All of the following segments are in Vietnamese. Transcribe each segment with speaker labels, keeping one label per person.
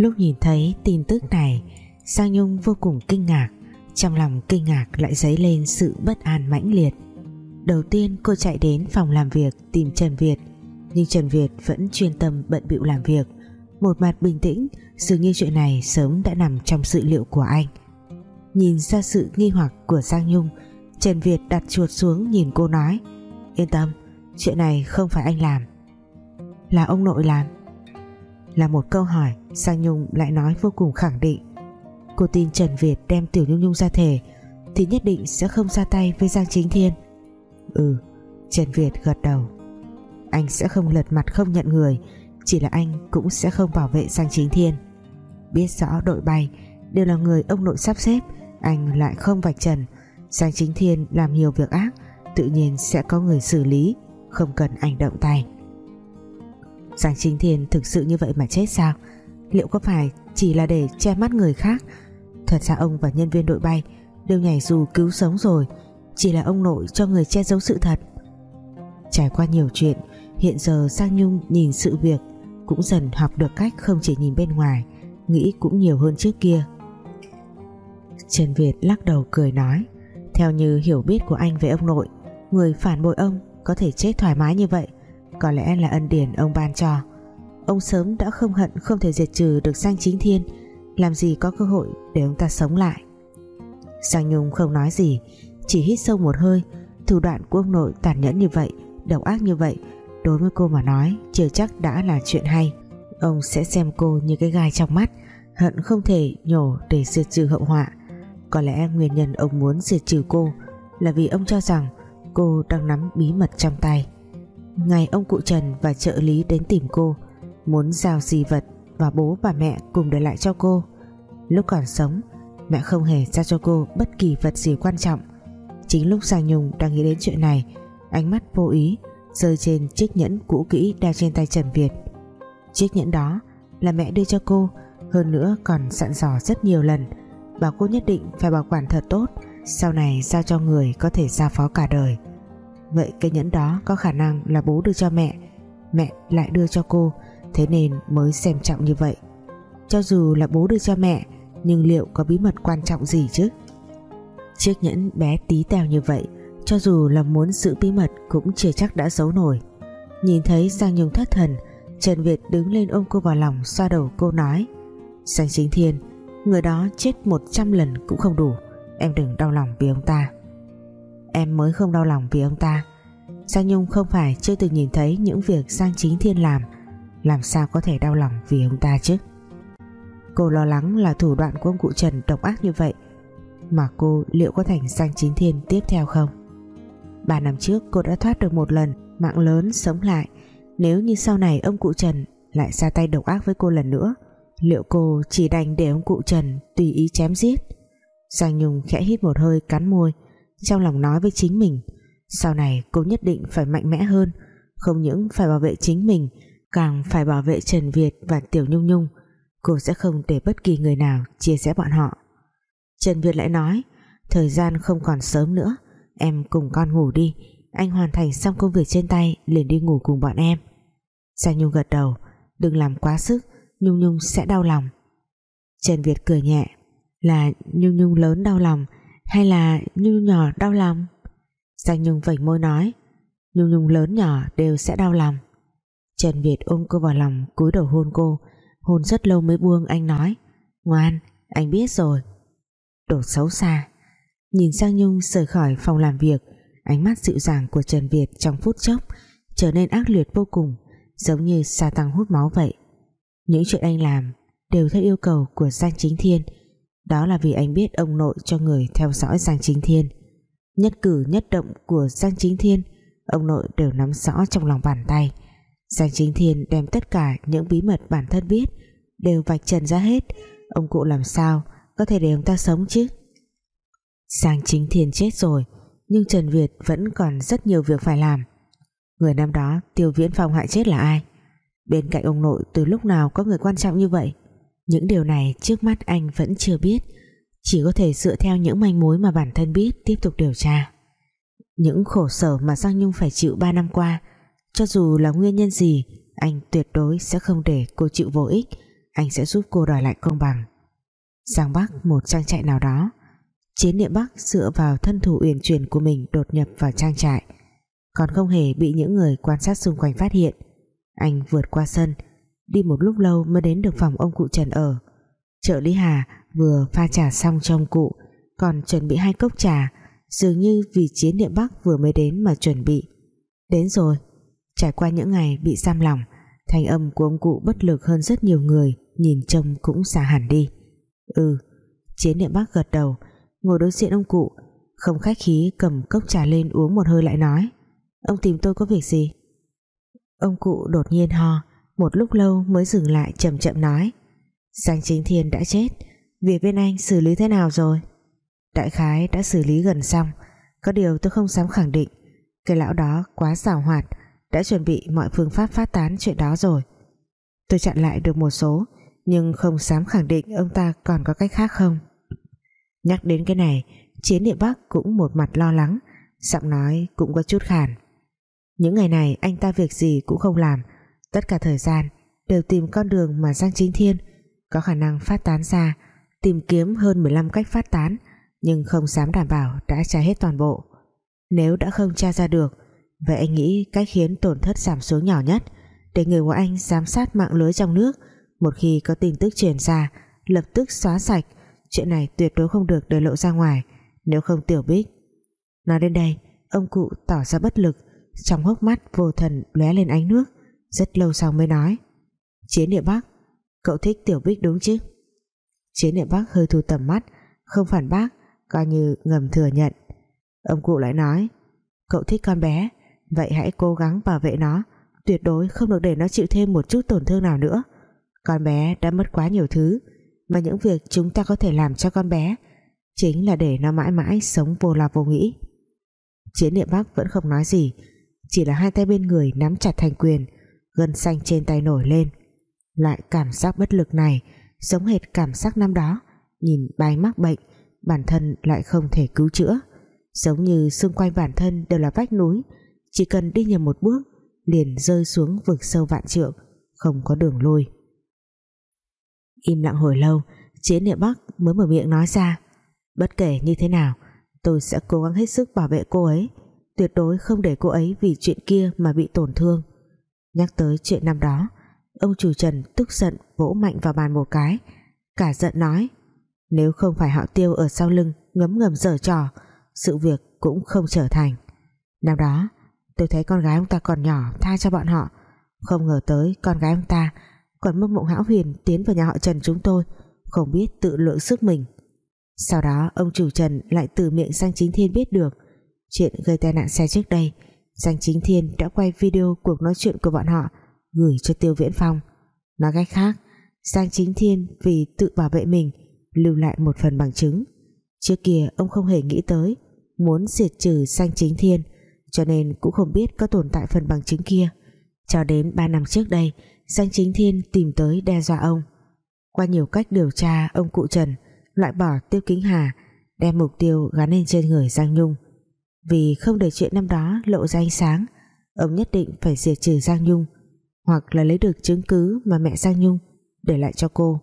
Speaker 1: Lúc nhìn thấy tin tức này, Giang Nhung vô cùng kinh ngạc. Trong lòng kinh ngạc lại dấy lên sự bất an mãnh liệt. Đầu tiên cô chạy đến phòng làm việc tìm Trần Việt, Nhưng Trần Việt vẫn chuyên tâm bận bịu làm việc. Một mặt bình tĩnh, Dường như chuyện này sớm đã nằm trong sự liệu của anh. Nhìn ra sự nghi hoặc của Giang Nhung, Trần Việt đặt chuột xuống nhìn cô nói, Yên tâm, Chuyện này không phải anh làm. Là ông nội làm. Là một câu hỏi, sang Nhung lại nói vô cùng khẳng định. Cô tin Trần Việt đem Tiểu Nhung Nhung ra thể Thì nhất định sẽ không ra tay với Giang Chính Thiên. Ừ Trần Việt gật đầu. Anh sẽ không lật mặt không nhận người, Chỉ là anh cũng sẽ không bảo vệ Giang Chính Thiên. Biết rõ đội bay Đều là người ông nội sắp xếp, Anh lại không vạch trần. Giang Chính Thiên làm nhiều việc ác, Tự nhiên sẽ có người xử lý, Không cần anh động tay. Giang Chính Thiên thực sự như vậy mà chết sao? Liệu có phải chỉ là để che mắt người khác? Thật ra ông và nhân viên đội bay Đều nhảy dù cứu sống rồi, Chỉ là ông nội cho người che giấu sự thật. Trải qua nhiều chuyện, Hiện giờ Giang Nhung nhìn sự việc Cũng dần học được cách không chỉ nhìn bên ngoài, Nghĩ cũng nhiều hơn trước kia. Trần Việt lắc đầu cười nói, Theo như hiểu biết của anh về ông nội, Người phản bội ông Có thể chết thoải mái như vậy có lẽ là ân điển ông ban cho. Ông sớm đã không hận không thể diệt trừ được Giang Chính Thiên. Làm gì có cơ hội để ông ta sống lại? Giang Nhung không nói gì, Chỉ hít sâu một hơi. Thủ đoạn của ông nội tàn nhẫn như vậy, Độc ác như vậy, Đối với cô mà nói, chưa chắc đã là chuyện hay. Ông sẽ xem cô như cái gai trong mắt, Hận không thể nhổ để diệt trừ hậu họa. Có lẽ nguyên nhân ông muốn diệt trừ cô Là vì ông cho rằng Cô đang nắm bí mật trong tay. Ngày ông cụ Trần và trợ lý đến tìm cô, Muốn giao di vật Và bố và mẹ cùng để lại cho cô. Lúc còn sống, Mẹ không hề giao cho cô bất kỳ vật gì quan trọng. Chính lúc Giang Nhung đang nghĩ đến chuyện này, Ánh mắt vô ý Rơi trên chiếc nhẫn cũ kỹ đeo trên tay Trần Việt. Chiếc nhẫn đó Là mẹ đưa cho cô, Hơn nữa còn dặn dò rất nhiều lần, Bảo cô nhất định phải bảo quản thật tốt, Sau này giao cho người có thể giao phó cả đời. Vậy cái nhẫn đó có khả năng là bố đưa cho mẹ Mẹ lại đưa cho cô, Thế nên mới xem trọng như vậy. Cho dù là bố đưa cho mẹ, Nhưng liệu có bí mật quan trọng gì chứ? Chiếc nhẫn bé tí teo như vậy, Cho dù là muốn giữ bí mật Cũng chưa chắc đã giấu nổi. Nhìn thấy Giang Nhung thất thần, Trần Việt đứng lên ôm cô vào lòng, Xoa đầu cô nói, Giang Chính Thiên, Người đó chết 100 lần cũng không đủ, Em đừng đau lòng vì ông ta. Em mới không đau lòng vì ông ta. Giang Nhung không phải chưa từng nhìn thấy Những việc Giang Chính Thiên làm. Làm sao có thể đau lòng vì ông ta chứ? Cô lo lắng là thủ đoạn của ông cụ Trần độc ác như vậy. Mà cô liệu có thành Giang Chính Thiên tiếp theo không? Ba năm trước, cô đã thoát được một lần Mạng lớn sống lại. Nếu như sau này ông cụ Trần Lại ra tay độc ác với cô lần nữa, Liệu cô chỉ đành để ông cụ Trần Tùy ý chém giết? Giang Nhung khẽ hít một hơi cắn môi. Trong lòng nói với chính mình. Sau này cô nhất định phải mạnh mẽ hơn, Không những phải bảo vệ chính mình, Càng phải bảo vệ Trần Việt và Tiểu Nhung Nhung. Cô sẽ không để bất kỳ người nào Chia sẻ bọn họ. Trần Việt lại nói, Thời gian không còn sớm nữa, Em cùng con ngủ đi. Anh hoàn thành xong công việc trên tay, liền đi ngủ cùng bọn em. Giang Nhung gật đầu, Đừng làm quá sức, Nhung Nhung sẽ đau lòng. Trần Việt cười nhẹ, Là Nhung Nhung lớn đau lòng hay là Nhung nhỏ đau lòng? Giang Nhung vẩy môi nói. Nhung Nhung lớn nhỏ đều sẽ đau lòng. Trần Việt ôm cô vào lòng, cúi đầu hôn cô. Hôn rất lâu mới buông, anh nói. Ngoan, anh biết rồi. Đồ xấu xa. Nhìn Giang Nhung rời khỏi phòng làm việc, Ánh mắt dịu dàng của Trần Việt trong phút chốc Trở nên ác liệt vô cùng, Giống như sa tăng hút máu vậy. Những chuyện anh làm đều theo yêu cầu của Giang Chính Thiên đó là vì anh biết ông nội cho người theo dõi Giang Chính Thiên. Nhất cử nhất động của Giang Chính Thiên, ông nội đều nắm rõ trong lòng bàn tay. Giang Chính Thiên đem tất cả những bí mật bản thân biết, đều vạch trần ra hết. Ông cụ làm sao có thể để ông ta sống chứ? Giang Chính Thiên chết rồi, nhưng Trần Việt vẫn còn rất nhiều việc phải làm. Người năm đó, Tiêu Viễn Phong hại chết là ai? Bên cạnh ông nội, từ lúc nào có người quan trọng như vậy? Những điều này trước mắt anh vẫn chưa biết. Chỉ có thể dựa theo những manh mối mà bản thân biết, Tiếp tục điều tra. Những khổ sở mà Giang Nhung phải chịu 3 năm qua, Cho dù là nguyên nhân gì, Anh tuyệt đối sẽ không để cô chịu vô ích. Anh sẽ giúp cô đòi lại công bằng. Giang Bắc, một trang trại nào đó. Chiến địa Bắc dựa vào thân thủ uyển chuyển của mình đột nhập vào trang trại. Còn không hề bị những người quan sát xung quanh phát hiện. Anh vượt qua sân đi một lúc lâu mới đến được phòng ông cụ Trần ở. Trợ lý Hà vừa pha trà xong cho ông cụ, còn chuẩn bị hai cốc trà, dường như vì chiến địa Bắc vừa mới đến mà chuẩn bị. Đến rồi, trải qua những ngày bị giam lòng thanh âm của ông cụ bất lực hơn rất nhiều người, nhìn trông cũng xa hẳn đi. Ừ chiến địa Bắc gật đầu, ngồi đối diện ông cụ, không khách khí cầm cốc trà lên uống một hơi lại nói, ông tìm tôi có việc gì? Ông cụ đột nhiên ho một lúc lâu mới dừng lại chậm chậm nói. Giang Chính Thiên đã chết, Việc bên anh xử lý thế nào rồi? Đại khái đã xử lý gần xong, Có điều tôi không dám khẳng định. Cái lão đó quá xảo hoạt, Đã chuẩn bị mọi phương pháp phát tán chuyện đó rồi. Tôi chặn lại được một số, Nhưng không dám khẳng định Ông ta còn có cách khác không. Nhắc đến cái này, Chiến địa Bắc cũng một mặt lo lắng, Giọng nói cũng có chút khàn. Những ngày này anh ta việc gì cũng không làm Tất cả thời gian Đều tìm con đường mà Giang Chính Thiên Có khả năng phát tán ra, Tìm kiếm hơn 15 cách phát tán, Nhưng không dám đảm bảo đã tra hết toàn bộ. Nếu đã không tra ra được, Vậy anh nghĩ cách khiến tổn thất giảm xuống nhỏ nhất Để người của anh giám sát mạng lưới trong nước, Một khi có tin tức truyền ra, Lập tức xóa sạch, Chuyện này tuyệt đối không được để lộ ra ngoài, Nếu không tiểu bích. Nói đến đây, Ông cụ tỏ ra bất lực, Trong hốc mắt vô thần lóe lên ánh nước. Rất lâu sau mới nói. Chiến địa Bắc, Cậu thích tiểu bích đúng chứ? Chiến địa Bắc hơi thu tầm mắt. Không phản bác, Coi như ngầm thừa nhận. Ông cụ lại nói, Cậu thích con bé, Vậy hãy cố gắng bảo vệ nó. Tuyệt đối không được để nó chịu thêm một chút tổn thương nào nữa. Con bé đã mất quá nhiều thứ, mà những việc chúng ta có thể làm cho con bé chính là để nó mãi mãi sống vô lo vô nghĩ. Chiến địa bắc vẫn không nói gì, chỉ là hai tay bên người nắm chặt thành quyền gân xanh trên tay nổi lên. Loại cảm giác bất lực này giống hệt cảm giác năm đó. Nhìn bài mắc bệnh, bản thân lại không thể cứu chữa. Giống như xung quanh bản thân đều là vách núi, chỉ cần đi nhầm một bước, liền rơi xuống vực sâu vạn trượng, không có đường lui. Im lặng hồi lâu, chế niệm Bắc mới mở miệng nói ra, Bất kể như thế nào, Tôi sẽ cố gắng hết sức bảo vệ cô ấy. Tuyệt đối không để cô ấy vì chuyện kia Mà bị tổn thương. Nhắc tới chuyện năm đó, Ông chủ Trần tức giận vỗ mạnh vào bàn một cái, Cả giận nói, Nếu không phải họ tiêu ở sau lưng Ngấm ngầm dở trò, Sự việc cũng không trở thành. Năm đó, tôi thấy con gái ông ta còn nhỏ Tha cho bọn họ, Không ngờ tới con gái ông ta còn mâm mộng hão huyền tiến vào nhà họ Trần chúng tôi, không biết tự lượng sức mình. Sau đó, ông chủ Trần lại từ miệng sang Chính Thiên biết được, chuyện gây tai nạn xe trước đây Giang Chính Thiên đã quay video cuộc nói chuyện của bọn họ, gửi cho Tiêu Viễn Phong. Nói cách khác, Giang Chính Thiên vì tự bảo vệ mình, lưu lại một phần bằng chứng. Trước kia, ông không hề nghĩ tới muốn diệt trừ Giang Chính Thiên, cho nên cũng không biết có tồn tại phần bằng chứng kia. Cho đến 3 năm trước đây, Giang Chính Thiên tìm tới đe dọa ông. Qua nhiều cách điều tra, ông cụ Trần loại bỏ Tiêu Kính Hà, đem mục tiêu gắn lên trên người Giang Nhung vì không để chuyện năm đó lộ ra ánh sáng, ông nhất định phải diệt trừ Giang Nhung, hoặc là lấy được chứng cứ mà mẹ Giang Nhung để lại cho cô.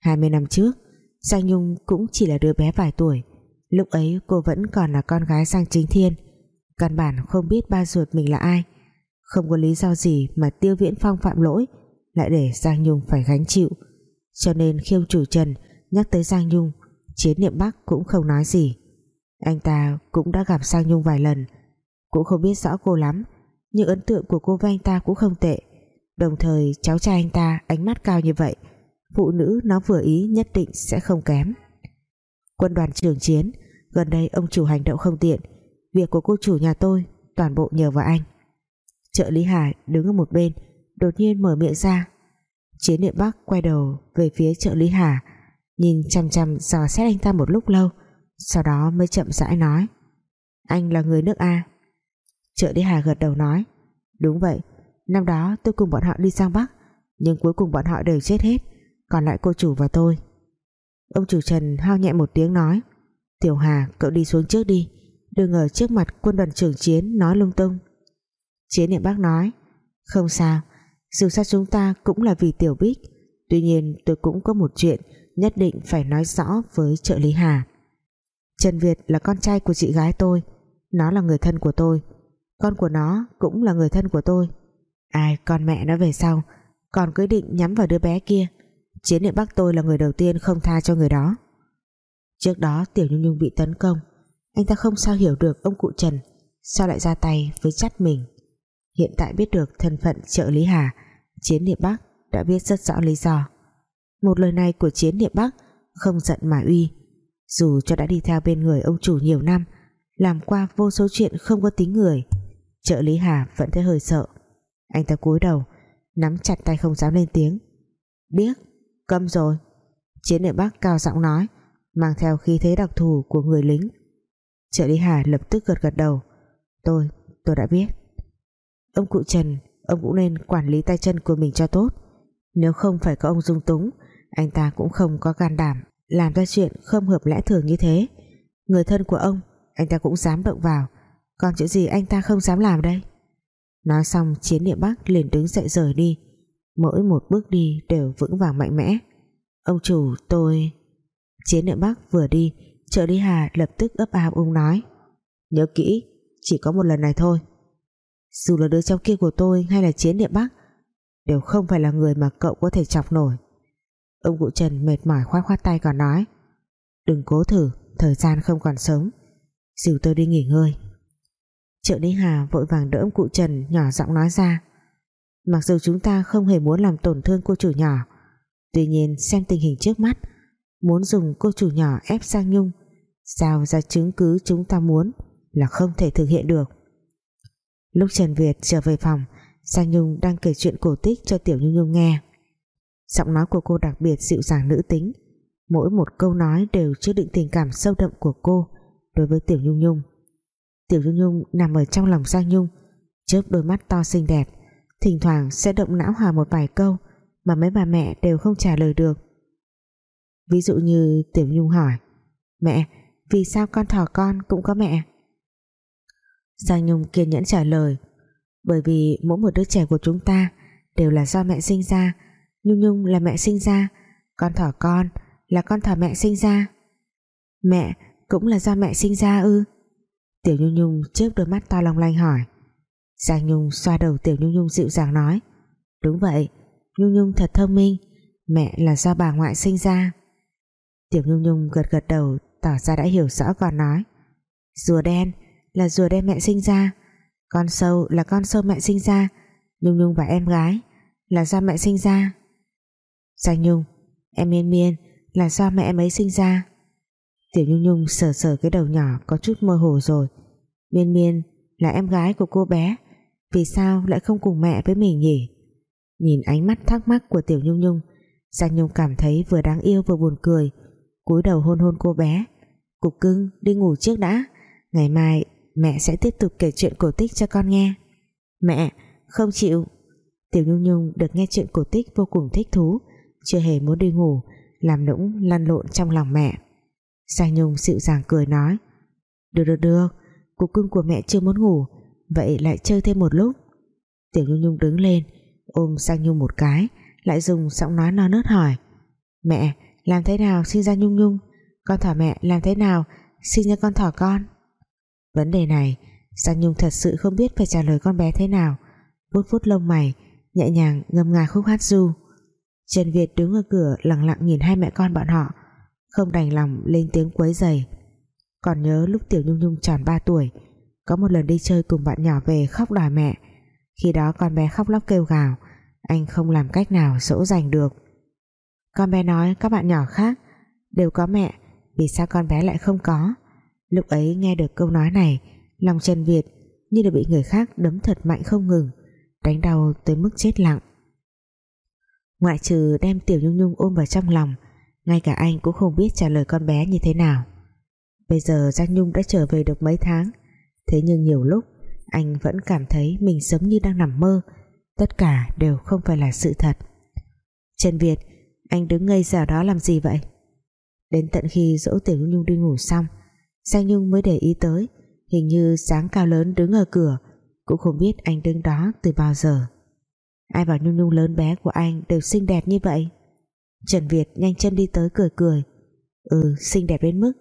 Speaker 1: 20 năm trước, Giang Nhung cũng chỉ là đứa bé vài tuổi, lúc ấy cô vẫn còn là con gái Giang Chính Thiên, căn bản không biết ba ruột mình là ai, không có lý do gì mà Tiêu Viễn Phong phạm lỗi lại để Giang Nhung phải gánh chịu. Cho nên khiêu chủ Trần nhắc tới Giang Nhung, Chiến niệm Bắc cũng không nói gì anh ta cũng đã gặp sang Nhung vài lần. Cũng không biết rõ cô lắm, nhưng ấn tượng của cô với anh ta cũng không tệ. Đồng thời, cháu trai anh ta ánh mắt cao như vậy, phụ nữ nó vừa ý nhất định sẽ không kém. Quân đoàn trưởng chiến, gần đây ông chủ hành động không tiện, việc của cô chủ nhà tôi toàn bộ nhờ vào anh. Trợ lý Hải đứng ở một bên, đột nhiên mở miệng ra. Chiến địa Bắc quay đầu về phía trợ lý Hà, nhìn chăm chăm dò xét anh ta một lúc lâu sau đó mới chậm rãi nói, anh là người nước A. Trợ lý Hà gật đầu nói, đúng vậy, năm đó tôi cùng bọn họ đi sang Bắc, nhưng cuối cùng bọn họ đều chết hết, còn lại cô chủ và tôi. Ông chủ Trần hao nhẹ một tiếng nói, Tiểu Hà, cậu đi xuống trước đi, đừng ở trước mặt quân đoàn trưởng chiến nói lung tung. Chiến niệm bác nói, Không sao, Dù sao chúng ta cũng là vì tiểu bích, tuy nhiên tôi cũng có một chuyện nhất định phải nói rõ với trợ lý Hà. Trần Việt là con trai của chị gái tôi. Nó là người thân của tôi. Con của nó cũng là người thân của tôi. Ai, con mẹ nó về sau. Còn quyết định nhắm vào đứa bé kia. Chiến địa Bắc tôi là người đầu tiên không tha cho người đó. Trước đó, Tiểu Nhung Nhung bị tấn công. Anh ta không sao hiểu được ông cụ Trần sao lại ra tay với chắt mình. Hiện tại biết được thân phận trợ lý Hà, chiến địa Bắc đã biết rất rõ lý do. Một lời này của chiến địa Bắc không giận mà uy dù cho đã đi theo bên người ông chủ nhiều năm làm qua vô số chuyện không có tính người trợ lý Hà vẫn thấy hơi sợ. Anh ta cúi đầu nắm chặt tay không dám lên tiếng. Biết câm rồi. Chiến địa Bắc cao giọng nói mang theo khí thế đặc thù của người lính. Trợ lý Hà lập tức gật gật đầu. Tôi, tôi đã biết. Ông cụ Trần ông cũng nên quản lý tay chân của mình cho tốt. Nếu không phải có ông dung túng anh ta cũng không có gan đảm làm ra chuyện không hợp lẽ thường như thế. Người thân của ông, anh ta cũng dám động vào. Còn chuyện gì anh ta không dám làm đây? Nói xong, chiến địa Bắc liền đứng dậy rời đi. Mỗi một bước đi đều vững vàng mạnh mẽ. Ông chủ, tôi chiến địa Bắc vừa đi, trợ lý Hà lập tức ấp áp ung nói. Nhớ kỹ, chỉ có một lần này thôi. Dù là đứa cháu kia của tôi hay là chiến địa Bắc đều không phải là người mà cậu có thể chọc nổi ông cụ Trần mệt mỏi khoát khoát tay còn nói, đừng cố thử, thời gian không còn sớm dìu tôi đi nghỉ ngơi. Trợ lý Hà vội vàng đỡ ông cụ Trần nhỏ giọng nói ra, mặc dù chúng ta không hề muốn làm tổn thương cô chủ nhỏ, tuy nhiên xem tình hình trước mắt, muốn dùng cô chủ nhỏ ép Sang Nhung, giao ra chứng cứ chúng ta muốn là không thể thực hiện được. Lúc Trần Việt trở về phòng, Giang Nhung đang kể chuyện cổ tích cho Tiểu Nhung Nhung nghe giọng nói của cô đặc biệt dịu dàng nữ tính. Mỗi một câu nói đều chứa đựng tình cảm sâu đậm của cô đối với Tiểu Nhung Nhung. Tiểu Nhung Nhung nằm ở trong lòng Giang Nhung. Chớp đôi mắt to xinh đẹp, thỉnh thoảng sẽ động não hòa một vài câu mà mấy bà mẹ đều không trả lời được. Ví dụ như Tiểu Nhung hỏi, mẹ, vì sao con thỏ con cũng có mẹ? Giang Nhung kiên nhẫn trả lời, bởi vì mỗi một đứa trẻ của chúng ta đều là do mẹ sinh ra Nhung Nhung là mẹ sinh ra, con thỏ con là con thỏ mẹ sinh ra. Mẹ cũng là do mẹ sinh ra ư? Tiểu Nhung Nhung chớp đôi mắt to long lanh hỏi. Giang Nhung xoa đầu Tiểu Nhung Nhung dịu dàng nói. Đúng vậy, Nhung Nhung thật thông minh, mẹ là do bà ngoại sinh ra. Tiểu Nhung Nhung gật gật đầu, tỏ ra đã hiểu rõ còn nói. Rùa đen là rùa đen mẹ sinh ra, con sâu là con sâu mẹ sinh ra. Nhung Nhung và em gái là do mẹ sinh ra. Giang Nhung, em Miên Miên, là do mẹ em ấy sinh ra. Tiểu Nhung Nhung sờ sờ cái đầu nhỏ có chút mơ hồ rồi. Miên Miên là em gái của cô bé, vì sao lại không cùng mẹ với mình nhỉ? Nhìn ánh mắt thắc mắc của Tiểu Nhung Nhung, Giang Nhung cảm thấy vừa đáng yêu vừa buồn cười, cúi đầu hôn hôn cô bé. Cục cưng, đi ngủ trước đã, ngày mai mẹ sẽ tiếp tục kể chuyện cổ tích cho con nghe. Mẹ, không chịu. Tiểu Nhung Nhung được nghe chuyện cổ tích vô cùng thích thú chưa hề muốn đi ngủ, làm nũng, lăn lộn trong lòng mẹ. Giang Nhung dịu dàng cười nói, được được được, cục cưng của mẹ chưa muốn ngủ, vậy lại chơi thêm một lúc. Tiểu Nhung Nhung đứng lên, ôm Giang Nhung một cái, lại dùng giọng nói non nớt hỏi, mẹ, làm thế nào sinh ra Nhung Nhung? Con thỏ mẹ làm thế nào sinh ra con thỏ con? Vấn đề này, Giang Nhung thật sự không biết phải trả lời con bé thế nào. Vuốt vuốt lông mày, nhẹ nhàng ngâm nga khúc hát du Trần Việt đứng ở cửa lặng lặng nhìn hai mẹ con bọn họ, không đành lòng lên tiếng quấy giày còn nhớ lúc Tiểu Nhung Nhung tròn 3 tuổi, có một lần đi chơi cùng bạn nhỏ về khóc đòi mẹ. Khi đó con bé khóc lóc kêu gào, anh không làm cách nào dỗ dành được. Con bé nói các bạn nhỏ khác, đều có mẹ, vì sao con bé lại không có? Lúc ấy nghe được câu nói này, lòng Trần Việt như được bị người khác đấm thật mạnh không ngừng, đánh đau tới mức chết lặng ngoại trừ đem Tiểu Nhung Nhung ôm vào trong lòng, ngay cả anh cũng không biết trả lời con bé như thế nào. Bây giờ Giang Nhung đã trở về được mấy tháng, thế nhưng nhiều lúc anh vẫn cảm thấy mình giống như đang nằm mơ, tất cả đều không phải là sự thật. Trần Việt, anh đứng ngây ra đó làm gì vậy? Đến tận khi dỗ Tiểu Nhung Nhung đi ngủ xong, Giang Nhung mới để ý tới, hình như sáng cao lớn đứng ở cửa, cũng không biết anh đứng đó từ bao giờ ai bảo Nhung Nhung lớn bé của anh đều xinh đẹp như vậy? Trần Việt nhanh chân đi tới cười cười. Ừ xinh đẹp đến mức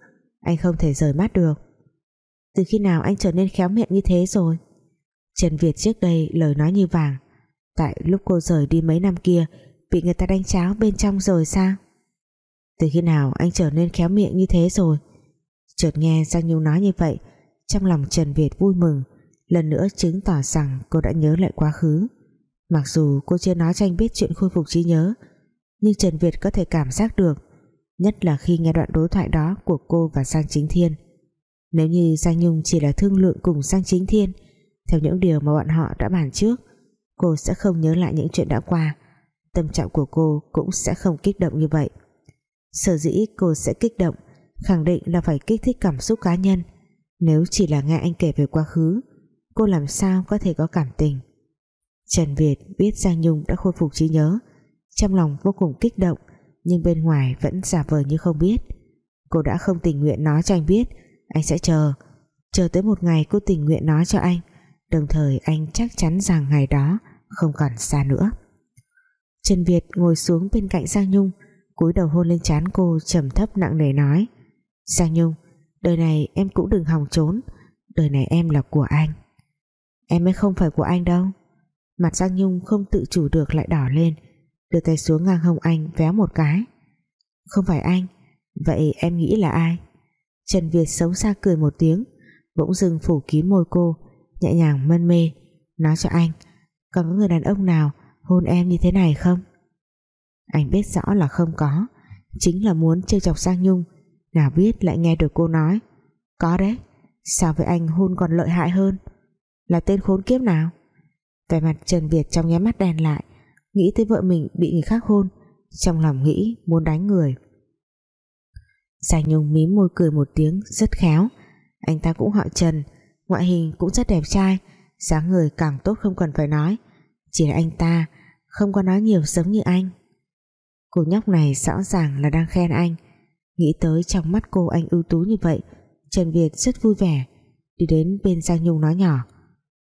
Speaker 1: Anh không thể rời mắt được. Từ khi nào anh trở nên khéo miệng như thế rồi? Trần Việt trước đây lời nói như vàng. Tại lúc cô rời đi mấy năm kia, Bị người ta đánh cháo bên trong rồi sao? Từ khi nào anh trở nên khéo miệng như thế rồi? Chợt nghe Giang Nhung nói như vậy, Trong lòng Trần Việt vui mừng, Lần nữa chứng tỏ rằng cô đã nhớ lại quá khứ. Mặc dù cô chưa nói cho anh biết chuyện khôi phục trí nhớ, Nhưng Trần Việt có thể cảm giác được, Nhất là khi nghe đoạn đối thoại đó Của cô và Sang Chính Thiên. Nếu như Giang Nhung chỉ là thương lượng cùng Sang Chính Thiên, Theo những điều mà bọn họ đã bàn trước, Cô sẽ không nhớ lại những chuyện đã qua. Tâm trạng của cô cũng sẽ không kích động như vậy. Sở dĩ cô sẽ kích động, Khẳng định là phải kích thích cảm xúc cá nhân. Nếu chỉ là nghe anh kể về quá khứ, Cô làm sao có thể có cảm tình? Trần Việt biết Giang Nhung đã khôi phục trí nhớ. Trong lòng vô cùng kích động, Nhưng bên ngoài vẫn giả vờ như không biết. Cô đã không tình nguyện nói cho anh biết, Anh sẽ chờ. Chờ tới một ngày cô tình nguyện nói cho anh, Đồng thời anh chắc chắn rằng ngày đó Không còn xa nữa. Trần Việt ngồi xuống bên cạnh Giang Nhung, cúi đầu hôn lên trán cô trầm thấp nặng nề nói, Giang Nhung, Đời này em cũng đừng hòng trốn, Đời này em là của anh. Em ấy không phải của anh đâu. Mặt Giang Nhung không tự chủ được lại đỏ lên, Đưa tay xuống ngang hông anh Véo một cái. Không phải anh, Vậy em nghĩ là ai? Trần Việt xấu xa cười một tiếng, Bỗng dưng phủ kín môi cô, Nhẹ nhàng mân mê, Nói cho anh, Còn có người đàn ông nào hôn em như thế này không? Anh biết rõ là không có, Chính là muốn trêu chọc Giang Nhung, Nào biết lại nghe được cô nói, Có đấy, Sao với anh hôn còn lợi hại hơn? Là tên khốn kiếp nào? Vẻ mặt Trần Việt trong nháy mắt đen lại, nghĩ tới vợ mình bị người khác hôn, trong lòng nghĩ muốn đánh người. Giang Nhung mím môi cười một tiếng, rất khéo. Anh ta cũng họ Trần, ngoại hình cũng rất đẹp trai, dáng người càng tốt không cần phải nói. Chỉ là anh ta không có nói nhiều giống như anh. Cô nhóc này rõ ràng là đang khen anh. Nghĩ tới trong mắt cô anh ưu tú như vậy, Trần Việt rất vui vẻ, đi đến bên Giang Nhung nói nhỏ,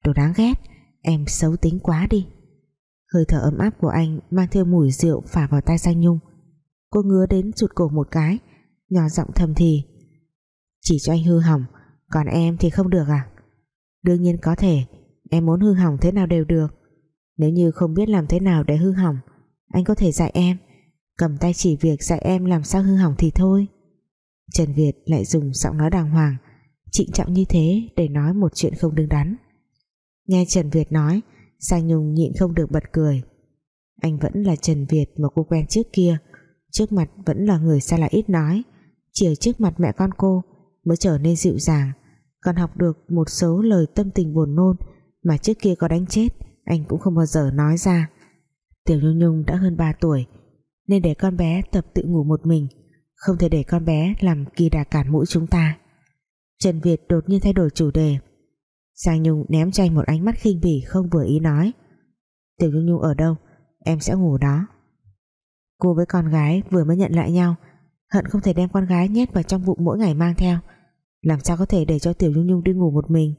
Speaker 1: đồ đáng ghét Em xấu tính quá đi. Hơi thở ấm áp của anh Mang theo mùi rượu phả vào tai Giang Nhung. Cô ngứa đến rụt cổ một cái, Nhỏ giọng thầm thì. Chỉ cho anh hư hỏng, Còn em thì không được à? Đương nhiên có thể, Em muốn hư hỏng thế nào đều được. Nếu như không biết làm thế nào để hư hỏng, Anh có thể dạy em. Cầm tay chỉ việc dạy em làm sao hư hỏng thì thôi. Trần Việt lại dùng giọng nói đàng hoàng, Trịnh trọng như thế Để nói một chuyện không đứng đắn. Nghe Trần Việt nói, Giang Nhung nhịn không được bật cười. Anh vẫn là Trần Việt mà cô quen trước kia. Trước mặt vẫn là người xa lạ ít nói. Chỉ ở trước mặt mẹ con cô Mới trở nên dịu dàng, Còn học được một số lời tâm tình buồn nôn Mà trước kia có đánh chết, Anh cũng không bao giờ nói ra. Tiểu Nhung Nhung đã hơn 3 tuổi, Nên để con bé tập tự ngủ một mình, Không thể để con bé làm kỳ đà cản mũi chúng ta. Trần Việt đột nhiên thay đổi chủ đề. Giang Nhung ném cho anh một ánh mắt khinh bỉ không vừa ý nói. Tiểu Nhung Nhung ở đâu? Em sẽ ngủ đó. Cô với con gái vừa mới nhận lại nhau, Hận không thể đem con gái nhét vào trong bụng mỗi ngày mang theo. Làm sao có thể để cho Tiểu Nhung Nhung đi ngủ một mình?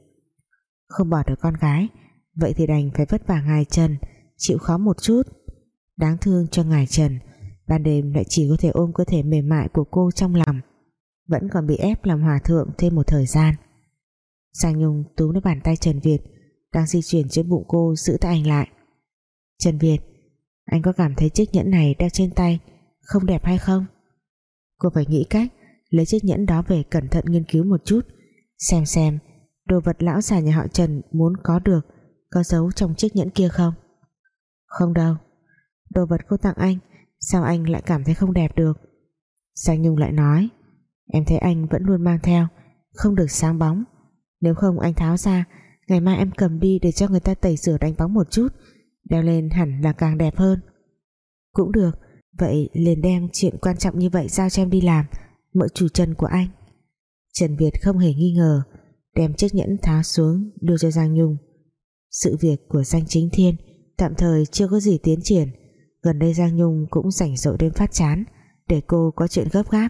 Speaker 1: Không bỏ được con gái, Vậy thì đành phải vất vả ngài Trần, Chịu khó một chút. Đáng thương cho ngài Trần, Ban đêm lại chỉ có thể ôm cơ thể mềm mại của cô trong lòng. Vẫn còn bị ép làm hòa thượng thêm một thời gian. Giang Nhung túm lấy bàn tay Trần Việt, đang di chuyển trên bụng cô giữ tay anh lại. Trần Việt, anh có cảm thấy chiếc nhẫn này đeo trên tay không đẹp hay không? Cô phải nghĩ cách lấy chiếc nhẫn đó về cẩn thận nghiên cứu một chút, xem xem đồ vật lão già nhà họ Trần muốn có được có giấu trong chiếc nhẫn kia không. Không đâu, đồ vật cô tặng anh, sao anh lại cảm thấy không đẹp được? Giang Nhung lại nói, em thấy anh vẫn luôn mang theo, không được sáng bóng nếu không, anh tháo ra. Ngày mai em cầm đi để cho người ta tẩy rửa đánh bóng một chút. Đeo lên hẳn là càng đẹp hơn. Cũng được. Vậy liền đem chuyện quan trọng như vậy Giao cho em đi làm Mợ chủ trần của anh. Trần Việt không hề nghi ngờ, Đem chiếc nhẫn tháo xuống, đưa cho Giang Nhung. Sự việc của Giang Chính Thiên Tạm thời chưa có gì tiến triển. Gần đây Giang Nhung cũng rảnh rỗi đêm phát chán, Để cô có chuyện gấp gáp.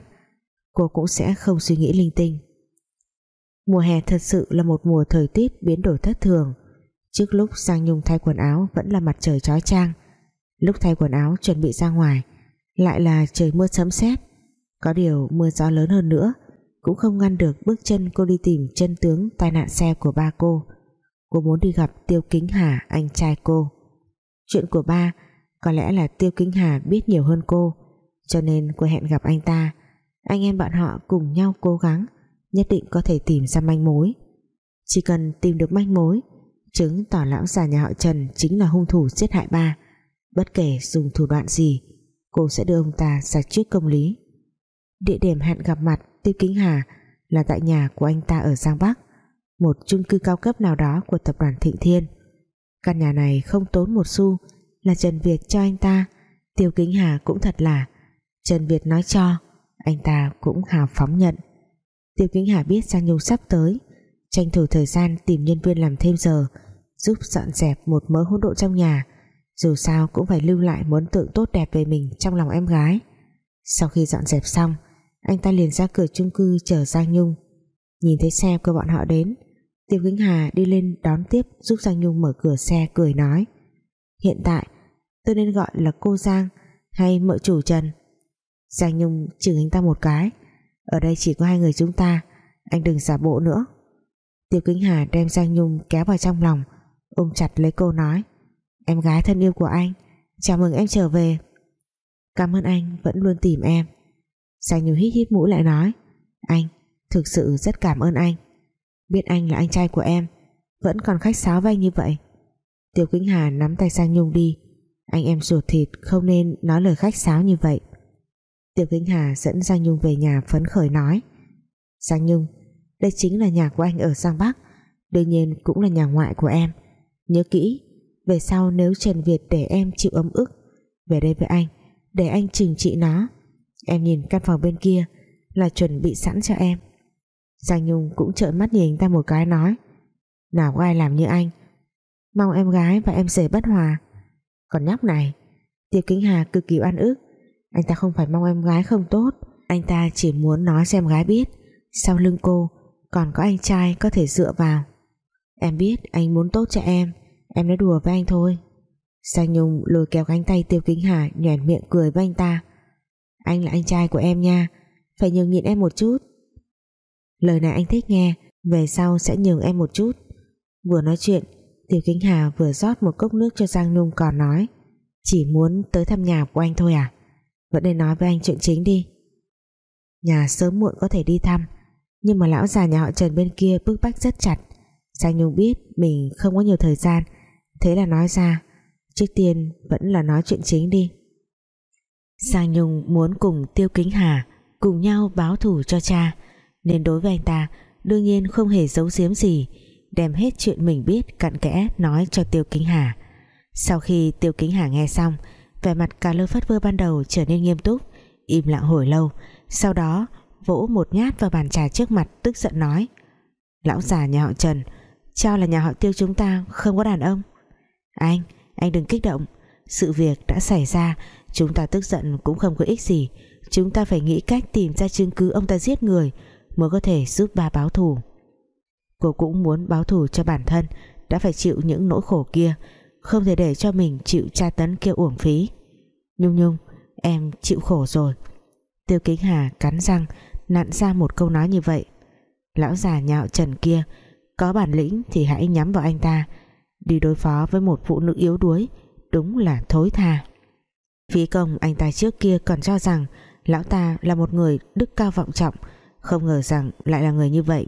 Speaker 1: Cô cũng sẽ không suy nghĩ linh tinh. Mùa hè thật sự là một mùa thời tiết biến đổi thất thường. Trước lúc Giang Nhung thay quần áo vẫn là mặt trời chói chang, Lúc thay quần áo chuẩn bị ra ngoài, lại là trời mưa sấm sét. Có điều mưa gió lớn hơn nữa, cũng không ngăn được bước chân cô đi tìm chân tướng tai nạn xe của ba cô. Cô muốn đi gặp Tiêu Kính Hà, anh trai cô. Chuyện của ba có lẽ là Tiêu Kính Hà biết nhiều hơn cô, cho nên cô hẹn gặp anh ta. Anh em bọn họ cùng nhau cố gắng nhất định có thể tìm ra manh mối. Chỉ cần tìm được manh mối, chứng tỏ lão già nhà họ Trần chính là hung thủ giết hại ba. Bất kể dùng thủ đoạn gì, cô sẽ đưa ông ta ra trước công lý. Địa điểm hẹn gặp mặt Tiêu Kính Hà là tại nhà của anh ta ở Giang Bắc, một chung cư cao cấp nào đó của tập đoàn Thịnh Thiên. Căn nhà này không tốn một xu là Trần Việt cho anh ta, Tiêu Kính Hà cũng thật là. Trần Việt nói cho, anh ta cũng hào phóng nhận. Tiêu Kính Hà biết Giang Nhung sắp tới, tranh thủ thời gian tìm nhân viên làm thêm giờ, giúp dọn dẹp một mớ hỗn độn trong nhà. Dù sao cũng phải lưu lại một ấn tượng tốt đẹp về mình trong lòng em gái. Sau khi dọn dẹp xong, anh ta liền ra cửa chung cư chờ Giang Nhung. Nhìn thấy xe của bọn họ đến, Tiêu Kính Hà đi lên đón tiếp giúp Giang Nhung mở cửa xe cười nói, hiện tại, tôi nên gọi là cô Giang hay mợ chủ Trần? Giang Nhung chừng anh ta một cái ở đây chỉ có hai người chúng ta, anh đừng giả bộ nữa. Tiêu Kính Hà đem Giang Nhung kéo vào trong lòng, ôm chặt lấy cô nói, em gái thân yêu của anh, chào mừng em trở về. Cảm ơn anh vẫn luôn tìm em. Giang Nhung hít hít mũi lại nói, anh thực sự rất cảm ơn anh. Biết anh là anh trai của em, vẫn còn khách sáo với anh như vậy. Tiêu Kính Hà nắm tay Giang Nhung đi, anh em ruột thịt không nên nói lời khách sáo như vậy. Tiêu Kính Hà dẫn Giang Nhung về nhà phấn khởi nói. Giang Nhung, đây chính là nhà của anh ở Giang Bắc, đương nhiên cũng là nhà ngoại của em. Nhớ kỹ, về sau nếu Trần Việt để em chịu ấm ức, về đây với anh, để anh trừng trị nó. Em nhìn căn phòng bên kia, là chuẩn bị sẵn cho em. Giang Nhung cũng trợn mắt nhìn ta một cái nói, nào có ai làm như anh? Mong em gái và em rể bất hòa. Còn nhóc này Tiêu Kính Hà cực kỳ oan ức anh ta không phải mong em gái không tốt. Anh ta chỉ muốn nói cho em gái biết, sau lưng cô còn có anh trai có thể dựa vào. Em biết anh muốn tốt cho em em nói đùa với anh thôi. Sang Nhung lôi kéo cánh tay Tiêu Kính Hà nhoẻn miệng cười với anh ta. Anh là anh trai của em nha, phải nhường nhịn em một chút. Lời này anh thích nghe, về sau sẽ nhường em một chút. Vừa nói chuyện, Tiêu Kính Hà vừa rót một cốc nước cho Giang Nhung còn nói, chỉ muốn tới thăm nhà của anh thôi à? Vẫn nên nói với anh chuyện chính đi. Nhà sớm muộn có thể đi thăm, nhưng mà lão già nhà họ Trần bên kia bức bách rất chặt. Giang Nhung biết mình không có nhiều thời gian, thế là nói ra, trước tiên vẫn là nói chuyện chính đi. Giang Nhung muốn cùng Tiêu Kính Hà cùng nhau báo thù cho cha, nên đối với anh ta, đương nhiên không hề giấu giếm gì, đem hết chuyện mình biết cặn kẽ nói cho Tiêu Kính Hà. Sau khi Tiêu Kính Hà nghe xong vẻ mặt cả lơ phất vơ ban đầu trở nên nghiêm túc, im lặng hồi lâu. Sau đó, vỗ một nhát vào bàn trà trước mặt, tức giận nói, lão già nhà họ Trần, cho là nhà họ Tiêu chúng ta không có đàn ông. Anh anh đừng kích động. Sự việc đã xảy ra, chúng ta tức giận cũng không có ích gì. Chúng ta phải nghĩ cách tìm ra chứng cứ ông ta giết người mới có thể giúp ba báo thù. Cô cũng muốn báo thù cho bản thân, đã phải chịu những nỗi khổ kia không thể để cho mình chịu tra tấn kia uổng phí. Nhung Nhung, em chịu khổ rồi. Tiêu Kính Hà cắn răng, nặn ra một câu nói như vậy. Lão già nhạo trần kia, có bản lĩnh thì hãy nhắm vào anh ta. Đi đối phó với một phụ nữ yếu đuối, đúng là thối tha. Phí công anh ta trước kia còn cho rằng lão ta là một người đức cao vọng trọng, không ngờ rằng lại là người như vậy.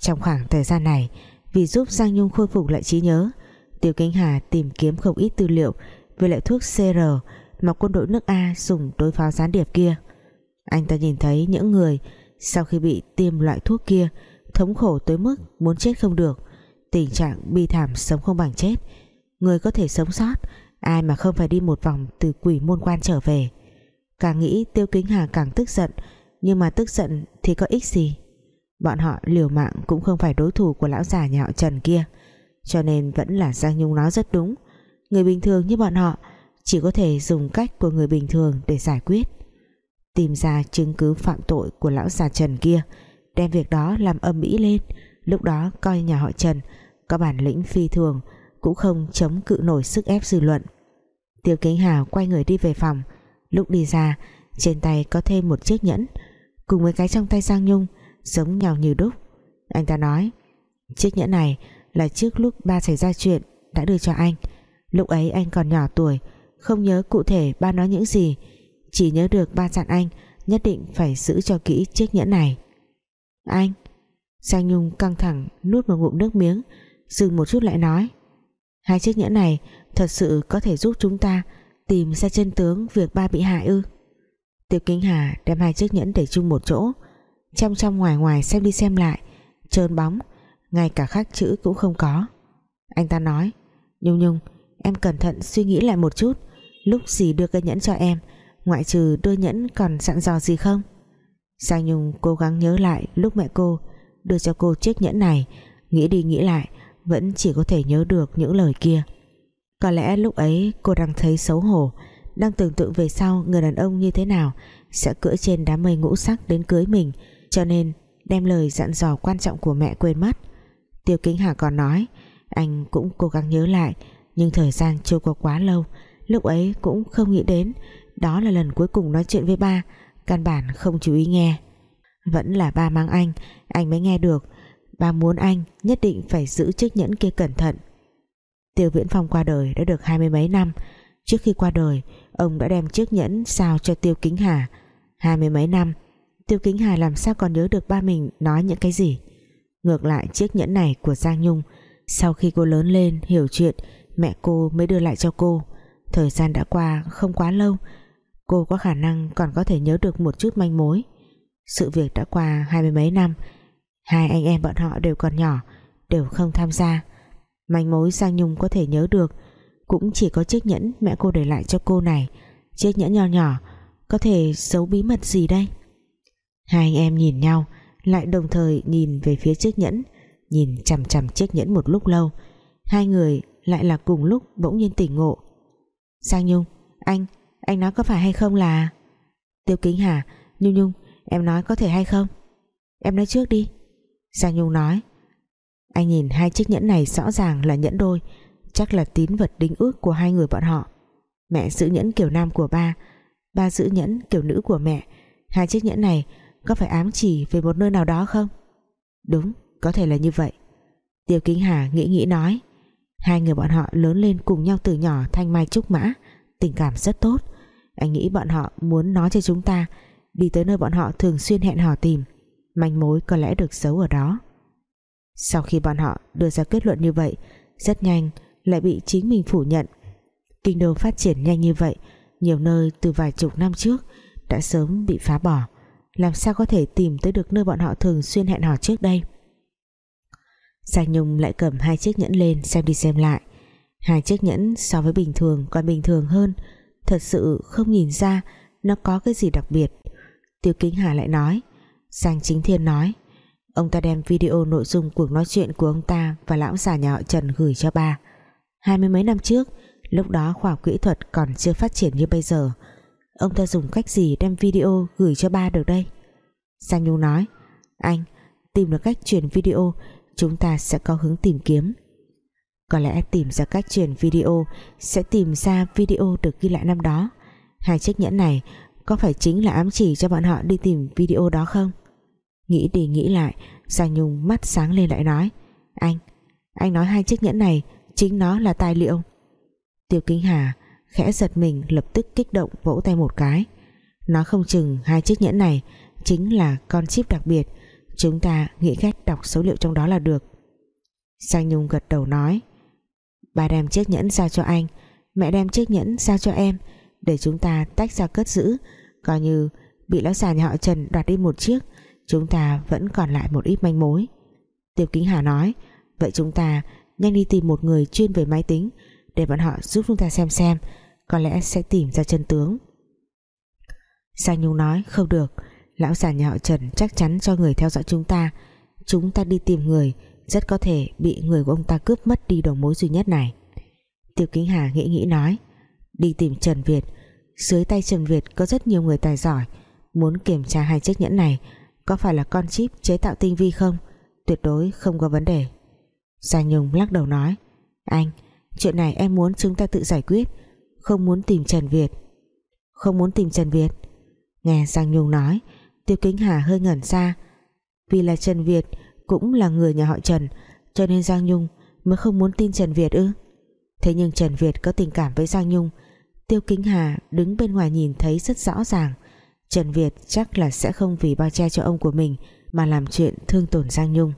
Speaker 1: Trong khoảng thời gian này, vì giúp Giang Nhung khôi phục lại trí nhớ Tiêu Kính Hà tìm kiếm không ít tư liệu về loại thuốc CR mà quân đội nước A dùng đối phó gián điệp kia. Anh ta nhìn thấy những người sau khi bị tiêm loại thuốc kia thống khổ tới mức muốn chết không được. Tình trạng bi thảm sống không bằng chết. Người có thể sống sót, ai mà không phải đi một vòng từ quỷ môn quan trở về. Càng nghĩ Tiêu Kính Hà càng tức giận, nhưng mà tức giận thì có ích gì? Bọn họ liều mạng cũng không phải đối thủ của lão già nhà họ Trần kia cho nên vẫn là Giang Nhung nói rất đúng. Người bình thường như bọn họ, chỉ có thể dùng cách của người bình thường để giải quyết. Tìm ra chứng cứ phạm tội của lão già Trần kia, đem việc đó làm âm mỹ lên. Lúc đó coi nhà họ Trần có bản lĩnh phi thường, cũng không chống cự nổi sức ép dư luận. Tiêu Kính Hào quay người đi về phòng. Lúc đi ra, trên tay có thêm một chiếc nhẫn. Cùng với cái trong tay Giang Nhung, giống nhau như đúc. Anh ta nói, chiếc nhẫn này là trước lúc ba xảy ra chuyện đã đưa cho anh. Lúc ấy anh còn nhỏ tuổi, không nhớ cụ thể ba nói những gì, chỉ nhớ được ba dặn anh nhất định phải giữ cho kỹ chiếc nhẫn này. Anh, Giang Nhung căng thẳng nuốt một ngụm nước miếng, dừng một chút lại nói, hai chiếc nhẫn này thật sự có thể giúp chúng ta tìm ra chân tướng việc ba bị hại ư? Tiêu Kính Hà đem hai chiếc nhẫn để chung một chỗ trong trong ngoài ngoài xem đi xem lại, trơn bóng ngay cả khắc chữ cũng không có. Anh ta nói, Nhung Nhung, em cẩn thận suy nghĩ lại một chút. Lúc gì đưa cây nhẫn cho em, ngoại trừ đưa nhẫn còn dặn dò gì không? Giang Nhung cố gắng nhớ lại lúc mẹ cô đưa cho cô chiếc nhẫn này. Nghĩ đi nghĩ lại, vẫn chỉ có thể nhớ được những lời kia. Có lẽ lúc ấy cô đang thấy xấu hổ, đang tưởng tượng về sau người đàn ông như thế nào sẽ cưỡi trên đám mây ngũ sắc đến cưới mình, cho nên đem lời dặn dò quan trọng của mẹ quên mất. Tiêu Kính Hà còn nói. Anh cũng cố gắng nhớ lại, nhưng thời gian trôi qua quá lâu, lúc ấy cũng không nghĩ đến. Đó là lần cuối cùng nói chuyện với ba, căn bản không chú ý nghe. Vẫn là ba mang anh anh mới nghe được. Ba muốn anh nhất định phải giữ chiếc nhẫn kia cẩn thận. Tiêu Viễn Phong qua đời đã được hai mươi mấy năm. Trước khi qua đời, ông đã đem chiếc nhẫn sao cho Tiêu Kính Hà. Hai mươi mấy năm, Tiêu Kính Hà làm sao còn nhớ được ba mình nói những cái gì? Ngược lại chiếc nhẫn này của Giang Nhung. Sau khi cô lớn lên, hiểu chuyện, mẹ cô mới đưa lại cho cô. Thời gian đã qua không quá lâu, cô có khả năng còn có thể nhớ được một chút manh mối. Sự việc đã qua hai mươi mấy năm, hai anh em bọn họ đều còn nhỏ, đều không tham gia. Manh mối Giang Nhung có thể nhớ được, cũng chỉ có chiếc nhẫn mẹ cô để lại cho cô này. Chiếc nhẫn nho nhỏ, có thể giấu bí mật gì đây? Hai anh em nhìn nhau lại đồng thời nhìn về phía chiếc nhẫn, nhìn chằm chằm chiếc nhẫn một lúc lâu. Hai người lại là cùng lúc bỗng nhiên tỉnh ngộ. Giang Nhung, anh anh nói có phải hay không là? Tiêu Kính Hà, Nhung Nhung, em nói có thể hay không? Em nói trước đi. Giang Nhung nói. Anh nhìn hai chiếc nhẫn này rõ ràng là nhẫn đôi, chắc là tín vật đính ước của hai người bọn họ. Mẹ giữ nhẫn kiểu nam của ba ba giữ nhẫn kiểu nữ của mẹ. Hai chiếc nhẫn này có phải ám chỉ về một nơi nào đó không? Đúng, có thể là như vậy. Tiêu Kính Hà nghĩ nghĩ nói. Hai người bọn họ lớn lên cùng nhau từ nhỏ thanh mai trúc mã, tình cảm rất tốt. Anh nghĩ bọn họ muốn nói cho chúng ta, đi tới nơi bọn họ thường xuyên hẹn hò tìm, manh mối có lẽ được giấu ở đó. Sau khi bọn họ đưa ra kết luận như vậy, rất nhanh lại bị chính mình phủ nhận. Kinh đô phát triển nhanh như vậy, nhiều nơi từ vài chục năm trước đã sớm bị phá bỏ làm sao có thể tìm tới được nơi bọn họ thường xuyên hẹn hò trước đây? Giang Nhung lại cầm hai chiếc nhẫn lên xem đi xem lại. Hai chiếc nhẫn so với bình thường còn bình thường hơn. Thật sự không nhìn ra nó có cái gì đặc biệt. Tiêu Kính Hà lại nói, Giang Chính Thiên nói, ông ta đem video nội dung cuộc nói chuyện của ông ta và lão già nhà họ Trần gửi cho ba. Hai mươi mấy năm trước, lúc đó khoa học kỹ thuật còn chưa phát triển như bây giờ ông ta dùng cách gì đem video gửi cho ba được đây? Giang Nhung nói, anh, tìm được cách truyền video, chúng ta sẽ có hướng tìm kiếm. Có lẽ tìm ra cách truyền video sẽ tìm ra video được ghi lại năm đó. Hai chiếc nhẫn này có phải chính là ám chỉ cho bọn họ đi tìm video đó không? Nghĩ đi nghĩ lại Giang Nhung mắt sáng lên lại nói, anh anh nói hai chiếc nhẫn này chính nó là tài liệu. Tiêu Kính Hà khẽ giật mình, lập tức kích động vỗ tay một cái. Nó không chừng hai chiếc nhẫn này, chính là con chip đặc biệt. Chúng ta nghĩ cách đọc số liệu trong đó là được. Sang Nhung gật đầu nói bà đem chiếc nhẫn ra cho anh. Mẹ đem chiếc nhẫn ra cho em, để chúng ta tách ra cất giữ. Coi như bị lão già nhà họ Trần đoạt đi một chiếc, chúng ta vẫn còn lại một ít manh mối. Tiêu Kính Hà nói, vậy chúng ta nhanh đi tìm một người chuyên về máy tính, để bọn họ giúp chúng ta xem xem có lẽ sẽ tìm ra chân tướng. Giang Nhung nói, không được, lão già nhà họ Trần chắc chắn cho người theo dõi chúng ta. Chúng ta đi tìm người, rất có thể bị người của ông ta cướp mất đi đầu mối duy nhất này. Tiêu Kính Hà nghĩ nghĩ nói, đi tìm Trần Việt. Dưới tay Trần Việt có rất nhiều người tài giỏi, muốn kiểm tra hai chiếc nhẫn này, có phải là con chip chế tạo tinh vi không? Tuyệt đối không có vấn đề. Giang Nhung lắc đầu nói, anh, chuyện này em muốn chúng ta tự giải quyết không muốn tìm Trần Việt. Không muốn tìm Trần Việt. Nghe Giang Nhung nói, Tiêu Kính Hà hơi ngẩn ra. Vì là Trần Việt cũng là người nhà họ Trần, Cho nên Giang Nhung mới không muốn tin Trần Việt ư? Thế nhưng Trần Việt có tình cảm với Giang Nhung, Tiêu Kính Hà đứng bên ngoài nhìn thấy rất rõ ràng. Trần Việt chắc là sẽ không vì bao che cho ông của mình mà làm chuyện thương tổn Giang Nhung.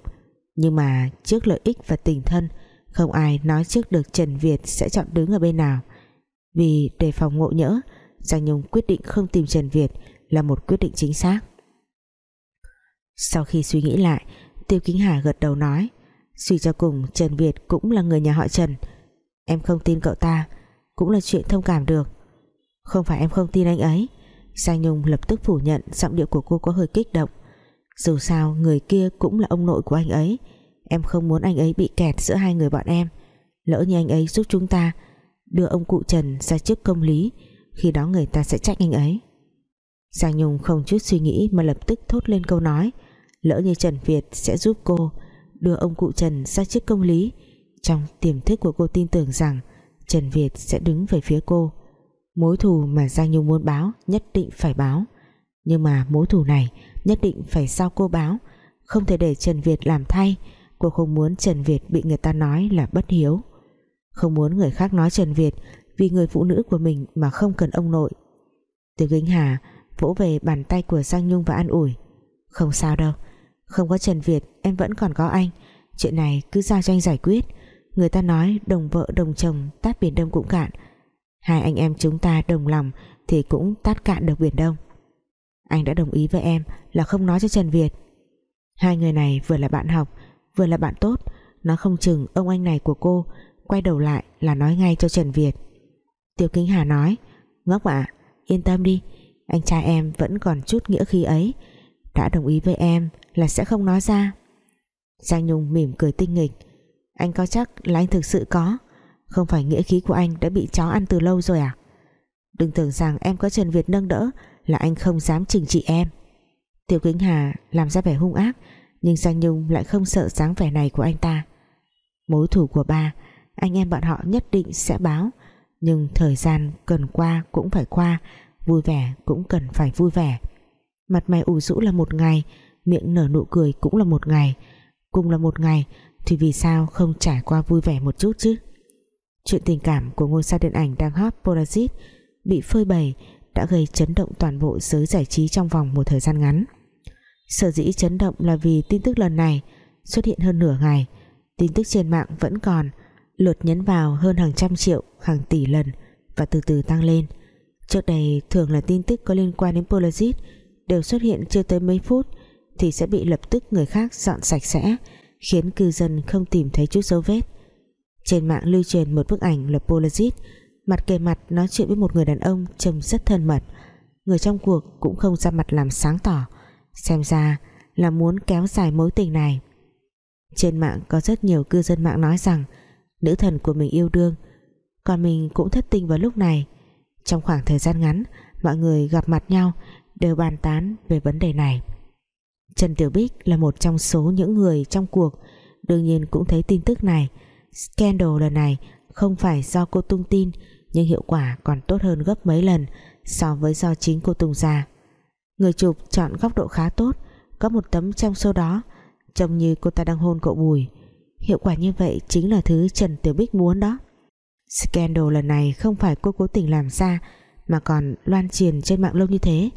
Speaker 1: Nhưng mà trước lợi ích và tình thân, không ai nói trước được Trần Việt sẽ chọn đứng ở bên nào vì đề phòng ngộ nhỡ, Giang Nhung quyết định không tìm Trần Việt là một quyết định chính xác. Sau khi suy nghĩ lại, Tiêu Kính Hà gật đầu nói, suy cho cùng, Trần Việt cũng là người nhà họ Trần. Em không tin cậu ta, cũng là chuyện thông cảm được. Không phải em không tin anh ấy. Giang Nhung lập tức phủ nhận giọng điệu của cô có hơi kích động. Dù sao, người kia cũng là ông nội của anh ấy. Em không muốn anh ấy bị kẹt giữa hai người bọn em. Lỡ như anh ấy giúp chúng ta Đưa ông cụ Trần ra trước công lý, Khi đó người ta sẽ trách anh ấy. Giang Nhung không chút suy nghĩ Mà lập tức thốt lên câu nói, Lỡ như Trần Việt sẽ giúp cô Đưa ông cụ Trần ra trước công lý. Trong tiềm thức của cô tin tưởng rằng Trần Việt sẽ đứng về phía cô. Mối thù mà Giang Nhung muốn báo Nhất định phải báo. Nhưng mà mối thù này nhất định phải sao cô báo. Không thể để Trần Việt làm thay. Cô không muốn Trần Việt bị người ta nói là bất hiếu không muốn người khác nói Trần Việt vì người phụ nữ của mình mà không cần ông nội. Từ Kính Hà vỗ về bàn tay của Giang Nhung và an ủi, không sao đâu, không có Trần Việt em vẫn còn có anh, chuyện này cứ giao cho anh giải quyết. Người ta nói đồng vợ đồng chồng tát biển đông cũng cạn, hai anh em chúng ta đồng lòng thì cũng tát cạn được biển đông. Anh đã đồng ý với em là không nói cho Trần Việt. Hai người này vừa là bạn học, vừa là bạn tốt nó không chừng ông anh này của cô quay đầu lại là nói ngay cho Trần Việt. Tiêu Kính Hà nói, ngốc ạ, yên tâm đi, anh trai em vẫn còn chút nghĩa khí ấy. Đã đồng ý với em là sẽ không nói ra. Giang Nhung mỉm cười tinh nghịch, anh có chắc là anh thực sự có? Không phải nghĩa khí của anh đã bị chó ăn từ lâu rồi à? Đừng tưởng rằng em có Trần Việt nâng đỡ là anh không dám chừng trị em. Tiêu Kính Hà làm ra vẻ hung ác, nhưng Giang Nhung lại không sợ dáng vẻ này của anh ta. Mối thủ của ba anh em bọn họ nhất định sẽ báo. Nhưng thời gian cần qua cũng phải qua, vui vẻ cũng cần phải vui vẻ. Mặt mày ủ rũ là một ngày, miệng nở nụ cười cũng là một ngày. Cùng là một ngày thì vì sao không trải qua vui vẻ một chút chứ? Chuyện tình cảm của ngôi sao điện ảnh đang hot Polaris bị phơi bày đã gây chấn động toàn bộ giới giải trí trong vòng một thời gian ngắn. Sở dĩ chấn động là vì tin tức lần này xuất hiện hơn nửa ngày. Tin tức trên mạng vẫn còn lượt nhấn vào hơn hàng trăm triệu, hàng tỷ lần và từ từ tăng lên. Trước đây, thường là tin tức có liên quan đến Polaris đều xuất hiện chưa tới mấy phút thì sẽ bị lập tức người khác dọn sạch sẽ, khiến cư dân không tìm thấy chút dấu vết. Trên mạng lưu truyền một bức ảnh là Polaris mặt kề mặt nói chuyện với một người đàn ông trông rất thân mật. Người trong cuộc cũng không ra mặt làm sáng tỏ, xem ra là muốn kéo dài mối tình này. Trên mạng có rất nhiều cư dân mạng nói rằng nữ thần của mình yêu đương. Còn mình cũng thất tình vào lúc này. Trong khoảng thời gian ngắn, mọi người gặp mặt nhau, đều bàn tán về vấn đề này. Trần Tiểu Bích là một trong số những người trong cuộc. Đương nhiên cũng thấy tin tức này. Scandal lần này không phải do cô tung tin, nhưng hiệu quả còn tốt hơn gấp mấy lần so với do chính cô tung ra. Người chụp chọn góc độ khá tốt, có một tấm trong số đó, trông như cô ta đang hôn cậu Bùi hiệu quả như vậy chính là thứ Trần Tiểu Bích muốn đó. Scandal lần này không phải cô cố tình làm ra, mà còn loan truyền trên mạng lâu như thế.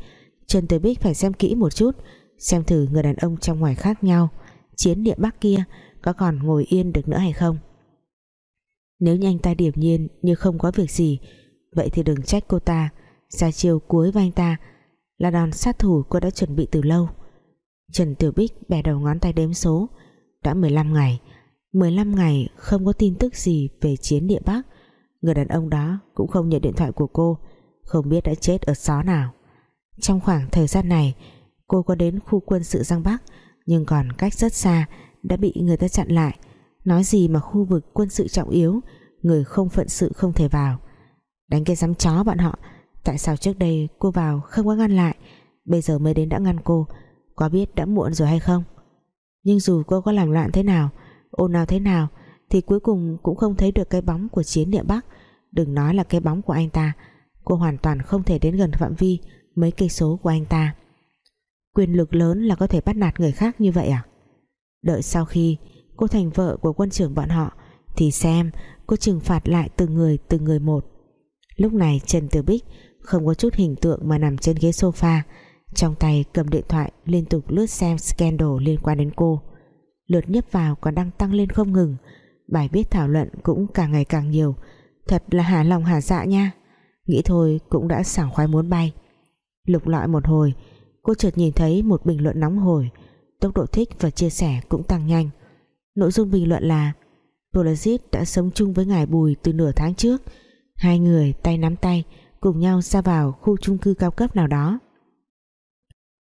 Speaker 1: Trần Tiểu Bích phải xem kỹ một chút, xem thử người đàn ông trong ngoài khác nhau, chiến địa Bắc kia có còn ngồi yên được nữa hay không. Nếu như anh ta điểm nhiên như không có việc gì, Vậy thì đừng trách cô ta. Ra chiều cuối với anh ta Là đòn sát thủ cô đã chuẩn bị từ lâu. Trần Tiểu Bích bẻ đầu ngón tay đếm số, Đã 15 ngày 15 ngày không có tin tức gì Về chiến địa Bắc. Người đàn ông đó cũng không nhận điện thoại của cô, Không biết đã chết ở xó nào. Trong khoảng thời gian này, Cô có đến khu quân sự Giang Bắc, Nhưng còn cách rất xa, Đã bị người ta chặn lại. Nói gì mà khu vực quân sự trọng yếu, Người không phận sự không thể vào. Đánh cái dám chó bọn họ, Tại sao trước đây cô vào không có ngăn lại? Bây giờ mới đến đã ngăn cô, Có biết đã muộn rồi hay không? Nhưng dù cô có làm loạn thế nào ồn nào thế nào Thì cuối cùng cũng không thấy được cái bóng của chiến địa Bắc. Đừng nói là cái bóng của anh ta, cô hoàn toàn không thể đến gần phạm vi mấy cây số của anh ta. Quyền lực lớn là có thể bắt nạt người khác như vậy à? Đợi sau khi cô thành vợ của quân trưởng bọn họ thì xem cô trừng phạt lại từng người từng người một. Lúc này Trần Tử Bích không có chút hình tượng mà nằm trên ghế sofa, trong tay cầm điện thoại liên tục lướt xem scandal liên quan đến cô lượt nhấp vào còn đang tăng lên không ngừng. Bài viết thảo luận cũng càng ngày càng nhiều. Thật là hả lòng hả dạ nha. Nghĩ thôi cũng đã sảng khoái muốn bay. Lục lọi một hồi, cô chợt nhìn thấy một bình luận nóng hổi. Tốc độ thích và chia sẻ cũng tăng nhanh. Nội dung bình luận là, Polazit đã sống chung với ngài Bùi từ nửa tháng trước. Hai người tay nắm tay cùng nhau ra vào khu chung cư cao cấp nào đó.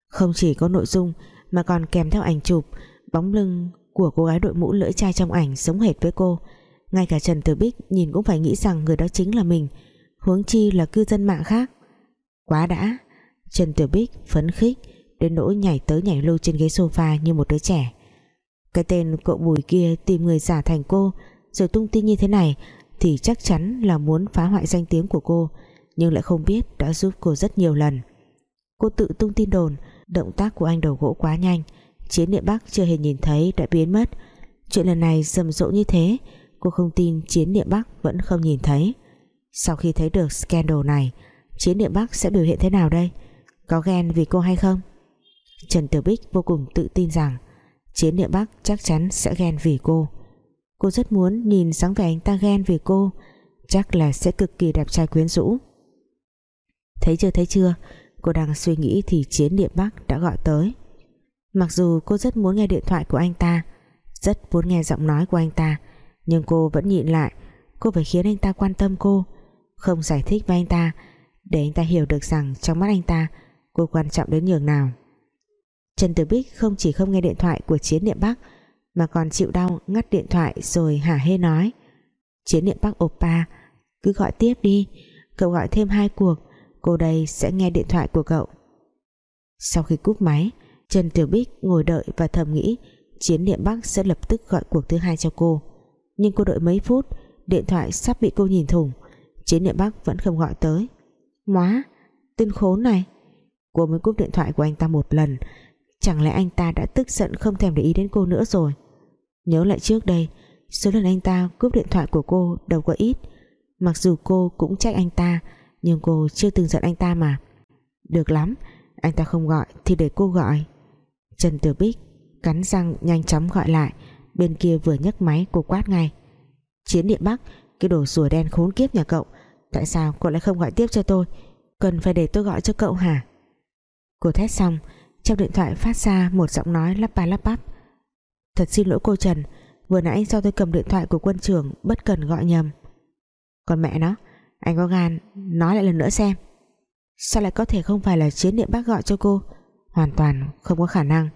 Speaker 1: Không chỉ có nội dung mà còn kèm theo ảnh chụp, bóng lưng của cô gái đội mũ lưỡi chai trong ảnh giống hệt với cô. Ngay cả Trần Tử Bích nhìn cũng phải nghĩ rằng người đó chính là mình, huống chi là cư dân mạng khác. Quá đã. Trần Tử Bích phấn khích, đến nỗi nhảy tới nhảy lui trên ghế sofa như một đứa trẻ. Cái tên cậu bùi kia tìm người giả thành cô, rồi tung tin như thế này, thì chắc chắn là muốn phá hoại danh tiếng của cô, nhưng lại không biết đã giúp cô rất nhiều lần. Cô tự tung tin đồn, động tác của anh đầu gỗ quá nhanh chiến địa Bắc chưa hề nhìn thấy đã biến mất. Chuyện lần này rầm rộ như thế, cô không tin chiến địa Bắc vẫn không nhìn thấy. Sau khi thấy được scandal này, chiến địa Bắc sẽ biểu hiện thế nào đây? Có ghen vì cô hay không? Trần Tử Bích vô cùng tự tin rằng chiến địa Bắc chắc chắn sẽ ghen vì cô. Cô rất muốn nhìn dáng vẻ anh ta ghen vì cô, chắc là sẽ cực kỳ đẹp trai quyến rũ. Thấy chưa thấy chưa? Cô đang suy nghĩ thì chiến địa Bắc đã gọi tới mặc dù cô rất muốn nghe điện thoại của anh ta, rất muốn nghe giọng nói của anh ta, nhưng cô vẫn nhịn lại. Cô phải khiến anh ta quan tâm cô, không giải thích với anh ta, để anh ta hiểu được rằng trong mắt anh ta, cô quan trọng đến nhường nào. Trần Tử Bích không chỉ không nghe điện thoại của Chiến Niệm Bắc, mà còn chịu đau ngắt điện thoại rồi hả hê nói. Chiến Niệm Bắc oppa cứ gọi tiếp đi, cậu gọi thêm hai cuộc, cô đây sẽ nghe điện thoại của cậu. Sau khi cúp máy Trần Tiểu Bích ngồi đợi và thầm nghĩ Chiến Niệm Bắc sẽ lập tức gọi cuộc thứ hai cho cô. Nhưng cô đợi mấy phút điện thoại sắp bị cô nhìn thủng. Chiến Niệm Bắc vẫn không gọi tới. Móa, tên khốn này. Cô mới cúp điện thoại của anh ta một lần. Chẳng lẽ anh ta đã tức giận không thèm để ý đến cô nữa rồi? Nhớ lại trước đây Số lần anh ta cúp điện thoại của cô đâu có ít. Mặc dù cô cũng trách anh ta Nhưng cô chưa từng giận anh ta mà. Được lắm Anh ta không gọi thì để cô gọi. Trần Tử Bích cắn răng nhanh chóng gọi lại, Bên kia vừa nhấc máy cô quát ngay. Chiến điện Bắc, Cái đồ rùa đen khốn kiếp nhà cậu, Tại sao cậu lại không gọi tiếp cho tôi? Cần phải để tôi gọi cho cậu hả? Cô thét xong, Trong điện thoại phát ra một giọng nói lắp ba lắp bắp. Thật xin lỗi cô Trần, Vừa nãy do tôi cầm điện thoại của quân trưởng Bất cần gọi nhầm. Còn mẹ nó, Anh có gan, nói lại lần nữa xem. Sao lại có thể không phải là chiến điện bác gọi cho cô? Hoàn toàn không có khả năng.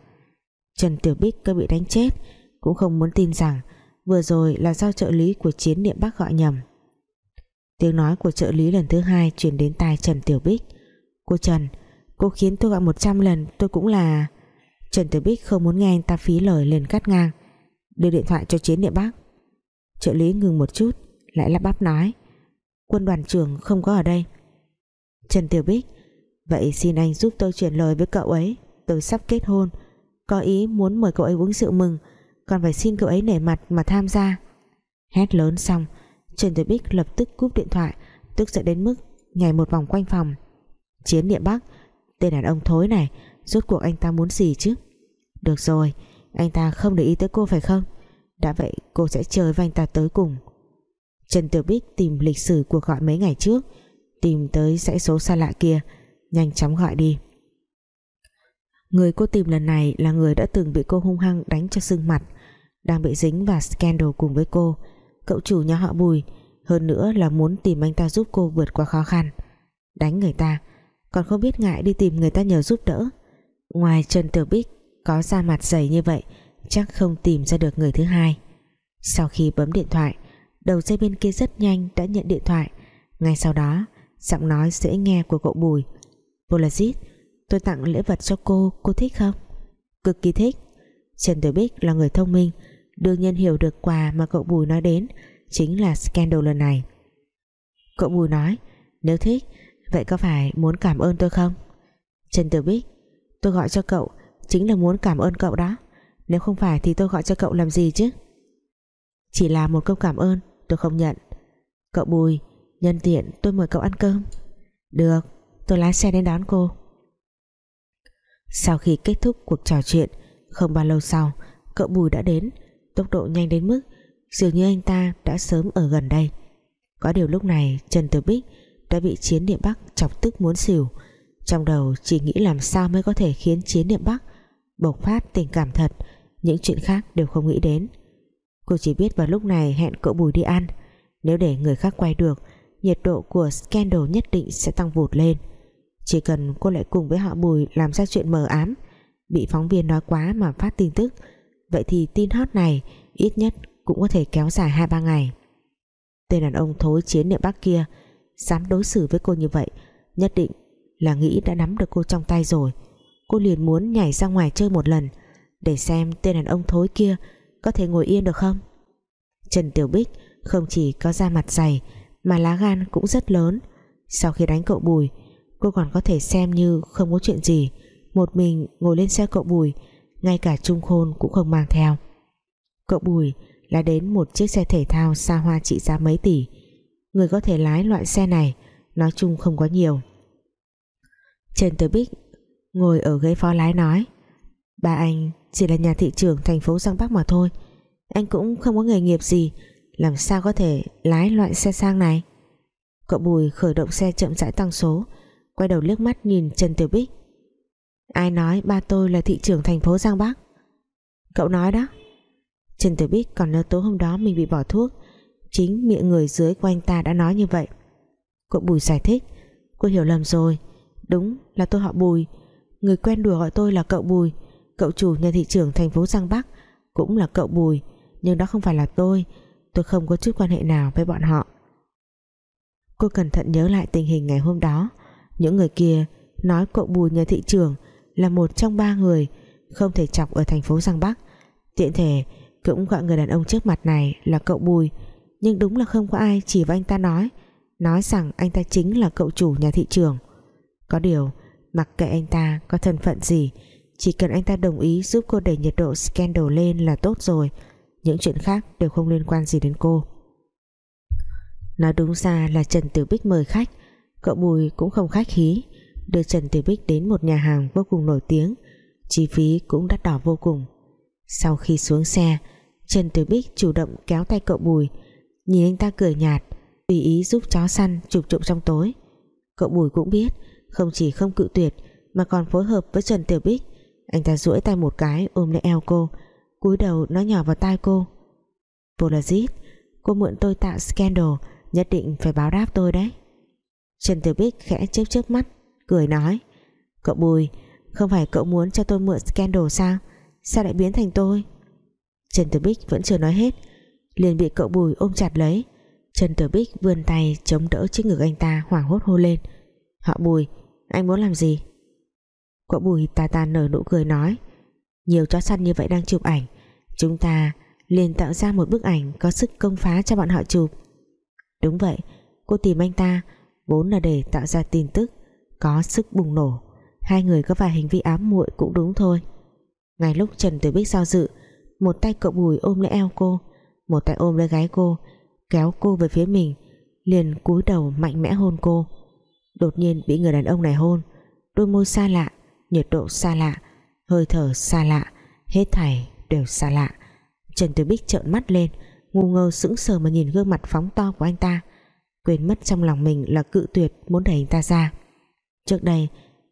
Speaker 1: Trần Tiểu Bích cơ bị đánh chết, Cũng không muốn tin rằng Vừa rồi là do trợ lý của chiến Niệm bác gọi nhầm. Tiếng nói của trợ lý lần thứ hai Chuyển đến tai Trần Tiểu Bích. Cô Trần, Cô khiến tôi gọi 100 lần, tôi cũng là Trần Tiểu Bích không muốn nghe anh ta phí lời liền cắt ngang. Đưa điện thoại cho chiến Niệm bác Trợ lý ngừng một chút, Lại lắp bắp nói, Quân đoàn trưởng không có ở đây. Trần Tiểu Bích Vậy xin anh giúp tôi chuyển lời với cậu ấy. Tôi sắp kết hôn. Có ý muốn mời cậu ấy uống rượu mừng. Còn phải xin cậu ấy nể mặt mà tham gia. Hét lớn xong, Trần Tiểu Bích lập tức cúp điện thoại, Tức giận đến mức nhảy một vòng quanh phòng. Chiến địa Bắc, Tên đàn ông thối này, Rốt cuộc anh ta muốn gì chứ? Được rồi, Anh ta không để ý tới cô phải không? Đã vậy cô sẽ chơi với anh ta tới cùng. Trần Tiểu Bích tìm lịch sử cuộc gọi mấy ngày trước, Tìm tới dãy số xa lạ kia. Nhanh chóng gọi đi. Người cô tìm lần này là người đã từng bị cô hung hăng đánh cho sưng mặt, Đang bị dính vào scandal cùng với cô. Cậu chủ nhà họ Bùi, Hơn nữa là muốn tìm anh ta giúp cô vượt qua khó khăn. Đánh người ta, còn không biết ngại đi tìm người ta nhờ giúp đỡ. Ngoài Trần Tiểu Bích có da mặt dày như vậy, chắc không tìm ra được người thứ hai. Sau khi bấm điện thoại, đầu dây bên kia rất nhanh đã nhận điện thoại. Ngay sau đó, giọng nói dễ nghe của cậu Bùi Polazit, tôi tặng lễ vật cho cô cô thích không? Cực kỳ thích. Trần Tiểu Bích là người thông minh, đương nhiên hiểu được quà mà cậu Bùi nói đến chính là scandal lần này. Cậu Bùi nói, nếu thích, Vậy có phải muốn cảm ơn tôi không? Trần Tiểu Bích, Tôi gọi cho cậu Chính là muốn cảm ơn cậu đó. Nếu không phải thì tôi gọi cho cậu làm gì chứ? Chỉ là một câu cảm ơn, Tôi không nhận. Cậu Bùi, Nhân tiện tôi mời cậu ăn cơm. Được tôi lái xe đến đón cô. Sau khi kết thúc cuộc trò chuyện, Không bao lâu sau, Cậu Bùi đã đến, Tốc độ nhanh đến mức Dường như anh ta đã sớm ở gần đây. Có điều lúc này, Trần Tử Bích Đã bị chiến niệm Bắc chọc tức muốn xỉu. Trong đầu chỉ nghĩ làm sao mới có thể khiến chiến niệm Bắc Bộc phát tình cảm thật, Những chuyện khác đều không nghĩ đến. Cô chỉ biết vào lúc này hẹn cậu Bùi đi ăn. Nếu để người khác quay được, Nhiệt độ của scandal nhất định sẽ tăng vụt lên. Chỉ cần cô lại cùng với họ Bùi Làm ra chuyện mờ ám. Bị phóng viên nói quá mà phát tin tức. Vậy thì tin hot này Ít nhất cũng có thể kéo dài 2-3 ngày. Tên đàn ông thối chiến niệm Bắc kia, Dám đối xử với cô như vậy, Nhất định là nghĩ đã nắm được cô trong tay rồi. Cô liền muốn nhảy ra ngoài chơi một lần, Để xem tên đàn ông thối kia Có thể ngồi yên được không. Trần Tiểu Bích không chỉ có da mặt dày, Mà lá gan cũng rất lớn. Sau khi đánh cậu Bùi Cô còn có thể xem như không có chuyện gì. Một mình ngồi lên xe cậu Bùi, Ngay cả trung khôn cũng không mang theo. Cậu Bùi là đến một chiếc xe thể thao xa hoa trị giá mấy tỷ. Người có thể lái loại xe này, nói chung không có nhiều. Trần Tử Bích ngồi ở ghế phó lái nói ba anh chỉ là nhà thị trưởng thành phố Giang Bắc mà thôi. Anh cũng không có nghề nghiệp gì, làm sao có thể lái loại xe sang này? Cậu Bùi khởi động xe chậm rãi tăng số quay đầu liếc mắt nhìn Trần Tiểu Bích. Ai nói ba tôi là thị trưởng thành phố Giang Bắc? Cậu nói đó. Trần tiểu Bích còn nhớ tối hôm đó mình bị bỏ thuốc. Chính miệng người dưới của anh ta đã nói như vậy. Cậu Bùi giải thích. Cô hiểu lầm rồi. Đúng là tôi họ Bùi. Người quen đùa gọi tôi là cậu Bùi. Cậu chủ nhà thị trưởng thành phố Giang Bắc Cũng là cậu Bùi, Nhưng đó không phải là tôi. Tôi không có chút quan hệ nào với bọn họ. Cô cẩn thận nhớ lại tình hình ngày hôm đó. Những người kia Nói cậu Bùi nhà thị trường Là một trong ba người Không thể chọc ở thành phố Giang Bắc. Tiện thể cũng gọi người đàn ông trước mặt này là cậu Bùi, nhưng đúng là không có ai chỉ vào anh ta nói nói rằng anh ta chính là cậu chủ nhà thị trường có điều, mặc kệ anh ta có thân phận gì, chỉ cần anh ta đồng ý giúp cô đẩy nhiệt độ scandal lên là tốt rồi. Những chuyện khác đều không liên quan gì đến cô. Nói đúng ra là Trần Tiểu Bích mời khách cậu Bùi cũng không khách khí, đưa Trần Tiểu Bích đến một nhà hàng vô cùng nổi tiếng, chi phí cũng đắt đỏ vô cùng. Sau khi xuống xe, Trần tiểu Bích chủ động kéo tay cậu Bùi, Nhìn anh ta cười nhạt, Tùy ý giúp chó săn chụp trộm trong tối. Cậu Bùi cũng biết, Không chỉ không cự tuyệt Mà còn phối hợp với Trần Tiểu Bích, Anh ta duỗi tay một cái ôm lấy eo cô, cúi đầu nói nhỏ vào tai cô. Vô Cô mượn tôi tạo scandal, Nhất định phải báo đáp tôi đấy. Trần Tiểu Bích khẽ chớp chớp mắt, Cười nói, Cậu Bùi, Không phải cậu muốn cho tôi mượn scandal sao? Sao lại biến thành tôi? Trần Tử Bích vẫn chưa nói hết, liền bị cậu Bùi ôm chặt lấy. Trần Tử Bích vươn tay chống đỡ trước ngực anh ta, hoảng hốt hô lên, Họ Bùi, anh muốn làm gì? Cậu Bùi tà tà nở nụ cười nói, Nhiều chó săn như vậy đang chụp ảnh, Chúng ta liền tạo ra một bức ảnh Có sức công phá cho bọn họ chụp. Đúng vậy, Cô tìm anh ta Vốn là để tạo ra tin tức, Có sức bùng nổ. Hai người có vài hành vi ám muội cũng đúng thôi. Ngay lúc Trần Tử Bích do dự, một tay cậu Bùi ôm lấy eo cô, một tay ôm lấy gái cô, kéo cô về phía mình, liền cúi đầu mạnh mẽ hôn cô. Đột nhiên bị người đàn ông này hôn, đôi môi xa lạ, nhiệt độ xa lạ, hơi thở xa lạ, hết thảy đều xa lạ. Trần Tử Bích trợn mắt lên, ngu ngơ sững sờ mà nhìn gương mặt phóng to của anh ta quên mất trong lòng mình là cự tuyệt muốn đẩy anh ta ra. Trước đây,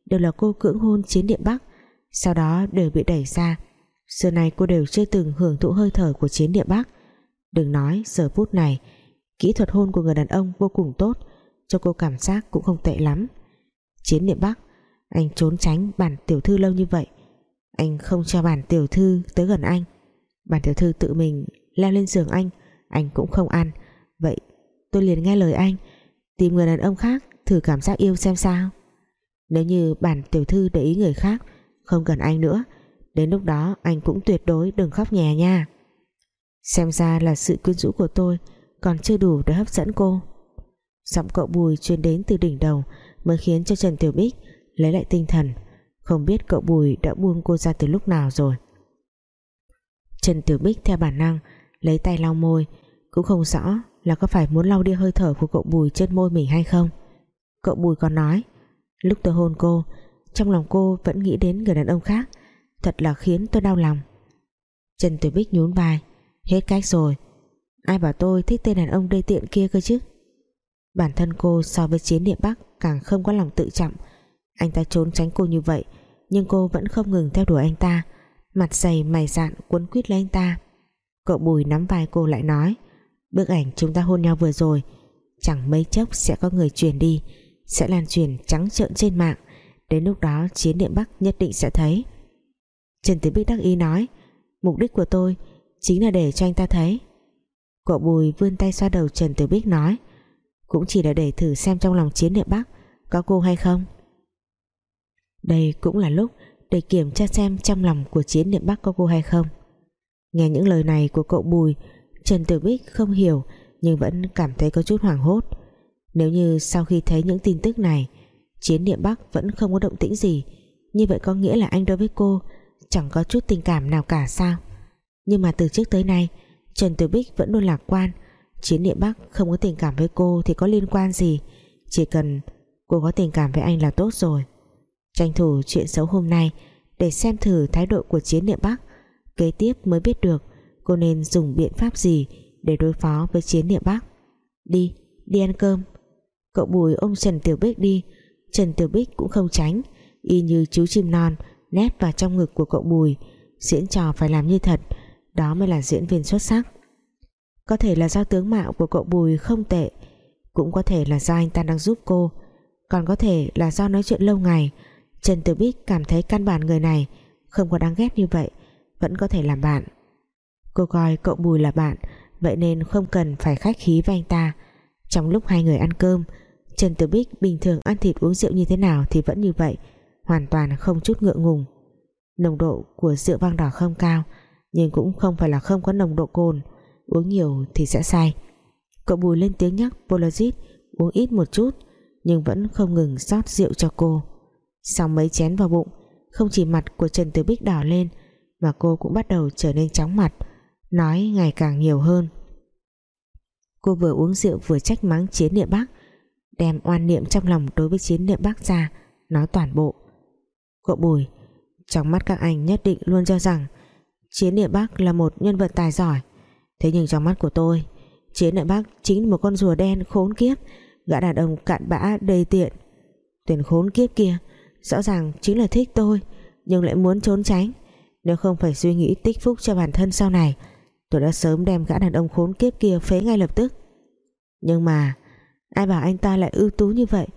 Speaker 1: đều là cô cưỡng hôn chiến điện Bắc, sau đó đều bị đẩy ra. Xưa nay cô đều chưa từng hưởng thụ hơi thở của chiến địa Bắc. Đừng nói giờ phút này, kỹ thuật hôn của người đàn ông vô cùng tốt, cho cô cảm giác cũng không tệ lắm. Chiến địa Bắc, anh trốn tránh bản tiểu thư lâu như vậy. Anh không cho bản tiểu thư tới gần anh. Bản tiểu thư tự mình leo lên giường anh anh cũng không ăn. Vậy tôi liền nghe lời anh, tìm người đàn ông khác thử cảm giác yêu xem sao. Nếu như bản tiểu thư để ý người khác, không cần anh nữa, đến lúc đó anh cũng tuyệt đối đừng khóc nhè nha. Xem ra là sự quyến rũ của tôi còn chưa đủ để hấp dẫn cô. Giọng cậu bùi truyền đến từ đỉnh đầu mới khiến cho Trần Tiểu Bích lấy lại tinh thần, không biết cậu Bùi đã buông cô ra từ lúc nào rồi. Trần Tiểu Bích theo bản năng lấy tay lau môi, cũng không rõ là có phải muốn lau đi hơi thở của cậu Bùi trên môi mình hay không? Cậu Bùi còn nói, lúc tôi hôn cô, trong lòng cô vẫn nghĩ đến người đàn ông khác, thật là khiến tôi đau lòng. Trần Tiểu Bích nhún vai, hết cách rồi, ai bảo tôi thích tên đàn ông đê tiện kia cơ chứ? Bản thân cô so với chiến địa Bắc càng không có lòng tự trọng, anh ta trốn tránh cô như vậy, nhưng cô vẫn không ngừng theo đuổi anh ta, mặt dày mày dạn quấn quýt lấy anh ta. Cậu Bùi nắm vai cô lại nói bức ảnh chúng ta hôn nhau vừa rồi, chẳng mấy chốc sẽ có người truyền đi, sẽ lan truyền trắng trợn trên mạng. Đến lúc đó, chiến địa Bắc nhất định sẽ thấy. Trần Tiến Bích đắc ý nói, mục đích của tôi chính là để cho anh ta thấy. Cậu Bùi vươn tay xoa đầu Trần Tử Bích nói, cũng chỉ là để thử xem trong lòng chiến địa Bắc có cô hay không. Đây cũng là lúc để kiểm tra xem trong lòng của chiến địa Bắc có cô hay không. Nghe những lời này của cậu Bùi Trần Tử Bích không hiểu, nhưng vẫn cảm thấy có chút hoảng hốt. Nếu như sau khi thấy những tin tức này, chiến địa Bắc vẫn không có động tĩnh gì, như vậy có nghĩa là anh đối với cô chẳng có chút tình cảm nào cả sao? Nhưng mà từ trước tới nay, Trần Tử Bích vẫn luôn lạc quan. Chiến địa Bắc không có tình cảm với cô thì có liên quan gì? Chỉ cần cô có tình cảm với anh là tốt rồi. Tranh thủ chuyện xấu hôm nay để xem thử thái độ của chiến địa Bắc, kế tiếp mới biết được cô nên dùng biện pháp gì để đối phó với chiến địa Bắc? Đi, đi ăn cơm. Cậu Bùi ôm Trần Tiểu Bích đi. Trần Tiểu Bích cũng không tránh y như chú chim non nép vào trong ngực của cậu Bùi diễn trò phải làm như thật đó mới là diễn viên xuất sắc. Có thể là do tướng mạo của cậu Bùi không tệ cũng có thể là do anh ta đang giúp cô. Còn có thể là do nói chuyện lâu ngày Trần Tiểu Bích cảm thấy căn bản người này không có đáng ghét như vậy vẫn có thể làm bạn cô coi cậu Bùi là bạn, vậy nên không cần phải khách khí với anh ta. Trong lúc hai người ăn cơm, Trần Tử Bích bình thường ăn thịt uống rượu như thế nào thì vẫn như vậy, hoàn toàn không chút ngượng ngùng. Nồng độ của rượu vang đỏ không cao, nhưng cũng không phải là không có nồng độ cồn, uống nhiều thì sẽ say. Cậu Bùi lên tiếng nhắc Polozit uống ít một chút, nhưng vẫn không ngừng rót rượu cho cô. Sau mấy chén vào bụng, không chỉ mặt của Trần Tử Bích đỏ lên, mà cô cũng bắt đầu trở nên chóng mặt nói ngày càng nhiều hơn. Cô vừa uống rượu vừa trách mắng chiến địa Bắc, đem oan niệm trong lòng đối với chiến địa Bắc ra, nói toàn bộ. Cậu Bùi, trong mắt các anh nhất định luôn cho rằng chiến địa Bắc là một nhân vật tài giỏi. Thế nhưng trong mắt của tôi, chiến địa Bắc chính là một con rùa đen khốn kiếp, gã đàn ông cạn bã, đầy tiện. Tuyển khốn kiếp kia rõ ràng chính là thích tôi, nhưng lại muốn trốn tránh, nếu không phải suy nghĩ tích phúc cho bản thân sau này tôi đã sớm đem gã đàn ông khốn kiếp kia phế ngay lập tức. Nhưng mà, ai bảo anh ta lại ưu tú như vậy?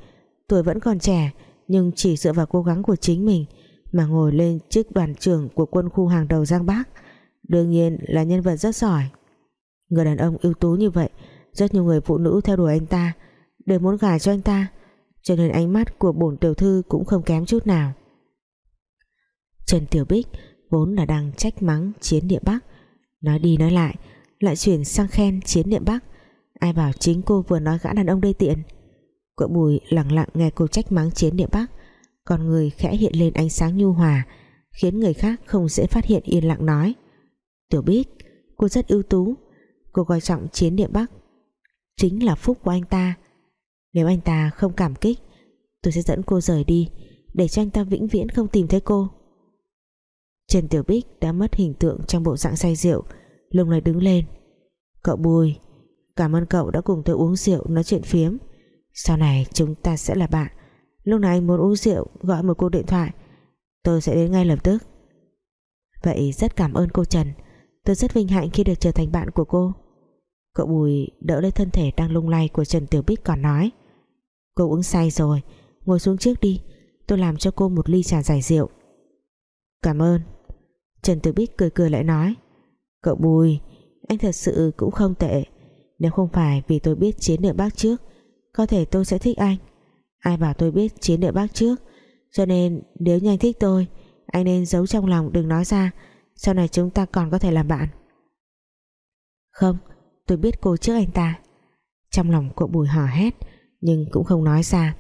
Speaker 1: Tuổi vẫn còn trẻ, nhưng chỉ dựa vào cố gắng của chính mình mà ngồi lên chức đoàn trưởng của quân khu hàng đầu Giang Bắc. Đương nhiên là nhân vật rất giỏi. Người đàn ông ưu tú như vậy, rất nhiều người phụ nữ theo đuổi anh ta, đều muốn gả cho anh ta, cho nên ánh mắt của bổn tiểu thư cũng không kém chút nào. Trần Tiểu Bích vốn là đang trách mắng chiến địa Bắc nói đi nói lại lại chuyển sang khen chiến niệm Bắc ai bảo chính cô vừa nói gã đàn ông đây tiện? Cậu Bùi lặng lặng nghe cô trách mắng chiến niệm Bắc còn người khẽ hiện lên ánh sáng nhu hòa, khiến người khác không dễ phát hiện yên lặng nói. Tiểu Bích, cô rất ưu tú. Cô coi trọng chiến niệm Bắc chính là phúc của anh ta. Nếu anh ta không cảm kích, tôi sẽ dẫn cô rời đi, để cho anh ta vĩnh viễn không tìm thấy cô. Trần Tiểu Bích đã mất hình tượng trong bộ dạng say rượu. Lùng lại đứng lên. Cậu Bùi, cảm ơn cậu đã cùng tôi uống rượu nói chuyện phiếm. Sau này chúng ta sẽ là bạn. Lúc này anh muốn uống rượu, gọi một cuộc điện thoại. Tôi sẽ đến ngay lập tức. Vậy rất cảm ơn cô Trần. Tôi rất vinh hạnh khi được trở thành bạn của cô. Cậu Bùi đỡ lấy thân thể đang lung lay của Trần Tiểu Bích còn nói. Cô uống say rồi, ngồi xuống trước đi. Tôi làm cho cô một ly trà giải rượu cảm ơn. Trần Tử Bích cười cười lại nói, cậu Bùi, anh thật sự cũng không tệ. Nếu không phải vì tôi biết chiến địa bác trước, có thể tôi sẽ thích anh. Ai bảo tôi biết chiến địa bác trước, cho nên nếu như anh thích tôi, anh nên giấu trong lòng đừng nói ra, sau này chúng ta còn có thể làm bạn. Không, tôi biết cô trước anh ta. Trong lòng cậu bùi hò hét, nhưng cũng không nói ra.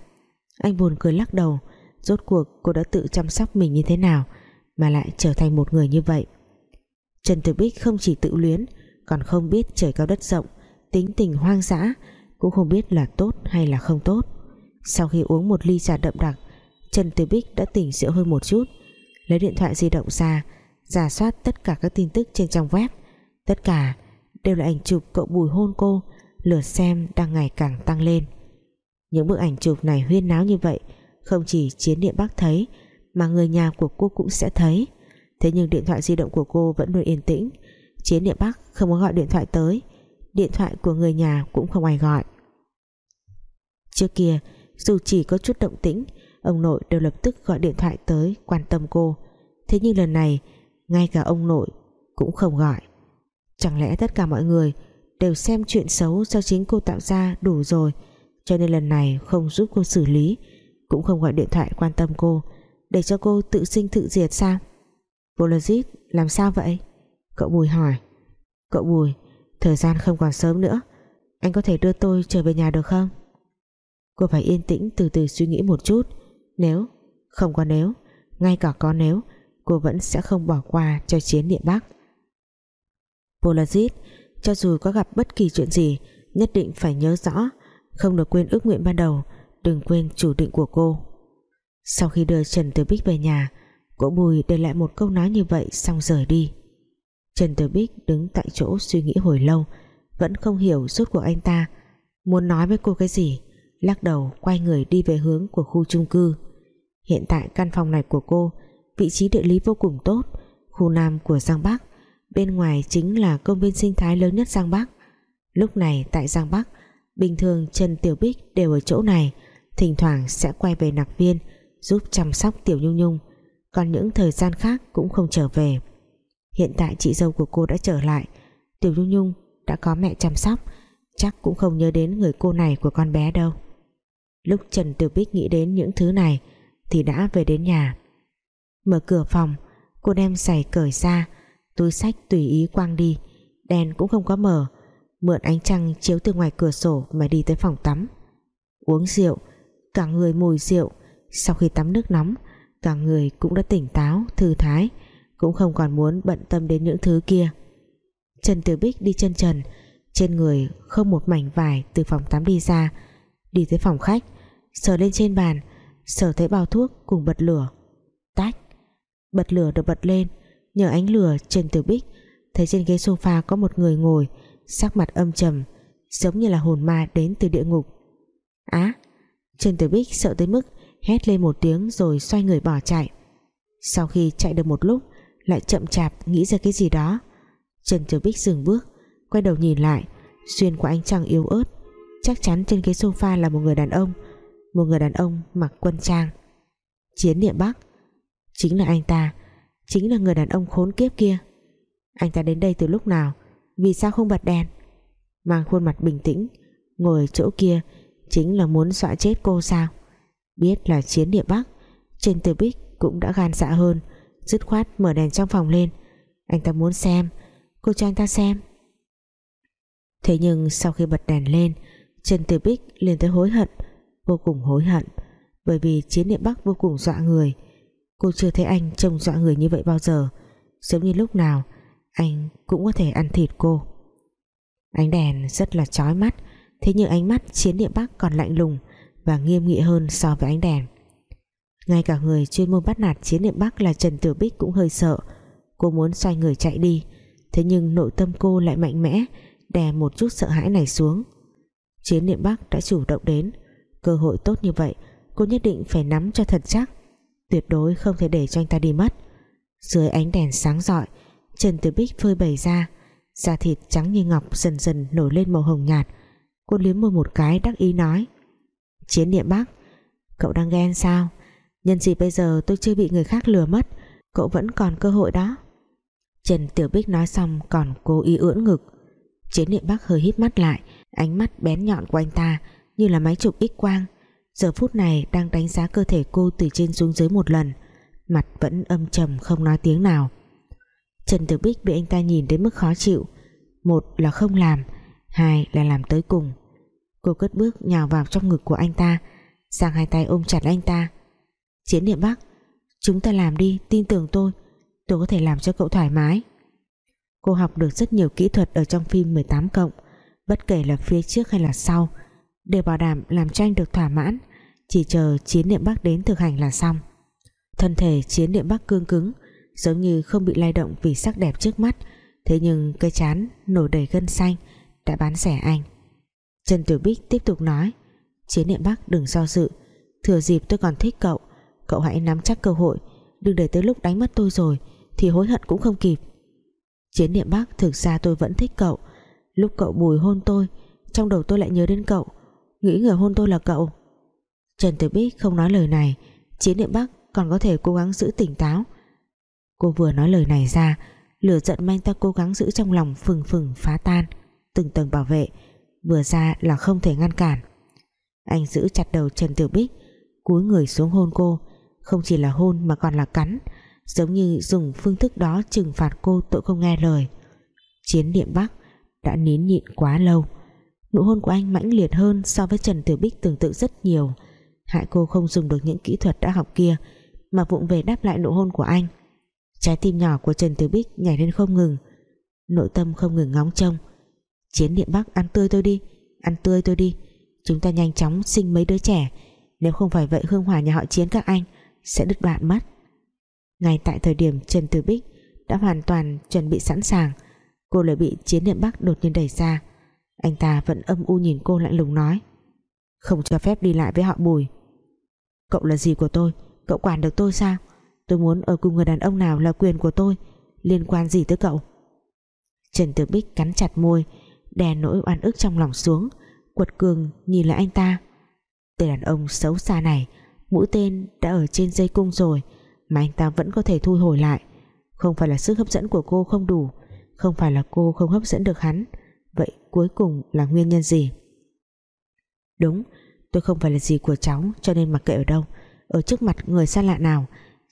Speaker 1: Anh buồn cười lắc đầu, Rốt cuộc cô đã tự chăm sóc mình như thế nào? Mà lại trở thành một người như vậy. Trần Tử Bích không chỉ tự luyến, Còn không biết trời cao đất rộng, Tính tình hoang dã, Cũng không biết là tốt hay là không tốt. Sau khi uống một ly trà đậm đặc, Trần Tử Bích đã tỉnh rượu hơn một chút, Lấy điện thoại di động ra, giả soát tất cả các tin tức trên trang web. Tất cả đều là ảnh chụp cậu bùi hôn cô, lượt xem đang ngày càng tăng lên. Những bức ảnh chụp này huyên náo như vậy, không chỉ chiến địa bắc thấy mà người nhà của cô cũng sẽ thấy. Thế nhưng điện thoại di động của cô vẫn luôn yên tĩnh. Chiến địa bắc không có gọi điện thoại tới. Điện thoại của người nhà cũng không ai gọi. Trước kia, dù chỉ có chút động tĩnh, ông nội đều lập tức gọi điện thoại tới quan tâm cô. Thế nhưng lần này, ngay cả ông nội cũng không gọi. Chẳng lẽ tất cả mọi người đều xem chuyện xấu do chính cô tạo ra đủ rồi, cho nên lần này không giúp cô xử lý, cũng không gọi điện thoại quan tâm cô để cho cô tự sinh tự diệt sao? Volozit làm sao vậy? Cậu Bùi hỏi. Cậu Bùi, thời gian không còn sớm nữa. Anh có thể đưa tôi trở về nhà được không? Cô phải yên tĩnh, từ từ suy nghĩ một chút. Nếu, không có nếu, ngay cả có nếu, cô vẫn sẽ không bỏ qua cho chiến địa Bắc. Volozit cho dù có gặp bất kỳ chuyện gì, nhất định phải nhớ rõ, không được quên ước nguyện ban đầu, đừng quên chủ định của cô sau khi đưa Trần Tử Bích về nhà, Cỗ Bùi để lại một câu nói như vậy xong rời đi. Trần Tử Bích đứng tại chỗ suy nghĩ hồi lâu, vẫn không hiểu suốt của anh ta muốn nói với cô cái gì, lắc đầu quay người đi về hướng của khu chung cư. Hiện tại căn phòng này của cô, vị trí địa lý vô cùng tốt, khu nam của Giang Bắc, bên ngoài chính là công viên sinh thái lớn nhất Giang Bắc. Lúc này tại Giang Bắc, bình thường Trần Tiểu Bích đều ở chỗ này, thỉnh thoảng sẽ quay về nạc viên giúp chăm sóc Tiểu Nhung Nhung. Còn những thời gian khác cũng không trở về. Hiện tại chị dâu của cô đã trở lại. Tiểu Nhung Nhung đã có mẹ chăm sóc. Chắc cũng không nhớ đến người cô này của con bé đâu. Lúc Trần Tiểu Bích nghĩ đến những thứ này, thì đã về đến nhà. Mở cửa phòng, cô đem giày cởi ra. Túi sách tùy ý quăng đi. Đèn cũng không có mở. Mượn ánh trăng chiếu từ ngoài cửa sổ mà đi tới phòng tắm. Uống rượu, cả người mùi rượu sau khi tắm nước nóng, cả người cũng đã tỉnh táo, thư thái, cũng không còn muốn bận tâm đến những thứ kia. Trần Tiểu Bích đi chân trần, trên người không một mảnh vải từ phòng tắm đi ra. Đi tới phòng khách, sờ lên trên bàn, sờ thấy bao thuốc cùng bật lửa. Tách! Bật lửa được bật lên, nhờ ánh lửa, Trần Tiểu Bích thấy trên ghế sofa có một người ngồi, sắc mặt âm trầm, giống như là hồn ma đến từ địa ngục. Á! Trần Tiểu Bích sợ tới mức hét lên một tiếng rồi xoay người bỏ chạy. Sau khi chạy được một lúc, lại chậm chạp nghĩ ra cái gì đó. Trần Tiểu Bích dừng bước, quay đầu nhìn lại, xuyên qua ánh trăng yếu ớt. Chắc chắn trên cái sofa là một người đàn ông, một người đàn ông mặc quân trang. Chiến địa Bắc, chính là anh ta, chính là người đàn ông khốn kiếp kia. Anh ta đến đây từ lúc nào, vì sao không bật đèn? Mang khuôn mặt bình tĩnh, ngồi chỗ kia, chính là muốn dọa chết cô sao? Biết là chiến địa Bắc. Trên từ bích cũng đã gan dạ hơn, dứt khoát mở đèn trong phòng lên. Anh ta muốn xem, cô cho anh ta xem. Thế nhưng sau khi bật đèn lên Trần từ Bích liền tới hối hận, vô cùng hối hận, bởi vì chiến địa Bắc vô cùng dọa người. Cô chưa thấy anh trông dọa người như vậy bao giờ. Giống như lúc nào, anh cũng có thể ăn thịt cô. Ánh đèn rất là chói mắt, thế nhưng ánh mắt chiến địa Bắc còn lạnh lùng và nghiêm nghị hơn so với ánh đèn. Ngay cả người chuyên môn bắt nạt chiến niệm Bắc là Trần Tử Bích cũng hơi sợ. Cô muốn xoay người chạy đi, thế nhưng nội tâm cô lại mạnh mẽ, đè một chút sợ hãi này xuống. Chiến niệm Bắc đã chủ động đến. Cơ hội tốt như vậy, cô nhất định phải nắm cho thật chắc. Tuyệt đối không thể để cho anh ta đi mất. Dưới ánh đèn sáng rọi, Trần Tử Bích phơi bày ra, da thịt trắng như ngọc dần dần nổi lên màu hồng nhạt. Cô liếm môi một cái đắc ý nói chiến địa Bắc. Cậu đang ghen sao? Nhân dịp bây giờ tôi chưa bị người khác lừa mất, cậu vẫn còn cơ hội đó. Trần Tiểu Bích nói xong còn cố ý ưỡn ngực. Chiến địa Bắc hơi hít mắt lại, ánh mắt bén nhọn của anh ta như là máy chụp x quang. Giờ phút này đang đánh giá cơ thể cô từ trên xuống dưới một lần, mặt vẫn âm trầm không nói tiếng nào. Trần Tử Bích bị anh ta nhìn đến mức khó chịu. Một là không làm, hai là làm tới cùng cô cất bước nhào vào trong ngực của anh ta, Giang hai tay ôm chặt anh ta. Chiến niệm Bắc Chúng ta làm đi, tin tưởng tôi Tôi có thể làm cho cậu thoải mái. Cô học được rất nhiều kỹ thuật ở trong phim 18 cộng, Bất kể là phía trước hay là sau Để bảo đảm làm cho anh được thỏa mãn, Chỉ chờ chiến niệm Bắc đến thực hành là xong. Thân thể chiến niệm Bắc cương cứng, Giống như không bị lay động vì sắc đẹp trước mắt, Thế nhưng cây chán nổi đầy gân xanh Đã bán rẻ anh. Trần Tiểu Bích tiếp tục nói Chiến niệm Bắc, đừng do dự. Thừa dịp tôi còn thích cậu Cậu hãy nắm chắc cơ hội. Đừng để tới lúc đánh mất tôi rồi, Thì hối hận cũng không kịp. Chiến niệm Bắc, thực ra tôi vẫn thích cậu. Lúc cậu bùi hôn tôi, Trong đầu tôi lại nhớ đến cậu. Nghĩ người hôn tôi là cậu. Trần Tử Bích không nói lời này. Chiến niệm Bắc, còn có thể cố gắng giữ tỉnh táo. Cô vừa nói lời này ra, Lửa giận manh ta cố gắng giữ trong lòng Phừng phừng phá tan, Từng tầng bảo vệ. Vừa ra là không thể ngăn cản. Anh giữ chặt đầu Trần Tiểu Bích, Cúi người xuống hôn cô. Không chỉ là hôn mà còn là cắn, Giống như dùng phương thức đó trừng phạt cô tội không nghe lời. Chiến niệm Bắc đã nín nhịn quá lâu. Nụ hôn của anh mãnh liệt hơn so với Trần Tiểu Bích tưởng tượng rất nhiều. Hại cô không dùng được những kỹ thuật đã học kia, mà vụng về đáp lại nụ hôn của anh. Trái tim nhỏ của Trần Tiểu Bích nhảy lên không ngừng. Nội tâm không ngừng ngóng trông chiến điện Bắc, ăn tươi tôi đi. Ăn tươi tôi đi. Chúng ta nhanh chóng sinh mấy đứa trẻ. Nếu không phải vậy, hương hòa nhà họ chiến các anh sẽ đứt đoạn mất. Ngay tại thời điểm Trần Tử Bích đã hoàn toàn chuẩn bị sẵn sàng, cô lại bị chiến niệm Bắc đột nhiên đẩy ra. Anh ta vẫn âm u nhìn cô lạnh lùng nói, không cho phép đi lại với họ bùi. Cậu là gì của tôi? Cậu quản được tôi sao? Tôi muốn ở cùng người đàn ông nào là quyền của tôi liên quan gì tới cậu? Trần Tử Bích cắn chặt môi đè nỗi oan ức trong lòng xuống, quật cường nhìn lại anh ta. Tên đàn ông xấu xa này mũi tên đã ở trên dây cung rồi, mà anh ta vẫn có thể thu hồi lại. Không phải là sức hấp dẫn của cô không đủ, không phải là cô không hấp dẫn được hắn. Vậy cuối cùng là nguyên nhân gì? Đúng, tôi không phải là gì của cháu, cho nên mặc kệ ở đâu. Ở trước mặt người xa lạ nào,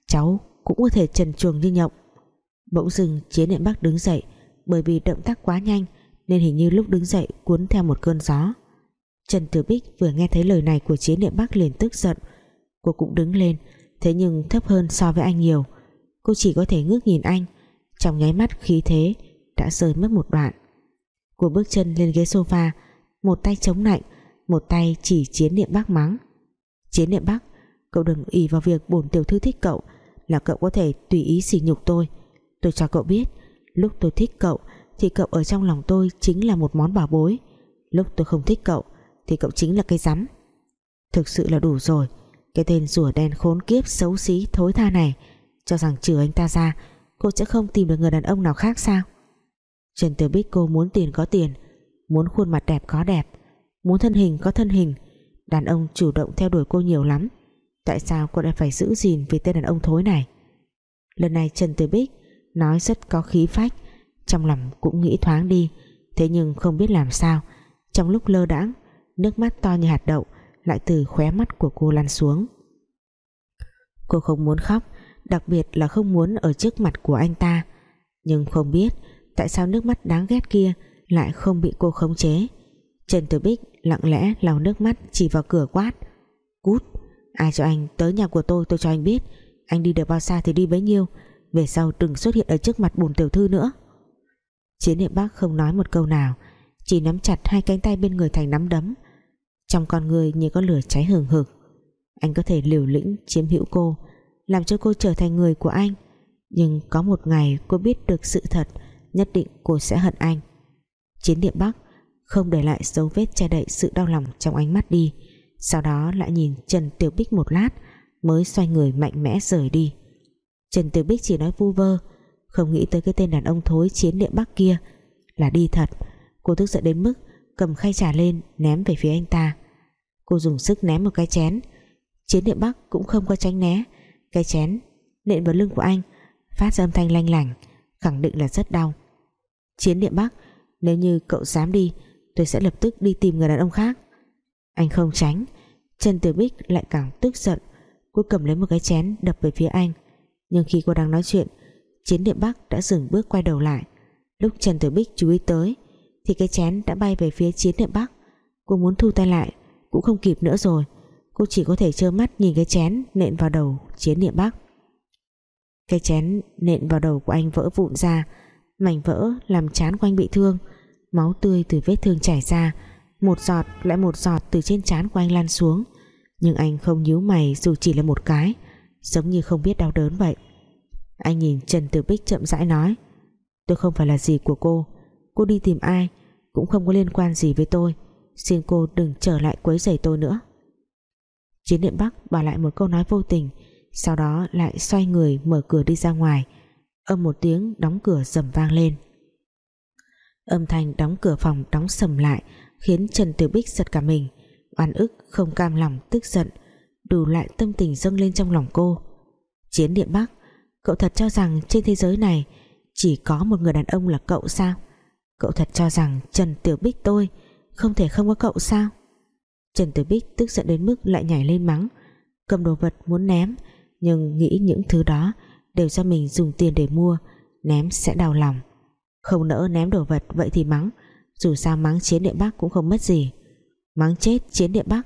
Speaker 1: cháu cũng có thể trần truồng như nhộng. Bỗng dưng chiến niệm bắc đứng dậy, bởi vì động tác quá nhanh nên hình như lúc đứng dậy cuốn theo một cơn gió. Trần Tử Bích vừa nghe thấy lời này của Chế niệm bắc liền tức giận. Cô cũng đứng lên thế nhưng thấp hơn so với anh nhiều. Cô chỉ có thể ngước nhìn anh trong nháy mắt khí thế đã rơi mất một đoạn. Cô bước chân lên ghế sofa một tay chống lạnh một tay chỉ Chế niệm Bắc mắng. Chế niệm Bắc, cậu đừng ỷ vào việc bổn tiểu thư thích cậu là cậu có thể tùy ý sỉ nhục tôi. Tôi cho cậu biết lúc tôi thích cậu thì cậu ở trong lòng tôi chính là một món bảo bối. Lúc tôi không thích cậu, thì cậu chính là cây rắm. Thực sự là đủ rồi. Cái tên rùa đen khốn kiếp xấu xí, thối tha này. Cho rằng trừ anh ta ra, cô sẽ không tìm được người đàn ông nào khác sao? Trần Tử Bích cô muốn tiền có tiền, muốn khuôn mặt đẹp có đẹp, muốn thân hình có thân hình. Đàn ông chủ động theo đuổi cô nhiều lắm. Tại sao cô lại phải giữ gìn vì tên đàn ông thối này? Lần này Trần Tử Bích nói rất có khí phách trong lòng cũng nghĩ thoáng đi, thế nhưng không biết làm sao. Trong lúc lơ đãng, nước mắt to như hạt đậu lại từ khóe mắt của cô lăn xuống. Cô không muốn khóc, đặc biệt là không muốn ở trước mặt của anh ta. Nhưng không biết tại sao nước mắt đáng ghét kia lại không bị cô khống chế. Trần Tử Bích lặng lẽ lau nước mắt chỉ vào cửa quát. Cút, ai cho anh tới nhà của tôi tôi cho anh biết. Anh đi được bao xa thì đi bấy nhiêu. Về sau đừng xuất hiện ở trước mặt bùn tiểu thư nữa chiến niệm bác không nói một câu nào, chỉ nắm chặt hai cánh tay bên người thành nắm đấm. Trong con người như có lửa cháy hừng hực. Anh có thể liều lĩnh chiếm hữu cô, làm cho cô trở thành người của anh. Nhưng có một ngày cô biết được sự thật, nhất định cô sẽ hận anh. Chiến địa bắc không để lại dấu vết che đậy sự đau lòng trong ánh mắt đi, sau đó lại nhìn Trần Tiểu Bích một lát, mới xoay người mạnh mẽ rời đi. Trần Tiểu Bích chỉ nói vu vơ không nghĩ tới cái tên đàn ông thối chiến địa bắc kia. Là đi thật. Cô tức giận đến mức cầm khay trà lên, ném về phía anh ta. Cô dùng sức ném một cái chén. Chiến địa bắc cũng không có tránh né. Cái chén nện vào lưng của anh, phát ra âm thanh lanh lảnh, khẳng định là rất đau. Chiến địa bắc, nếu như cậu dám đi, tôi sẽ lập tức đi tìm người đàn ông khác. Anh không tránh. Trần Tử Bích lại càng tức giận. Cô cầm lấy một cái chén đập về phía anh. Nhưng khi cô đang nói chuyện chiến địa bắc đã dừng bước quay đầu lại. Lúc Trần Tử Bích chú ý tới, thì cái chén đã bay về phía chiến địa bắc. Cô muốn thu tay lại, cũng không kịp nữa rồi. Cô chỉ có thể trơ mắt nhìn cái chén nện vào đầu chiến niệm bắc. Cái chén nện vào đầu của anh vỡ vụn ra, mảnh vỡ làm chán của anh bị thương. Máu tươi từ vết thương chảy ra, một giọt lại một giọt từ trên chán của anh lan xuống. Nhưng anh không nhíu mày dù chỉ là một cái, giống như không biết đau đớn vậy anh nhìn Trần Tử Bích chậm rãi nói, tôi không phải là gì của cô. Cô đi tìm ai cũng không có liên quan gì với tôi. Xin cô đừng trở lại quấy rầy tôi nữa. Chiến niệm Bắc bỏ lại một câu nói vô tình, sau đó lại xoay người mở cửa đi ra ngoài. Âm một tiếng đóng cửa rầm vang lên. Âm thanh đóng cửa phòng đóng sầm lại, khiến Trần Tử Bích giật cả mình. Oan ức, không cam lòng, tức giận, đủ lại tâm tình dâng lên trong lòng cô. Chiến điện Bắc cậu thật cho rằng trên thế giới này chỉ có một người đàn ông là cậu sao? Cậu thật cho rằng Trần Tiểu Bích tôi không thể không có cậu sao? Trần Tử Bích tức giận đến mức lại nhảy lên mắng, cầm đồ vật muốn ném, nhưng nghĩ những thứ đó đều do mình dùng tiền để mua, ném sẽ đau lòng. Không nỡ ném đồ vật vậy thì mắng, dù sao mắng chiến địa Bắc cũng không mất gì. Mắng chết chiến địa Bắc,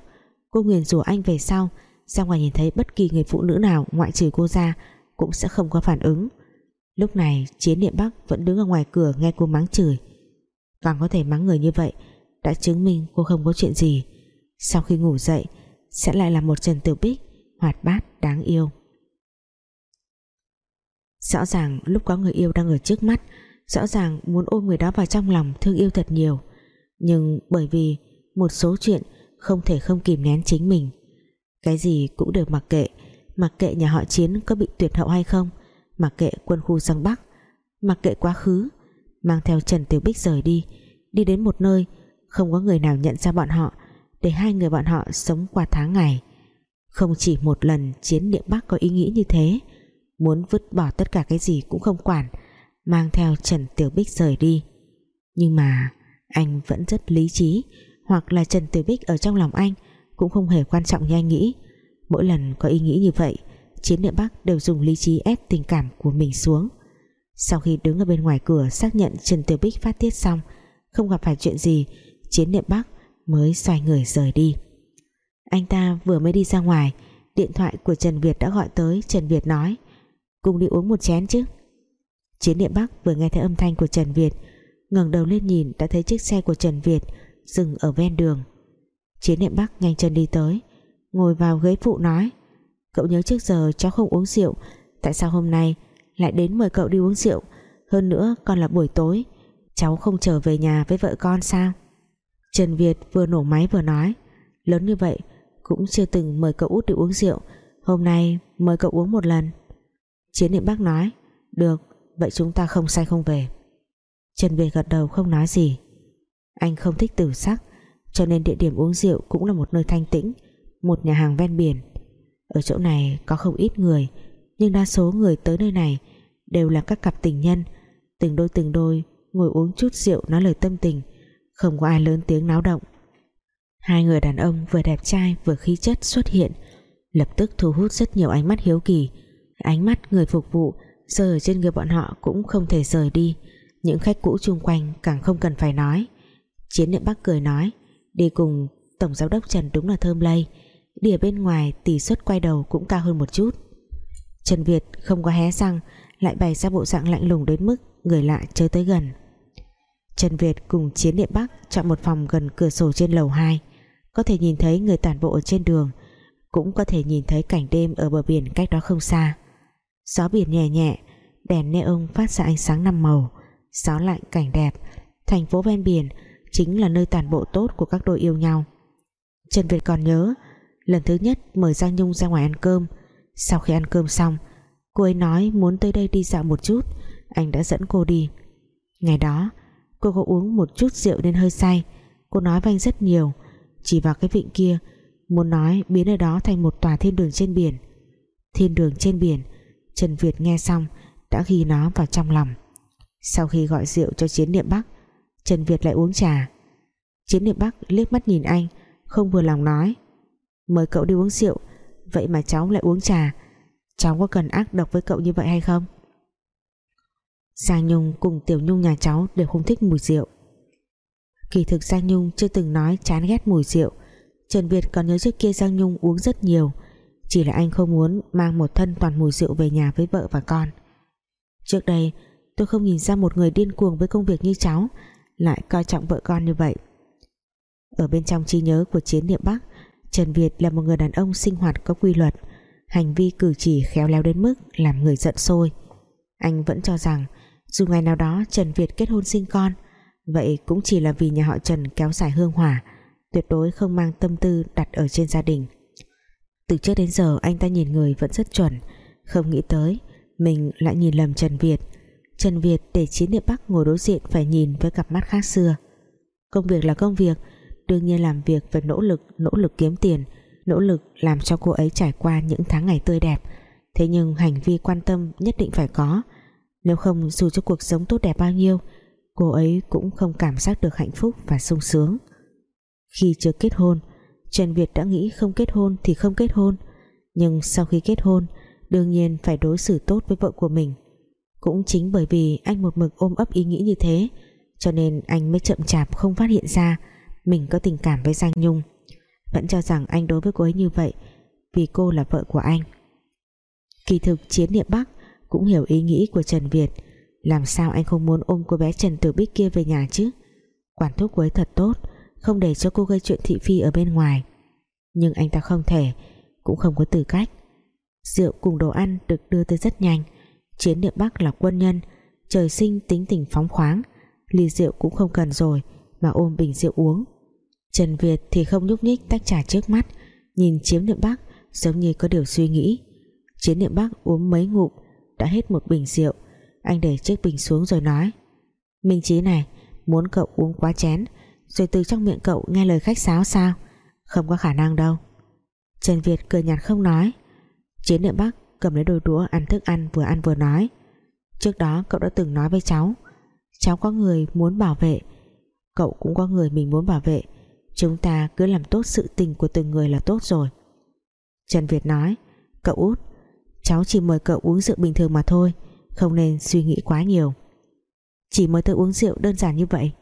Speaker 1: cô nguyền rủa anh về sau, ra ngoài nhìn thấy bất kỳ người phụ nữ nào ngoại trừ cô ra cũng sẽ không có phản ứng. Lúc này, chiến niệm Bắc vẫn đứng ở ngoài cửa nghe cô mắng chửi. Càng có thể mắng người như vậy, đã chứng minh cô không có chuyện gì. Sau khi ngủ dậy, sẽ lại là một Trần Tiểu Bích, hoạt bát, đáng yêu. Rõ ràng lúc có người yêu đang ở trước mắt, rõ ràng muốn ôm người đó vào trong lòng thương yêu thật nhiều. Nhưng bởi vì một số chuyện không thể không kìm nén chính mình. Cái gì cũng đều mặc kệ mặc kệ nhà họ chiến có bị tuyệt hậu hay không, mặc kệ quân khu sang Bắc, mặc kệ quá khứ, mang theo Trần Tiểu Bích rời đi đi đến một nơi không có người nào nhận ra bọn họ, để hai người bọn họ sống qua tháng ngày. Không chỉ một lần chiến niệm Bắc có ý nghĩ như thế, muốn vứt bỏ tất cả cái gì cũng không quản, mang theo Trần Tiểu Bích rời đi. Nhưng mà anh vẫn rất lý trí, hoặc là Trần Tiểu Bích ở trong lòng anh cũng không hề quan trọng như anh nghĩ mỗi lần có ý nghĩ như vậy, chiến niệm Bắc đều dùng lý trí ép tình cảm của mình xuống. Sau khi đứng ở bên ngoài cửa xác nhận Trần Tiểu Bích phát tiết xong, không gặp phải chuyện gì, chiến niệm Bắc mới xoay người rời đi. Anh ta vừa mới đi ra ngoài, điện thoại của Trần Việt đã gọi tới, Trần Việt nói, cùng đi uống một chén chứ. Chiến niệm Bắc vừa nghe thấy âm thanh của Trần Việt, ngẩng đầu lên nhìn đã thấy chiếc xe của Trần Việt dừng ở ven đường. Chiến niệm Bắc nhanh chân đi tới ngồi vào ghế phụ nói, cậu nhớ trước giờ cháu không uống rượu, tại sao hôm nay lại đến mời cậu đi uống rượu? Hơn nữa còn là buổi tối, cháu không trở về nhà với vợ con sao? Trần Việt vừa nổ máy vừa nói, lớn như vậy, cũng chưa từng mời cậu út đi uống rượu, hôm nay mời cậu uống một lần. Chiến niệm Bắc nói, được, vậy chúng ta không say không về. Trần Việt gật đầu không nói gì. Anh không thích tử sắc, cho nên địa điểm uống rượu cũng là một nơi thanh tĩnh một nhà hàng ven biển. Ở chỗ này có không ít người, nhưng đa số người tới nơi này đều là các cặp tình nhân, từng đôi từng đôi ngồi uống chút rượu nói lời tâm tình, không có ai lớn tiếng náo động. Hai người đàn ông vừa đẹp trai vừa khí chất xuất hiện, lập tức thu hút rất nhiều ánh mắt hiếu kỳ. Ánh mắt người phục vụ rơi ở trên người bọn họ cũng không thể rời đi. Những khách cũ chung quanh càng không cần phải nói. Chiến niệm bắc cười nói, đi cùng tổng giám đốc trần đúng là thơm lây đi ở bên ngoài tỷ suất quay đầu cũng cao hơn một chút. Trần Việt không có hé răng, lại bày ra bộ dạng lạnh lùng đến mức người lạ chơi tới gần. Trần Việt cùng Chiến Điện Bắc chọn một phòng gần cửa sổ trên lầu 2 có thể nhìn thấy người tản bộ ở trên đường, cũng có thể nhìn thấy cảnh đêm ở bờ biển cách đó không xa. Gió biển nhẹ nhẹ, đèn neon phát ra ánh sáng năm màu. Gió lạnh, cảnh đẹp, thành phố ven biển chính là nơi tản bộ tốt của các đôi yêu nhau. Trần Việt còn nhớ lần thứ nhất mời Giang Nhung ra ngoài ăn cơm. Sau khi ăn cơm xong, cô ấy nói muốn tới đây đi dạo một chút. Anh đã dẫn cô đi. Ngày đó, cô có uống một chút rượu nên hơi say. Cô nói với anh rất nhiều. Chỉ vào cái vịnh kia, muốn nói biến ở đó thành một tòa thiên đường trên biển. Thiên đường trên biển, Trần Việt nghe xong đã ghi nó vào trong lòng. Sau khi gọi rượu cho Chiến Niệm Bắc, Trần Việt lại uống trà. Chiến Niệm Bắc liếc mắt nhìn anh, không vừa lòng nói mời cậu đi uống rượu. Vậy mà cháu lại uống trà. Cháu có cần ác độc với cậu như vậy hay không? Giang Nhung cùng Tiểu Nhung nhà cháu đều không thích mùi rượu. Kỳ thực Giang Nhung chưa từng nói chán ghét mùi rượu. Trần Việt còn nhớ trước kia Giang Nhung uống rất nhiều. Chỉ là anh không muốn mang một thân toàn mùi rượu về nhà với vợ và con. Trước đây, tôi không nhìn ra một người điên cuồng với công việc như cháu, Lại coi trọng vợ con như vậy. Ở bên trong trí nhớ của chiến địa Bắc Trần Việt là một người đàn ông sinh hoạt có quy luật. Hành vi cử chỉ khéo léo đến mức làm người giận sôi. Anh vẫn cho rằng, dù ngày nào đó Trần Việt kết hôn sinh con, Vậy cũng chỉ là vì nhà họ Trần kéo dài hương hỏa, Tuyệt đối không mang tâm tư đặt ở trên gia đình. Từ trước đến giờ, anh ta nhìn người vẫn rất chuẩn. Không nghĩ tới, Mình lại nhìn lầm Trần Việt. Trần Việt để chiến địa Bắc ngồi đối diện Phải nhìn với cặp mắt khác xưa. Công việc là công việc Đương nhiên làm việc phải nỗ lực Nỗ lực kiếm tiền, Nỗ lực làm cho cô ấy trải qua những tháng ngày tươi đẹp. Thế nhưng hành vi quan tâm nhất định phải có. Nếu không, dù cho cuộc sống tốt đẹp bao nhiêu, Cô ấy cũng không cảm giác được hạnh phúc và sung sướng. Khi chưa kết hôn, Trần Việt đã nghĩ không kết hôn thì không kết hôn. Nhưng sau khi kết hôn, Đương nhiên phải đối xử tốt với vợ của mình. Cũng chính bởi vì anh một mực ôm ấp ý nghĩ như thế, Cho nên anh mới chậm chạp không phát hiện ra mình có tình cảm với Giang Nhung. Vẫn cho rằng anh đối với cô ấy như vậy Vì cô là vợ của anh. Kỳ thực Chiến niệm Bắc Cũng hiểu ý nghĩ của Trần Việt. Làm sao anh không muốn ôm cô bé Trần Tử Bích kia về nhà chứ? Quản thúc cô ấy thật tốt, Không để cho cô gây chuyện thị phi ở bên ngoài. Nhưng anh ta không thể, Cũng không có tư cách. Rượu cùng đồ ăn được đưa tới rất nhanh. Chiến niệm Bắc là quân nhân, Trời sinh tính tình phóng khoáng. Ly rượu cũng không cần rồi Mà ôm bình rượu uống. Trần Việt thì không nhúc nhích tách trà trước mắt, Nhìn chiếm niệm Bắc, Giống như có điều suy nghĩ. Chiến niệm Bắc uống mấy ngụm, Đã hết một bình rượu. Anh để chiếc bình xuống rồi nói, Minh Chí này, Muốn cậu uống quá chén, Rồi từ trong miệng cậu nghe lời khách sáo sao? Không có khả năng đâu. Trần Việt cười nhạt không nói. Chiến niệm Bắc cầm lấy đôi đũa ăn thức ăn vừa ăn vừa nói, Trước đó cậu đã từng nói với cháu Cháu có người muốn bảo vệ, Cậu cũng có người mình muốn bảo vệ. Chúng ta cứ làm tốt sự tình của từng người là tốt rồi. Trần Việt nói, Cậu út, Cháu chỉ mời cậu uống rượu bình thường mà thôi, Không nên suy nghĩ quá nhiều. Chỉ mời tôi uống rượu đơn giản như vậy.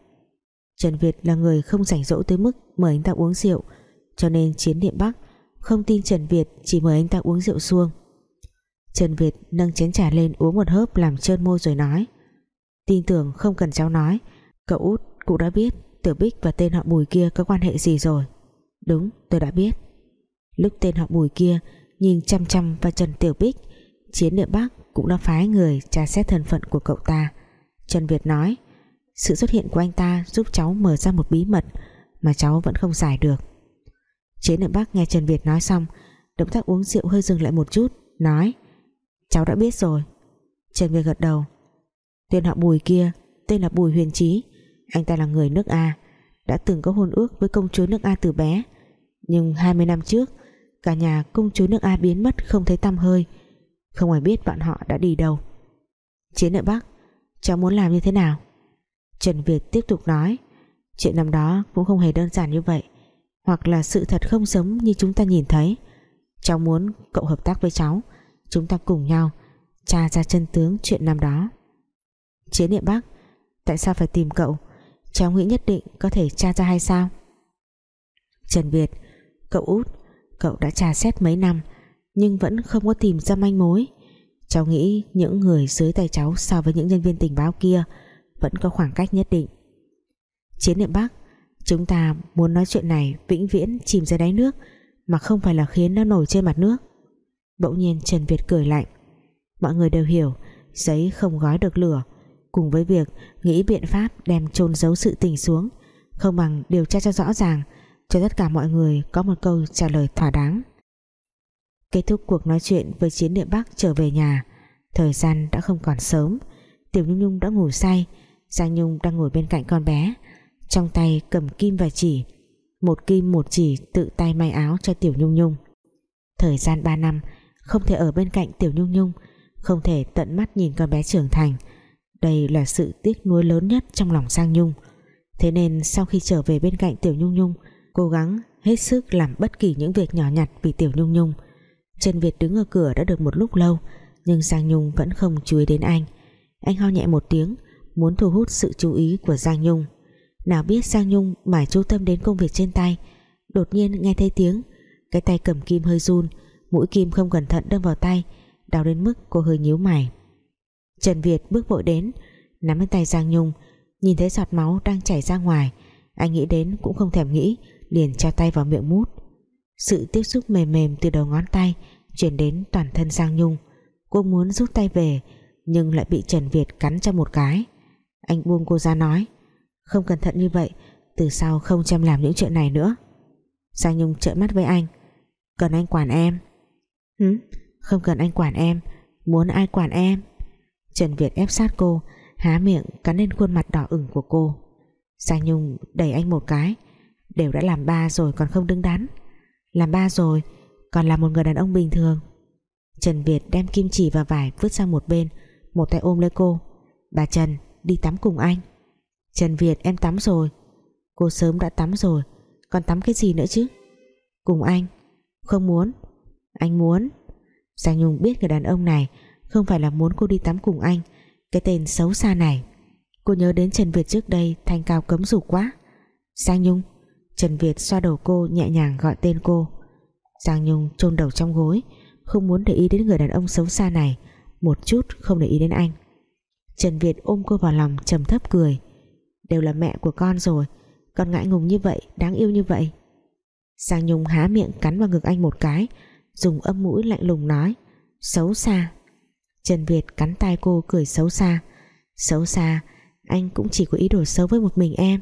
Speaker 1: Trần Việt là người không rảnh rỗi tới mức Mời anh ta uống rượu, Cho nên chiến điện Bắc Không tin Trần Việt chỉ mời anh ta uống rượu xuông. Trần Việt nâng chén trà lên uống một hớp làm trơn môi rồi nói, Tin tưởng không cần cháu nói, Cậu út cũng đã biết. Tiểu Bích và tên họ Bùi kia có quan hệ gì rồi? Đúng, tôi đã biết. Lúc tên họ Bùi kia Nhìn chăm chăm vào Trần Tiểu Bích, Chiến địa Bắc cũng đã phái người tra xét thân phận của cậu ta. Trần Việt nói, Sự xuất hiện của anh ta giúp cháu mở ra một bí mật Mà cháu vẫn không giải được. Chiến địa Bắc nghe Trần Việt nói xong, Động tác uống rượu hơi dừng lại một chút, Nói, Cháu đã biết rồi. Trần Việt gật đầu, Tên họ Bùi kia, Tên là Bùi Huyền Trí anh ta là người nước A, Đã từng có hôn ước với công chúa nước A từ bé. Nhưng 20 năm trước, Cả nhà công chúa nước A biến mất không thấy tăm hơi. Không ai biết bọn họ đã đi đâu. Chiến ở Bắc, Cháu muốn làm như thế nào? Trần Việt tiếp tục nói, Chuyện năm đó cũng không hề đơn giản như vậy. Hoặc là sự thật không giống như chúng ta nhìn thấy. Cháu muốn cậu hợp tác với cháu, Chúng ta cùng nhau, tra ra chân tướng chuyện năm đó. Chiến địa Bắc, Tại sao phải tìm cậu? Cháu nghĩ nhất định có thể tra ra hay sao? Trần Việt, Cậu út, Cậu đã tra xét mấy năm, Nhưng vẫn không có tìm ra manh mối. Cháu nghĩ những người dưới tay cháu So với những nhân viên tình báo kia Vẫn có khoảng cách nhất định. Chiến niệm Bắc, Chúng ta muốn nói chuyện này vĩnh viễn chìm ra đáy nước Mà không phải là khiến nó nổi trên mặt nước. Bỗng nhiên Trần Việt cười lạnh. Mọi người đều hiểu, Giấy không gói được lửa Cùng với việc nghĩ biện pháp đem chôn giấu sự tình xuống. Không bằng điều tra cho rõ ràng, Cho tất cả mọi người có một câu trả lời thỏa đáng. Kết thúc cuộc nói chuyện với chiến địa Bắc trở về nhà. Thời gian đã không còn sớm. Tiểu Nhung Nhung đã ngủ say, Giang Nhung đang ngồi bên cạnh con bé. Trong tay cầm kim và chỉ, Một kim một chỉ tự tay may áo cho Tiểu Nhung Nhung. Thời gian 3 năm, Không thể ở bên cạnh Tiểu Nhung Nhung, Không thể tận mắt nhìn con bé trưởng thành đây là sự tiếc nuối lớn nhất trong lòng Giang Nhung. Thế nên sau khi trở về bên cạnh Tiểu Nhung Nhung, Cố gắng hết sức làm bất kỳ những việc nhỏ nhặt vì Tiểu Nhung Nhung. Trần Việt đứng ở cửa đã được một lúc lâu, Nhưng Giang Nhung vẫn không chú ý đến anh. Anh ho nhẹ một tiếng, Muốn thu hút sự chú ý của Giang Nhung. Nào biết Giang Nhung mải chú tâm đến công việc trên tay, đột nhiên nghe thấy tiếng, cái tay cầm kim hơi run, mũi kim không cẩn thận đâm vào tay, đau đến mức cô hơi nhíu mày. Trần Việt bước vội đến, nắm lấy tay Giang Nhung, nhìn thấy giọt máu đang chảy ra ngoài. Anh nghĩ đến cũng không thèm nghĩ, liền cho tay vào miệng mút. Sự tiếp xúc mềm mềm từ đầu ngón tay chuyển đến toàn thân Giang Nhung. Cô muốn rút tay về, nhưng lại bị Trần Việt cắn cho một cái. Anh buông cô ra nói, không cẩn thận như vậy, từ sau không chăm làm những chuyện này nữa. Giang Nhung trợn mắt với anh, cần anh quản em? Hử? không cần anh quản em, muốn ai quản em? Trần Việt ép sát cô, há miệng cắn lên khuôn mặt đỏ ửng của cô. Giang Nhung đẩy anh một cái. Đều đã làm ba rồi còn không đứng đắn. Làm ba rồi, còn là một người đàn ông bình thường. Trần Việt đem kim chỉ và vải vứt sang một bên, một tay ôm lấy cô. Bà Trần, đi tắm cùng anh. Trần Việt em tắm rồi. Cô sớm đã tắm rồi, còn tắm cái gì nữa chứ? Cùng anh, không muốn, anh muốn. Giang Nhung biết người đàn ông này không phải là muốn cô đi tắm cùng anh. Cái tên xấu xa này. Cô nhớ đến Trần Việt trước đây, thanh cao cấm rủ quá. Giang Nhung. Trần Việt xoa đầu cô, nhẹ nhàng gọi tên cô. Giang Nhung chôn đầu trong gối, không muốn để ý đến người đàn ông xấu xa này. Một chút không để ý đến anh. Trần Việt ôm cô vào lòng, trầm thấp cười. Đều là mẹ của con rồi. Con ngại ngùng như vậy, đáng yêu như vậy. Giang Nhung há miệng cắn vào ngực anh một cái, dùng âm mũi lạnh lùng nói, xấu xa. Trần Việt cắn tay cô cười xấu xa. Xấu xa, anh cũng chỉ có ý đồ xấu với một mình em.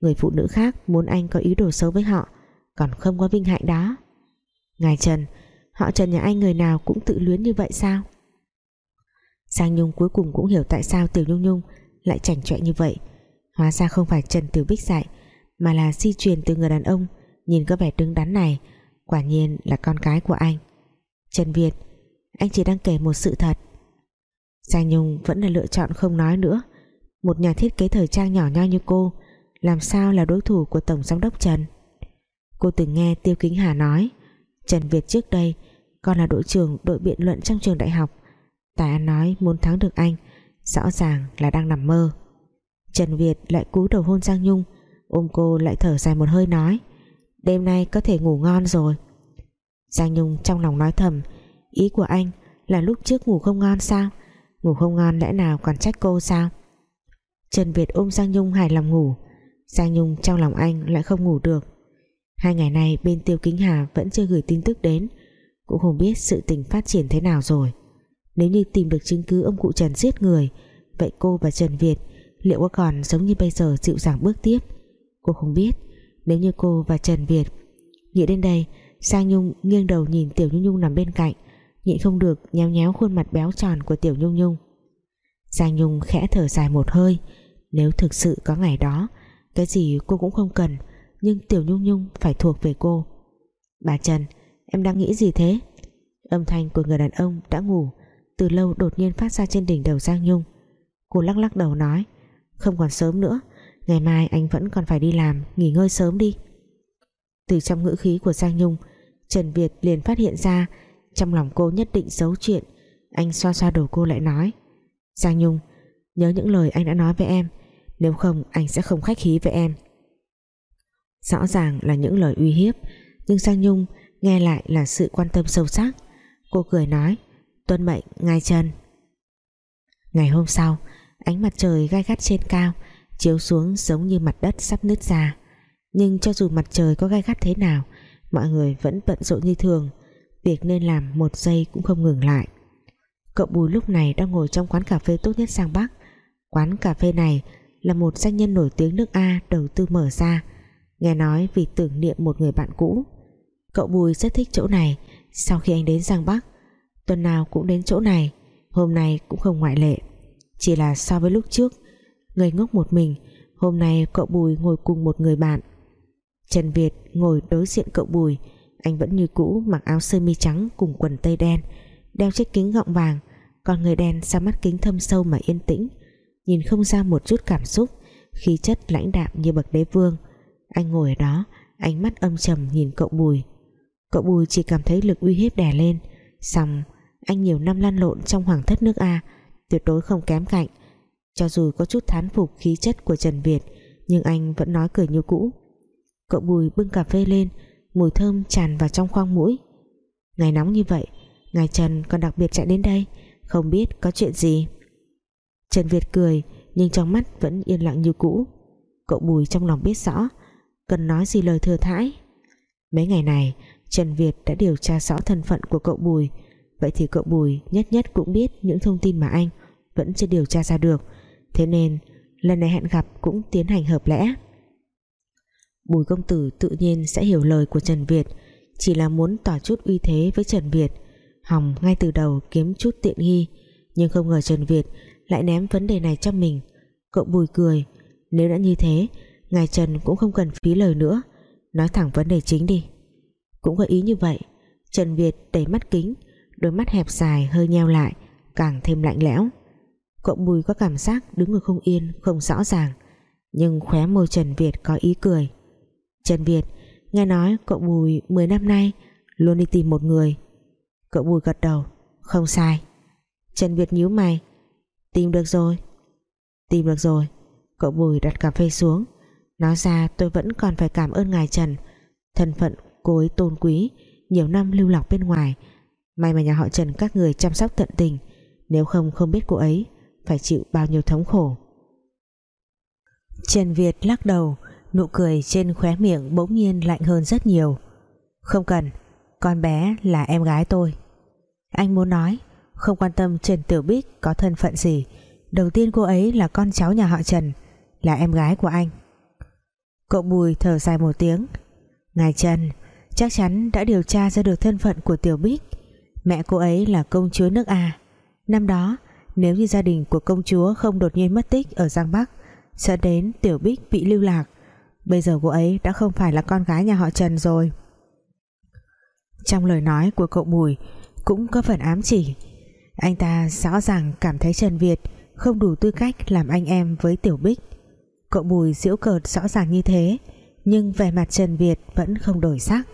Speaker 1: Người phụ nữ khác muốn anh có ý đồ xấu với họ, còn không có vinh hạnh đó. Ngài Trần, họ Trần nhà anh người nào cũng tự luyến như vậy sao? Giang Nhung cuối cùng cũng hiểu tại sao Tiểu Nhung Nhung lại chảnh chọe như vậy. Hóa ra không phải Trần Tiểu Bích dạy, mà là di truyền từ người đàn ông, nhìn có vẻ đứng đắn này, quả nhiên là con cái của anh. Trần Việt, anh chỉ đang kể một sự thật. Giang Nhung vẫn là lựa chọn không nói nữa. Một nhà thiết kế thời trang nhỏ nho như cô, làm sao là đối thủ của Tổng Giám đốc Trần? Cô từng nghe Tiêu Kính Hà nói, Trần Việt trước đây còn là đội trưởng đội biện luận trong trường đại học. Tài An nói muốn thắng được anh, rõ ràng là đang nằm mơ. Trần Việt lại cúi đầu hôn Giang Nhung, ôm cô lại thở dài một hơi nói, đêm nay có thể ngủ ngon rồi. Giang Nhung trong lòng nói thầm, ý của anh là lúc trước ngủ không ngon sao? Ngủ không ngon lẽ nào còn trách cô sao? Trần Việt ôm Giang Nhung hài lòng ngủ. Giang Nhung trong lòng anh lại không ngủ được. Hai ngày nay bên Tiêu Kính Hà vẫn chưa gửi tin tức đến. Cũng không biết sự tình phát triển thế nào rồi. Nếu như tìm được chứng cứ ông cụ Trần giết người, vậy cô và Trần Việt liệu có còn giống như bây giờ dịu dàng bước tiếp? Cô không biết. Nếu như cô và Trần Việt nghĩ đến đây Sang Nhung nghiêng đầu nhìn Tiểu Nhung Nhung nằm bên cạnh nhịn không được nhéo nhéo khuôn mặt béo tròn của Tiểu Nhung Nhung. Giang Nhung khẽ thở dài một hơi, nếu thực sự có ngày đó, cái gì cô cũng không cần, nhưng Tiểu Nhung Nhung phải thuộc về cô. Bà Trần, em đang nghĩ gì thế? Âm thanh của người đàn ông đã ngủ, từ lâu đột nhiên phát ra trên đỉnh đầu Giang Nhung. Cô lắc lắc đầu nói, không còn sớm nữa, ngày mai anh vẫn còn phải đi làm, nghỉ ngơi sớm đi. Từ trong ngữ khí của Giang Nhung, Trần Việt liền phát hiện ra trong lòng cô nhất định giấu chuyện. Anh xoa xoa đầu cô lại nói, Giang Nhung, nhớ những lời anh đã nói với em. Nếu không, anh sẽ không khách khí với em. Rõ ràng là những lời uy hiếp, nhưng Giang Nhung nghe lại là sự quan tâm sâu sắc. Cô cười nói, tuân mệnh ngay chân ngày hôm sau, ánh mặt trời gai gắt trên cao, chiếu xuống giống như mặt đất sắp nứt ra. Nhưng cho dù mặt trời có gai gắt thế nào, mọi người vẫn bận rộn như thường việc nên làm một giây cũng không ngừng lại. Cậu Bùi lúc này đang ngồi trong quán cà phê tốt nhất sang Bắc. Quán cà phê này là một doanh nhân nổi tiếng nước A đầu tư mở ra. Nghe nói vì tưởng niệm một người bạn cũ. Cậu Bùi rất thích chỗ này. Sau khi anh đến Giang Bắc, tuần nào cũng đến chỗ này. Hôm nay cũng không ngoại lệ. Chỉ là so với lúc trước người ngốc một mình, hôm nay cậu Bùi ngồi cùng một người bạn. Trần Việt ngồi đối diện cậu Bùi anh vẫn như cũ mặc áo sơ mi trắng cùng quần tây đen, đeo chiếc kính gọng vàng, còn người đen sau mắt kính thâm sâu mà yên tĩnh. Nhìn không ra một chút cảm xúc, khí chất lãnh đạm như bậc đế vương. Anh ngồi ở đó, ánh mắt âm trầm nhìn cậu Bùi. Cậu Bùi chỉ cảm thấy lực uy hiếp đè lên. Xong, anh nhiều năm lăn lộn trong hoàng thất nước A, tuyệt đối không kém cạnh. Cho dù có chút thán phục khí chất của Trần Việt, nhưng anh vẫn nói cười như cũ. Cậu Bùi bưng cà phê lên mùi thơm tràn vào trong khoang mũi. Ngày nóng như vậy, ngài Trần còn đặc biệt chạy đến đây, không biết có chuyện gì. Trần Việt cười, nhưng trong mắt vẫn yên lặng như cũ. Cậu Bùi trong lòng biết rõ, cần nói gì lời thừa thãi. Mấy ngày này, Trần Việt đã điều tra rõ thân phận của cậu Bùi. Vậy thì cậu Bùi nhất nhất cũng biết những thông tin mà anh vẫn chưa điều tra ra được. Thế nên, lần này hẹn gặp cũng tiến hành hợp lẽ. Bùi công tử tự nhiên sẽ hiểu lời của Trần Việt, chỉ là muốn tỏ chút uy thế với Trần Việt. Hòng ngay từ đầu kiếm chút tiện nghi, nhưng không ngờ Trần Việt lại ném vấn đề này cho mình. Cậu Bùi cười, nếu đã như thế, ngài Trần cũng không cần phí lời nữa. Nói thẳng vấn đề chính đi. Cũng có ý như vậy, Trần Việt đẩy mắt kính, đôi mắt hẹp dài hơi nheo lại, càng thêm lạnh lẽo. Cậu Bùi có cảm giác đứng ở không yên, không rõ ràng, nhưng khóe môi Trần Việt có ý cười. Trần Việt, nghe nói cậu Bùi 10 năm nay luôn đi tìm một người. Cậu Bùi gật đầu, không sai. Trần Việt nhíu mày, tìm được rồi. Tìm được rồi, cậu Bùi đặt cà phê xuống. Nói ra tôi vẫn còn phải cảm ơn ngài Trần, thân phận cô ấy tôn quý, nhiều năm lưu lạc bên ngoài. May mà nhà họ Trần các người chăm sóc tận tình, nếu không không biết cô ấy phải chịu bao nhiêu thống khổ. Trần Việt lắc đầu nụ cười trên khóe miệng bỗng nhiên lạnh hơn rất nhiều. Không cần, con bé là em gái tôi. Anh muốn nói, không quan tâm Trần Tiểu Bích có thân phận gì. Đầu tiên cô ấy là con cháu nhà họ Trần, là em gái của anh. Cậu Bùi thở dài một tiếng. Ngài Trần, chắc chắn đã điều tra ra được thân phận của Tiểu Bích. Mẹ cô ấy là công chúa nước A. Năm đó, nếu như gia đình của công chúa không đột nhiên mất tích ở Giang Bắc, sẽ đến Tiểu Bích bị lưu lạc bây giờ cô ấy đã không phải là con gái nhà họ Trần rồi. Trong lời nói của cậu Bùi cũng có phần ám chỉ. Anh ta rõ ràng cảm thấy Trần Việt không đủ tư cách làm anh em với Tiểu Bích. Cậu Bùi giễu cợt rõ ràng như thế, nhưng vẻ mặt Trần Việt vẫn không đổi sắc.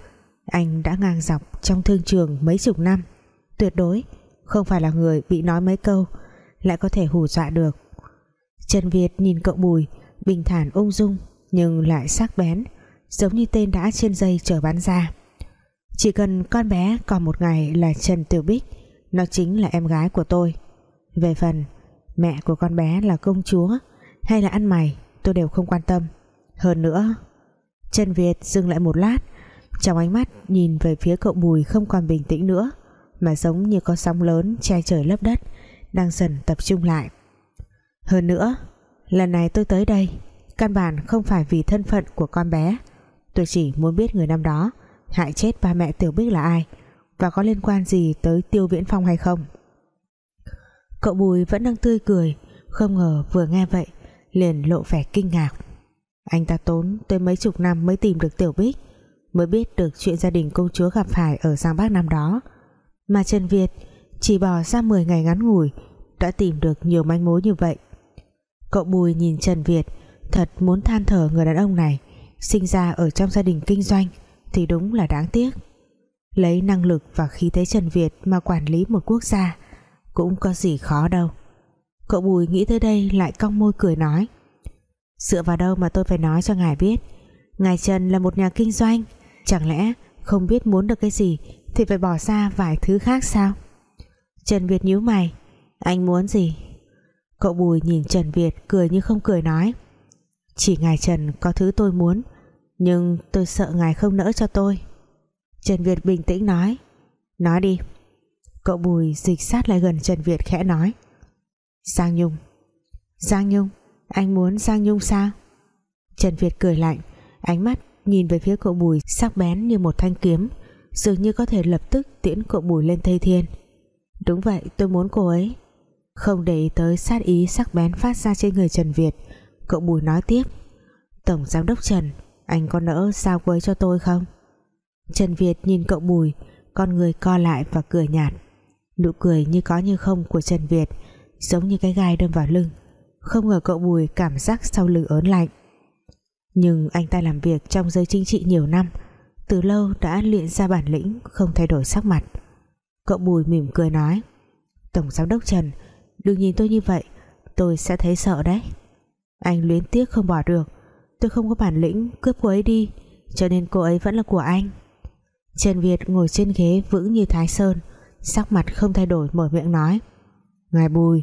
Speaker 1: Anh đã ngang dọc trong thương trường mấy chục năm. Tuyệt đối không phải là người bị nói mấy câu, lại có thể hù dọa được. Trần Việt nhìn cậu Bùi bình thản ung dung nhưng lại sắc bén, giống như tên đã trên dây chờ bán ra. Chỉ cần con bé còn một ngày là Trần Tiểu Bích, nó chính là em gái của tôi. Về phần, mẹ của con bé là công chúa, hay là ăn mày, tôi đều không quan tâm. Hơn nữa, Trần Việt dừng lại một lát, trong ánh mắt nhìn về phía cậu Bùi không còn bình tĩnh nữa, mà giống như có sóng lớn che trời lấp đất, đang dần tập trung lại. Hơn nữa, lần này tôi tới đây căn bản không phải vì thân phận của con bé. Tôi chỉ muốn biết người năm đó, hại chết ba mẹ Tiểu Bích là ai, và có liên quan gì tới Tiêu Viễn Phong hay không. Cậu Bùi vẫn đang tươi cười, không ngờ vừa nghe vậy, liền lộ vẻ kinh ngạc. Anh ta tốn tới mấy chục năm mới tìm được Tiểu Bích, mới biết được chuyện gia đình công chúa gặp phải ở Giang Bắc năm đó. Mà Trần Việt chỉ bỏ ra 10 ngày ngắn ngủi, đã tìm được nhiều manh mối như vậy. Cậu Bùi nhìn Trần Việt thật muốn than thở người đàn ông này, sinh ra ở trong gia đình kinh doanh thì đúng là đáng tiếc. Lấy năng lực và khí thế Trần Việt mà quản lý một quốc gia cũng có gì khó đâu. Cậu Bùi nghĩ tới đây lại cong môi cười nói, dựa vào đâu mà tôi phải nói cho ngài biết? Ngài Trần là một nhà kinh doanh, chẳng lẽ không biết muốn được cái gì thì phải bỏ ra vài thứ khác sao? Trần Việt nhíu mày, anh muốn gì? Cậu Bùi nhìn Trần Việt cười như không cười nói chỉ ngài Trần có thứ tôi muốn, nhưng tôi sợ ngài không nỡ cho tôi. Trần Việt bình tĩnh nói nói đi. Cậu Bùi dịch sát lại gần Trần Việt khẽ nói, Giang Nhung Giang Nhung, anh muốn Giang Nhung sao? Trần Việt cười lạnh, ánh mắt nhìn về phía cậu Bùi sắc bén như một thanh kiếm, dường như có thể lập tức tiễn cậu Bùi lên Tây Thiên. Đúng vậy, tôi muốn cô ấy. Không để ý tới sát ý sắc bén phát ra trên người Trần Việt cậu Bùi nói tiếp. Tổng Giám đốc Trần, anh có nỡ sao quấy cho tôi không? Trần Việt nhìn cậu Bùi, con người co lại và cười nhạt. Nụ cười như có như không của Trần Việt, giống như cái gai đâm vào lưng, không ngờ cậu Bùi cảm giác sau lưng ớn lạnh. Nhưng anh ta làm việc trong giới chính trị nhiều năm, từ lâu đã luyện ra bản lĩnh không thay đổi sắc mặt. Cậu Bùi mỉm cười nói, Tổng giám đốc Trần, đừng nhìn tôi như vậy, tôi sẽ thấy sợ đấy anh luyến tiếc không bỏ được. Tôi không có bản lĩnh cướp cô ấy đi, cho nên cô ấy vẫn là của anh. Trần Việt ngồi trên ghế vững như Thái Sơn, sắc mặt không thay đổi mở miệng nói, Ngài Bùi,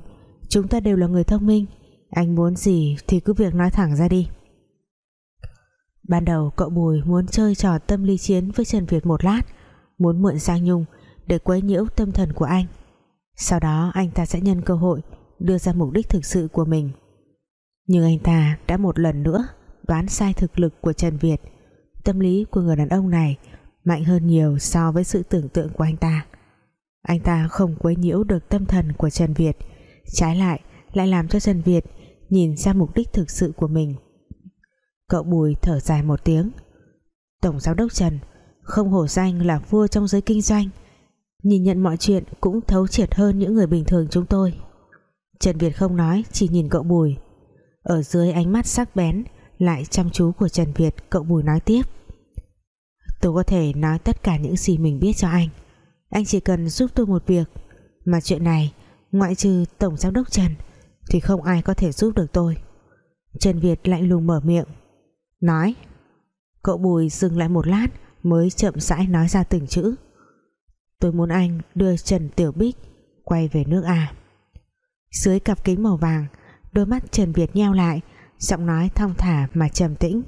Speaker 1: chúng ta đều là người thông minh, anh muốn gì thì cứ việc nói thẳng ra đi. Ban đầu cậu Bùi muốn chơi trò tâm lý chiến với Trần Việt một lát, muốn mượn Giang Nhung để quấy nhiễu tâm thần của anh. Sau đó anh ta sẽ nhân cơ hội đưa ra mục đích thực sự của mình nhưng anh ta đã một lần nữa đoán sai thực lực của Trần Việt. Tâm lý của người đàn ông này mạnh hơn nhiều so với sự tưởng tượng của anh ta. Anh ta không quấy nhiễu được tâm thần của Trần Việt. Trái lại lại làm cho Trần Việt nhìn ra mục đích thực sự của mình. Cậu Bùi thở dài một tiếng. Tổng giám đốc Trần, không hổ danh là vua trong giới kinh doanh. Nhìn nhận mọi chuyện cũng thấu triệt hơn những người bình thường chúng tôi. Trần Việt không nói, chỉ nhìn cậu Bùi ở dưới ánh mắt sắc bén, lại chăm chú của Trần Việt, cậu Bùi nói tiếp. Tôi có thể nói tất cả những gì mình biết cho anh. Anh chỉ cần giúp tôi một việc. Mà chuyện này, ngoại trừ Tổng giám đốc Trần, thì không ai có thể giúp được tôi. Trần Việt lạnh lùng mở miệng. Nói. Cậu Bùi dừng lại một lát, mới chậm rãi nói ra từng chữ. Tôi muốn anh đưa Trần Tiểu Bích quay về nước A. Dưới cặp kính màu vàng đôi mắt Trần Việt nheo lại, giọng nói thong thả mà trầm tĩnh.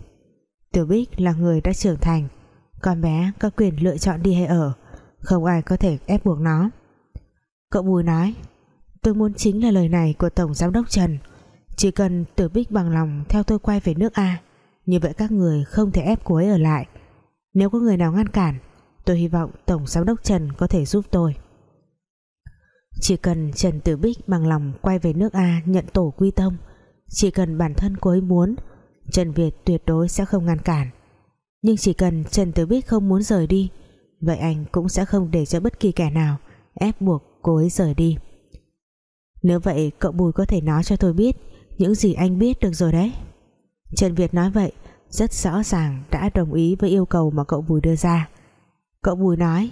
Speaker 1: Tiểu Bích là người đã trưởng thành, con bé có quyền lựa chọn đi hay ở, không ai có thể ép buộc nó. Cậu Bùi nói, tôi muốn chính là lời này của Tổng Giám đốc Trần. Chỉ cần Tiểu Bích bằng lòng theo tôi quay về nước A, như vậy các người không thể ép cô ấy ở lại. Nếu có người nào ngăn cản, tôi hy vọng Tổng Giám đốc Trần có thể giúp tôi chỉ cần Trần Tử Bích bằng lòng quay về nước A nhận tổ quy tông, chỉ cần bản thân cô ấy muốn, Trần Việt tuyệt đối sẽ không ngăn cản. Nhưng chỉ cần Trần Tử Bích không muốn rời đi, vậy anh cũng sẽ không để cho bất kỳ kẻ nào ép buộc cô ấy rời đi. Nếu vậy, cậu Bùi có thể nói cho tôi biết những gì anh biết được rồi đấy. Trần Việt nói vậy, rất rõ ràng đã đồng ý với yêu cầu mà cậu Bùi đưa ra. Cậu Bùi nói,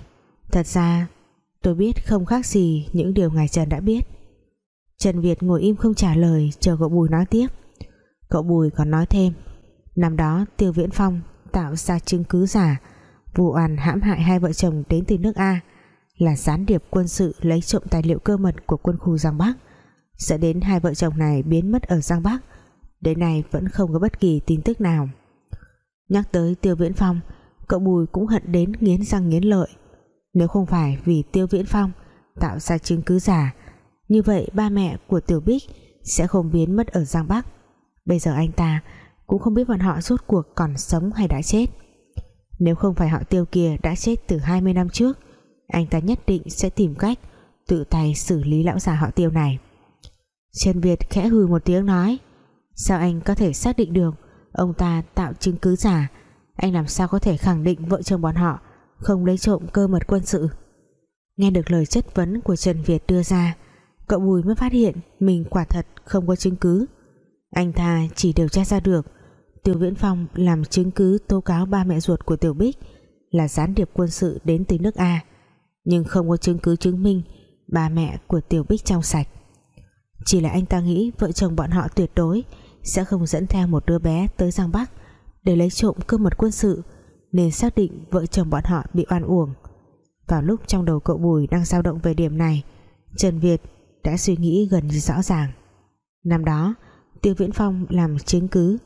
Speaker 1: thật ra tôi biết không khác gì những điều ngài Trần đã biết. Trần Việt ngồi im không trả lời, chờ cậu Bùi nói tiếp. Cậu Bùi còn nói thêm, năm đó, Tiêu Viễn Phong tạo ra chứng cứ giả, vụ oan hãm hại hai vợ chồng đến từ nước A, là gián điệp quân sự lấy trộm tài liệu cơ mật của quân khu Giang Bắc. Sẽ đến hai vợ chồng này biến mất ở Giang Bắc, đến nay vẫn không có bất kỳ tin tức nào. Nhắc tới Tiêu Viễn Phong, cậu Bùi cũng hận đến nghiến răng nghiến lợi nếu không phải vì Tiêu Viễn Phong tạo ra chứng cứ giả, như vậy ba mẹ của Tiểu Bích sẽ không biến mất ở Giang Bắc. Bây giờ anh ta cũng không biết bọn họ rốt cuộc còn sống hay đã chết. Nếu không phải họ Tiêu kia đã chết từ 20 năm trước, anh ta nhất định sẽ tìm cách tự tay xử lý lão già họ Tiêu này. Trần Việt khẽ hừ một tiếng nói, sao anh có thể xác định được ông ta tạo chứng cứ giả? Anh làm sao có thể khẳng định vợ chồng bọn họ không lấy trộm cơ mật quân sự. Nghe được lời chất vấn của Trần Việt đưa ra, cậu Bùi mới phát hiện mình quả thật không có chứng cứ. Anh ta chỉ điều tra ra được, Tiêu Viễn Phong làm chứng cứ tố cáo ba mẹ ruột của Tiểu Bích là gián điệp quân sự đến từ nước A, nhưng không có chứng cứ chứng minh ba mẹ của Tiểu Bích trong sạch. Chỉ là anh ta nghĩ vợ chồng bọn họ tuyệt đối sẽ không dẫn theo một đứa bé tới Giang Bắc để lấy trộm cơ mật quân sự nên xác định vợ chồng bọn họ bị oan uổng. Vào lúc trong đầu cậu Bùi đang dao động về điểm này, Trần Việt đã suy nghĩ gần như rõ ràng. Năm đó, Tiêu Viễn Phong làm chứng cứ,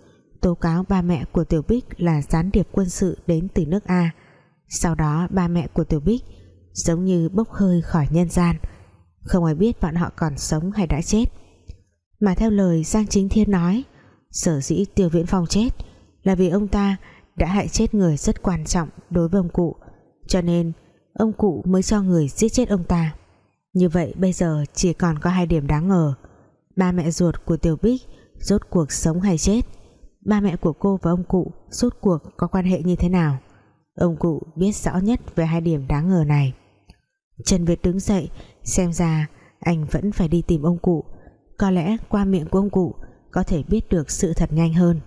Speaker 1: tố cáo ba mẹ của Tiểu Bích là gián điệp quân sự đến từ nước A. Sau đó, ba mẹ của Tiểu Bích giống như bốc hơi khỏi nhân gian, không ai biết bọn họ còn sống hay đã chết. Mà theo lời Giang Chính Thiên nói, sở dĩ Tiêu Viễn Phong chết là vì ông ta đã hại chết người rất quan trọng đối với ông cụ, cho nên ông cụ mới cho người giết chết ông ta. Như vậy bây giờ chỉ còn có hai điểm đáng ngờ. Ba mẹ ruột của Tiểu Bích rốt cuộc sống hay chết? Ba mẹ của cô và ông cụ rốt cuộc có quan hệ như thế nào? Ông cụ biết rõ nhất về hai điểm đáng ngờ này. Trần Việt đứng dậy, xem ra anh vẫn phải đi tìm ông cụ. Có lẽ qua miệng của ông cụ có thể biết được sự thật nhanh hơn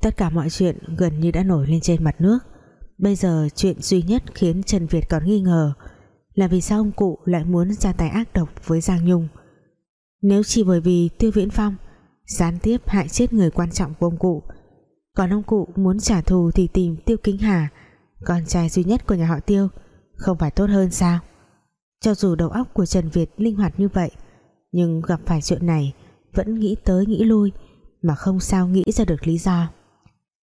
Speaker 1: tất cả mọi chuyện gần như đã nổi lên trên mặt nước. Bây giờ chuyện duy nhất khiến Trần Việt còn nghi ngờ là vì sao ông cụ lại muốn ra tay ác độc với Giang Nhung. Nếu chỉ bởi vì Tiêu Viễn Phong gián tiếp hại chết người quan trọng của ông cụ, còn ông cụ muốn trả thù thì tìm Tiêu Kính Hà, Con trai duy nhất của nhà họ Tiêu, Không phải tốt hơn sao? Cho dù đầu óc của Trần Việt linh hoạt như vậy, Nhưng gặp phải chuyện này Vẫn nghĩ tới nghĩ lui Mà không sao nghĩ ra được lý do.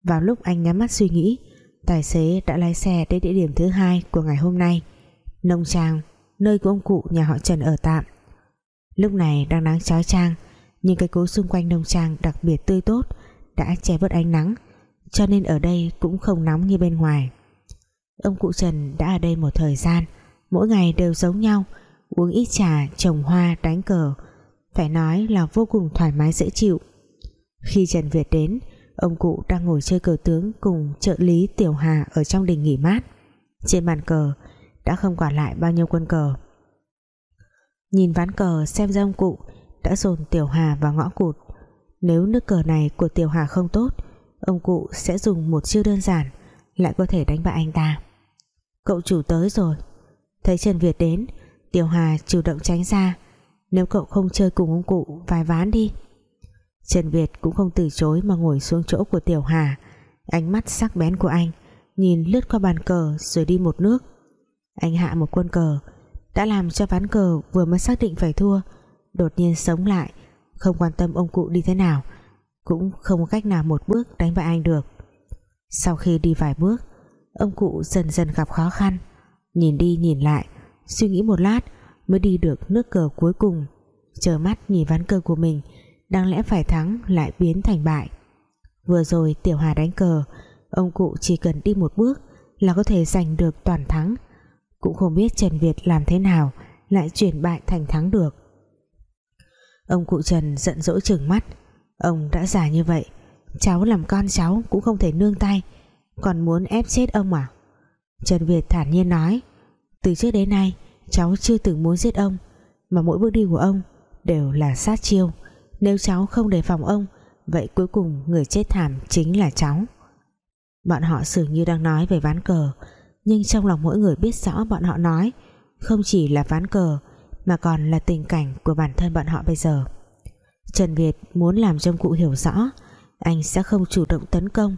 Speaker 1: Vào lúc anh nhắm mắt suy nghĩ Tài xế đã lái xe đến địa điểm thứ hai Của ngày hôm nay. Nông Trang Nơi của ông cụ nhà họ Trần ở tạm. Lúc này đang nắng chói chang Nhưng cây cối xung quanh nông trang đặc biệt tươi tốt Đã che bớt ánh nắng Cho nên ở đây cũng không nóng như bên ngoài. Ông cụ Trần đã ở đây một thời gian Mỗi ngày đều giống nhau Uống ít trà, trồng hoa, đánh cờ Phải nói là vô cùng thoải mái dễ chịu. Khi Trần Việt đến Ông cụ đang ngồi chơi cờ tướng Cùng trợ lý Tiểu Hà ở trong đình nghỉ mát. Trên bàn cờ Đã không còn lại bao nhiêu quân cờ. Nhìn ván cờ xem ra ông cụ Đã dồn Tiểu Hà vào ngõ cụt. Nếu nước cờ này của Tiểu Hà không tốt, Ông cụ sẽ dùng một chiêu đơn giản, Lại có thể đánh bại anh ta. Cậu chủ tới rồi. Thấy Trần Việt đến, Tiểu Hà chủ động tránh ra. Nếu cậu không chơi cùng ông cụ vài ván đi Trần Việt cũng không từ chối Mà ngồi xuống chỗ của Tiểu Hà. Ánh mắt sắc bén của anh, Nhìn lướt qua bàn cờ rồi đi một nước. Anh hạ một quân cờ, Đã làm cho ván cờ vừa mới xác định phải thua, Đột nhiên sống lại, Không quan tâm ông cụ đi thế nào, Cũng không có cách nào một bước đánh bại anh được. Sau khi đi vài bước, Ông cụ dần dần gặp khó khăn, Nhìn đi nhìn lại, Suy nghĩ một lát mới đi được nước cờ cuối cùng, Chờ mắt nhìn ván cờ của mình Đáng lẽ phải thắng lại biến thành bại. Vừa rồi Tiểu Hà đánh cờ, Ông cụ chỉ cần đi một bước Là có thể giành được toàn thắng. Cũng không biết Trần Việt làm thế nào Lại chuyển bại thành thắng được. Ông cụ Trần giận dỗi trừng mắt. Ông đã già như vậy, Cháu làm con cháu cũng không thể nương tay, còn muốn ép chết ông à? Trần Việt thản nhiên nói, Từ trước đến nay, cháu chưa từng muốn giết ông, Mà mỗi bước đi của ông Đều là sát chiêu. Nếu cháu không đề phòng ông, Vậy cuối cùng người chết thảm chính là cháu. Bọn họ dường như đang nói về ván cờ, Nhưng trong lòng mỗi người biết rõ bọn họ nói, Không chỉ là ván cờ, Mà còn là tình cảnh của bản thân bọn họ bây giờ. Trần Việt muốn làm cho ông cụ hiểu rõ, Anh sẽ không chủ động tấn công,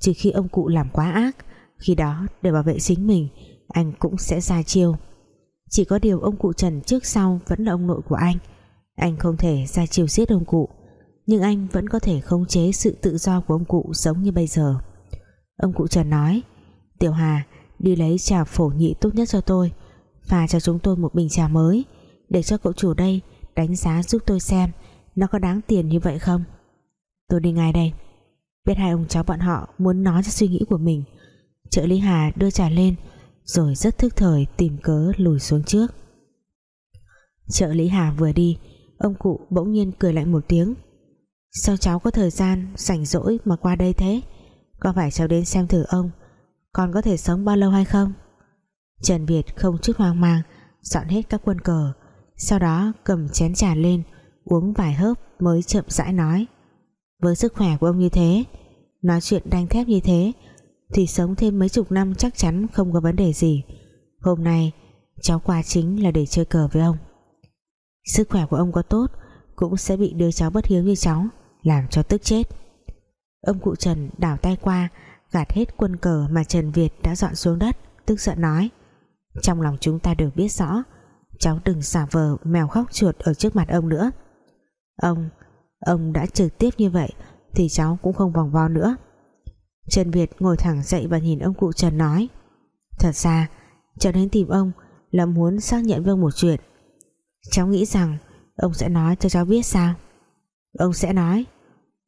Speaker 1: Trừ khi ông cụ làm quá ác, Khi đó để bảo vệ chính mình, Anh cũng sẽ ra chiêu. Chỉ có điều ông cụ Trần trước sau Vẫn là ông nội của anh. Anh không thể ra chiều giết ông cụ, Nhưng anh vẫn có thể khống chế sự tự do của ông cụ Giống như bây giờ. Ông cụ Trần nói, Tiểu Hà, đi lấy trà phổ nhị tốt nhất cho tôi và cho chúng tôi một bình trà mới, Để cho cậu chủ đây Đánh giá giúp tôi xem Nó có đáng tiền như vậy không. Tôi đi ngay đây. Biết hai ông cháu bọn họ muốn nói cho suy nghĩ của mình, Trợ lý Hà đưa trà lên, Rồi rất thức thời tìm cớ lùi xuống trước. Trợ lý Hà vừa đi Ông cụ bỗng nhiên cười lạnh một tiếng. Sao cháu có thời gian rảnh rỗi mà qua đây thế? Có phải cháu đến xem thử ông? Con có thể sống bao lâu hay không? Trần Việt không chút hoang mang, Dọn hết các quân cờ, Sau đó cầm chén trà lên, Uống vài hớp mới chậm rãi nói. Với sức khỏe của ông như thế, Nói chuyện đanh thép như thế, Thì sống thêm mấy chục năm chắc chắn không có vấn đề gì. Hôm nay, Cháu qua chính là để chơi cờ với ông. Sức khỏe của ông có tốt, Cũng sẽ bị đứa cháu bất hiếu như cháu, Làm cho tức chết. Ông cụ Trần đảo tay qua, Gạt hết quân cờ mà Trần Việt đã dọn xuống đất, Tức giận nói, Trong lòng chúng ta đều biết rõ, Cháu đừng xả vờ mèo khóc chuột Ở trước mặt ông nữa. Ông Ông đã trực tiếp như vậy Thì cháu cũng không vòng vo nữa. Trần Việt ngồi thẳng dậy và nhìn ông cụ Trần nói, Thật ra, Cháu đến tìm ông là muốn xác nhận với ông một chuyện. Cháu nghĩ rằng Ông sẽ nói cho cháu biết sao? Ông sẽ nói,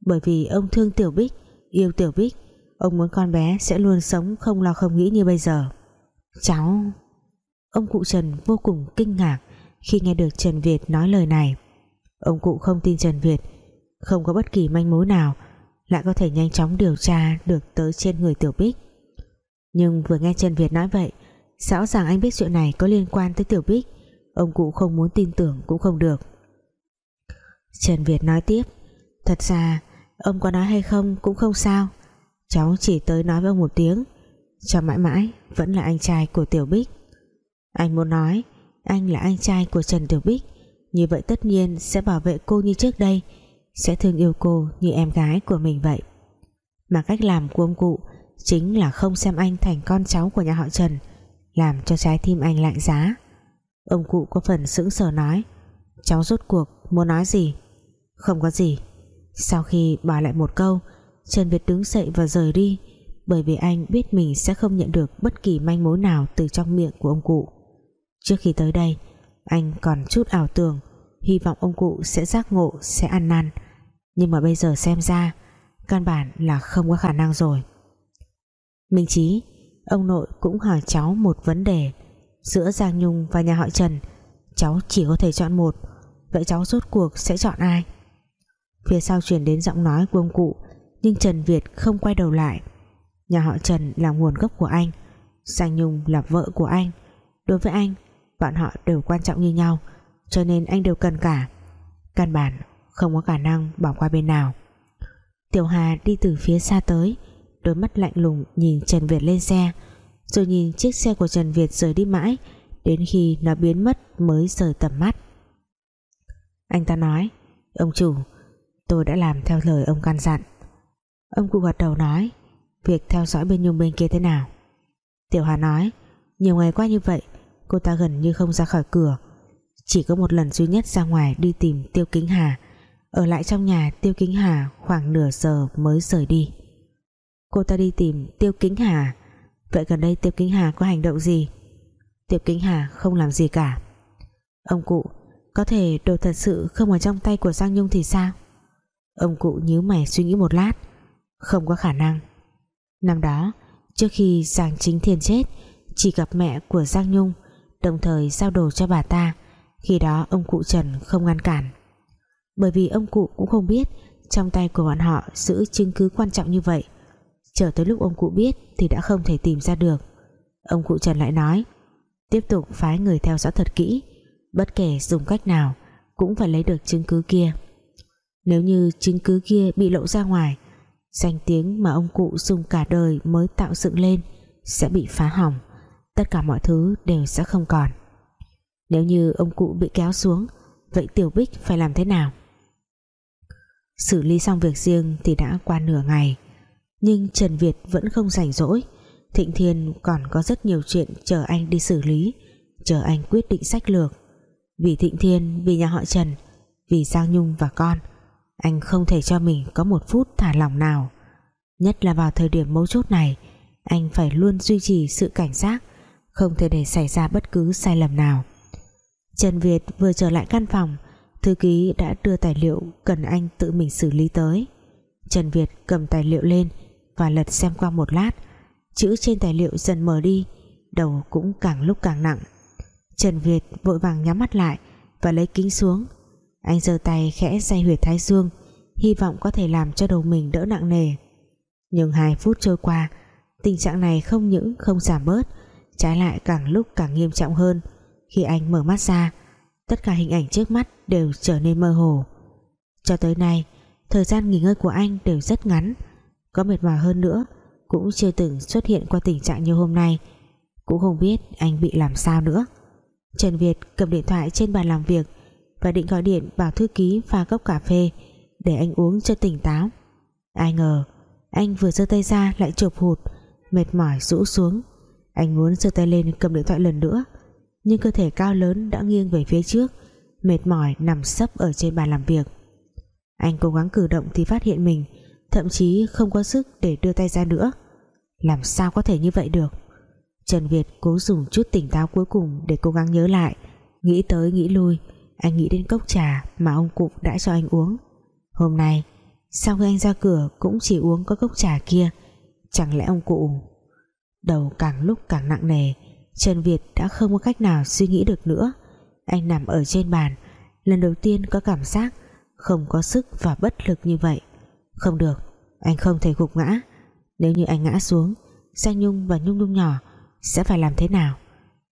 Speaker 1: Bởi vì ông thương Tiểu Bích, Yêu Tiểu Bích, Ông muốn con bé sẽ luôn sống không lo không nghĩ như bây giờ. Cháu, Ông cụ Trần vô cùng kinh ngạc Khi nghe được Trần Việt nói lời này. Ông cụ không tin Trần Việt, không có bất kỳ manh mối nào, lại có thể nhanh chóng điều tra được tới trên người Tiểu Bích. Nhưng vừa nghe Trần Việt nói vậy, rõ ràng anh biết chuyện này có liên quan tới Tiểu Bích ông cụ không muốn tin tưởng, cũng không được. Trần Việt nói tiếp, thật ra, ông có nói hay không cũng không sao. Cháu chỉ tới nói với ông một tiếng, cho mãi mãi vẫn là anh trai của Tiểu Bích. Anh muốn nói, anh là anh trai của Trần Tiểu Bích, như vậy tất nhiên sẽ bảo vệ cô như trước đây, sẽ thương yêu cô như em gái của mình vậy. Mà cách làm của ông cụ chính là không xem anh thành con cháu của nhà họ Trần, làm cho trái tim anh lạnh giá ông cụ có phần sững sờ nói. Cháu rốt cuộc muốn nói gì? Không có gì. Sau khi bà lại một câu, Trần Việt đứng dậy và rời đi, bởi vì anh biết mình sẽ không nhận được bất kỳ manh mối nào từ trong miệng của ông cụ. Trước khi tới đây, anh còn chút ảo tưởng, hy vọng ông cụ sẽ giác ngộ, sẽ ăn năn. Nhưng mà bây giờ xem ra, căn bản là không có khả năng rồi. Minh Chí, ông nội cũng hỏi cháu một vấn đề giữa Giang Nhung và nhà họ Trần, cháu chỉ có thể chọn một. Vậy cháu rốt cuộc sẽ chọn ai? Phía sau truyền đến giọng nói của ông cụ, nhưng Trần Việt không quay đầu lại. Nhà họ Trần là nguồn gốc của anh, Giang Nhung là vợ của anh. Đối với anh, bọn họ đều quan trọng như nhau, cho nên anh đều cần cả. Căn bản không có khả năng bỏ qua bên nào. Tiểu Hà đi từ phía xa tới, đôi mắt lạnh lùng nhìn Trần Việt lên xe rồi nhìn chiếc xe của Trần Việt rời đi mãi, đến khi nó biến mất mới rời tầm mắt. Anh ta nói, ông chủ, tôi đã làm theo lời ông căn dặn. Ông cụ gật đầu nói, việc theo dõi bên nhung bên kia thế nào? Tiểu Hà nói, nhiều ngày qua như vậy, cô ta gần như không ra khỏi cửa. Chỉ có một lần duy nhất ra ngoài đi tìm Tiêu Kính Hà. Ở lại trong nhà Tiêu Kính Hà khoảng nửa giờ mới rời đi. Cô ta đi tìm Tiêu Kính Hà vậy gần đây Tiêu Kính Hà có hành động gì? Tiêu Kính Hà không làm gì cả. Ông cụ, có thể đồ thật sự không ở trong tay của Giang Nhung thì sao? Ông cụ nhíu mày suy nghĩ một lát. Không có khả năng. Năm đó, trước khi Giang Chính Thiên chết, chỉ gặp mẹ của Giang Nhung, đồng thời giao đồ cho bà ta. Khi đó ông cụ Trần không ngăn cản. Bởi vì ông cụ cũng không biết trong tay của bọn họ giữ chứng cứ quan trọng như vậy chờ tới lúc ông cụ biết thì đã không thể tìm ra được. Ông cụ Trần lại nói, tiếp tục phái người theo dõi thật kỹ, bất kể dùng cách nào cũng phải lấy được chứng cứ kia. Nếu như chứng cứ kia bị lộ ra ngoài, danh tiếng mà ông cụ dùng cả đời mới tạo dựng lên sẽ bị phá hỏng. Tất cả mọi thứ đều sẽ không còn. Nếu như ông cụ bị kéo xuống, vậy Tiểu Bích phải làm thế nào? Xử lý xong việc riêng thì đã qua nửa ngày nhưng Trần Việt vẫn không rảnh rỗi. Thịnh Thiên còn có rất nhiều chuyện chờ anh đi xử lý, chờ anh quyết định sách lược. Vì Thịnh Thiên, vì nhà họ Trần, vì Giang Nhung và con, anh không thể cho mình có một phút thả lỏng nào. Nhất là vào thời điểm mấu chốt này, anh phải luôn duy trì sự cảnh giác, không thể để xảy ra bất cứ sai lầm nào. Trần Việt vừa trở lại căn phòng, thư ký đã đưa tài liệu cần anh tự mình xử lý tới. Trần Việt cầm tài liệu lên và lật xem qua một lát. Chữ trên tài liệu dần mờ đi, đầu cũng càng lúc càng nặng. Trần Việt vội vàng nhắm mắt lại và lấy kính xuống. Anh giơ tay khẽ say huyệt thái dương, hy vọng có thể làm cho đầu mình đỡ nặng nề. Nhưng hai phút trôi qua, tình trạng này không những không giảm bớt, trái lại càng lúc càng nghiêm trọng hơn. Khi anh mở mắt ra, tất cả hình ảnh trước mắt đều trở nên mơ hồ. Cho tới nay, thời gian nghỉ ngơi của anh đều rất ngắn có mệt mỏi hơn nữa, cũng chưa từng xuất hiện qua tình trạng như hôm nay. Cũng không biết anh bị làm sao nữa. Trần Việt cầm điện thoại trên bàn làm việc và định gọi điện bảo thư ký pha cốc cà phê để anh uống cho tỉnh táo. Ai ngờ, anh vừa giơ tay ra lại chụp hụt, mệt mỏi rũ xuống. Anh muốn giơ tay lên cầm điện thoại lần nữa, nhưng cơ thể cao lớn đã nghiêng về phía trước, mệt mỏi nằm sấp ở trên bàn làm việc. Anh cố gắng cử động thì phát hiện mình thậm chí không có sức để đưa tay ra nữa. Làm sao có thể như vậy được? Trần Việt cố dùng chút tỉnh táo cuối cùng để cố gắng nhớ lại. Nghĩ tới nghĩ lui, anh nghĩ đến cốc trà mà ông cụ đã cho anh uống. Hôm nay, sau khi anh ra cửa cũng chỉ uống có cốc trà kia, chẳng lẽ ông cụ đầu càng lúc càng nặng nề, Trần Việt đã không có cách nào suy nghĩ được nữa. Anh nằm ở trên bàn, lần đầu tiên có cảm giác không có sức và bất lực như vậy không được, anh không thể gục ngã. Nếu như anh ngã xuống Giang Nhung và Nhung Nhung nhỏ sẽ phải làm thế nào?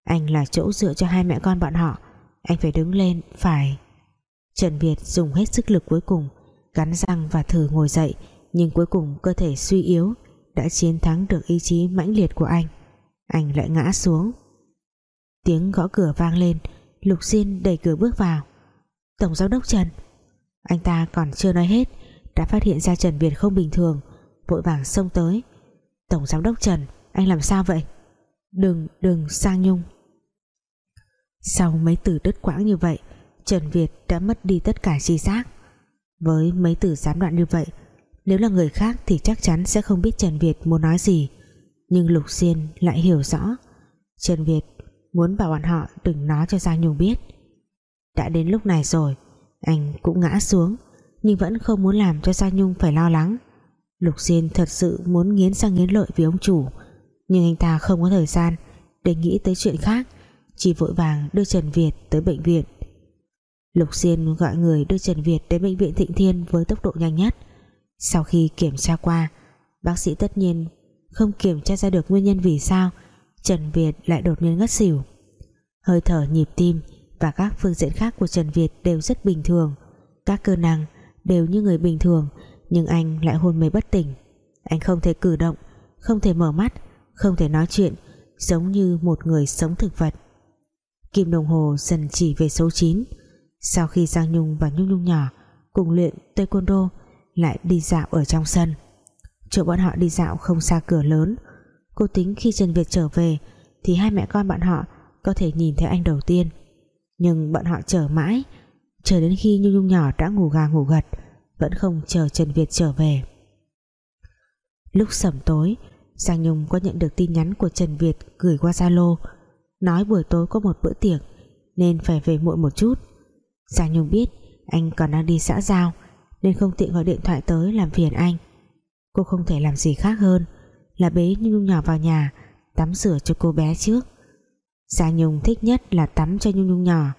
Speaker 1: Anh là chỗ dựa cho hai mẹ con bọn họ. Anh phải đứng lên, phải. Trần Việt dùng hết sức lực cuối cùng, cắn răng và thử ngồi dậy, nhưng cuối cùng cơ thể suy yếu, đã chiến thắng được ý chí mãnh liệt của anh. Anh lại ngã xuống. Tiếng gõ cửa vang lên, Lục Diên đẩy cửa bước vào. Tổng giám đốc Trần, Anh ta còn chưa nói hết. Đã phát hiện ra Trần Việt không bình thường, Vội vàng xông tới. Tổng giám đốc Trần, Anh làm sao vậy? Đừng đừng, Sang Nhung. Sau mấy từ đứt quãng như vậy, Trần Việt đã mất đi tất cả chi giác. Với mấy từ gián đoạn như vậy, Nếu là người khác thì chắc chắn sẽ không biết Trần Việt muốn nói gì. Nhưng Lục Diên lại hiểu rõ. Trần Việt muốn bảo bọn họ đừng nói cho Giang Nhung biết. Đã đến lúc này rồi, anh cũng ngã xuống nhưng vẫn không muốn làm cho gia Nhung phải lo lắng. Lục Diên thật sự muốn nghiến sang nghiến lợi vì ông chủ, nhưng anh ta không có thời gian để nghĩ tới chuyện khác, chỉ vội vàng đưa Trần Việt tới bệnh viện. Lục Diên gọi người đưa Trần Việt đến bệnh viện Thịnh Thiên với tốc độ nhanh nhất. Sau khi kiểm tra qua, bác sĩ tất nhiên không kiểm tra ra được nguyên nhân vì sao Trần Việt lại đột nhiên ngất xỉu. Hơi thở nhịp tim và các phương diện khác của Trần Việt đều rất bình thường. Các cơ năng đều như người bình thường, nhưng anh lại hôn mê bất tỉnh. Anh không thể cử động, không thể mở mắt, không thể nói chuyện, giống như một người sống thực vật. Kim đồng hồ dần chỉ về số 9 sau khi Giang Nhung và Nhung Nhung nhỏ cùng luyện taekwondo lại đi dạo ở trong sân. Chỗ bọn họ đi dạo không xa cửa lớn. Cô tính khi Trần Việt trở về thì hai mẹ con bạn họ có thể nhìn thấy anh đầu tiên. Nhưng bọn họ chờ mãi chờ đến khi Nhung Nhung nhỏ đã ngủ gà ngủ gật, vẫn không chờ Trần Việt trở về. Lúc sẩm tối, Giang Nhung có nhận được tin nhắn của Trần Việt gửi qua Zalo, nói buổi tối có một bữa tiệc nên phải về muộn một chút. Giang Nhung biết anh còn đang đi xã giao nên không tiện gọi điện thoại tới làm phiền anh. Cô không thể làm gì khác hơn là bế Nhung Nhung nhỏ vào nhà, tắm rửa cho cô bé trước. Giang Nhung thích nhất là tắm cho Nhung Nhung nhỏ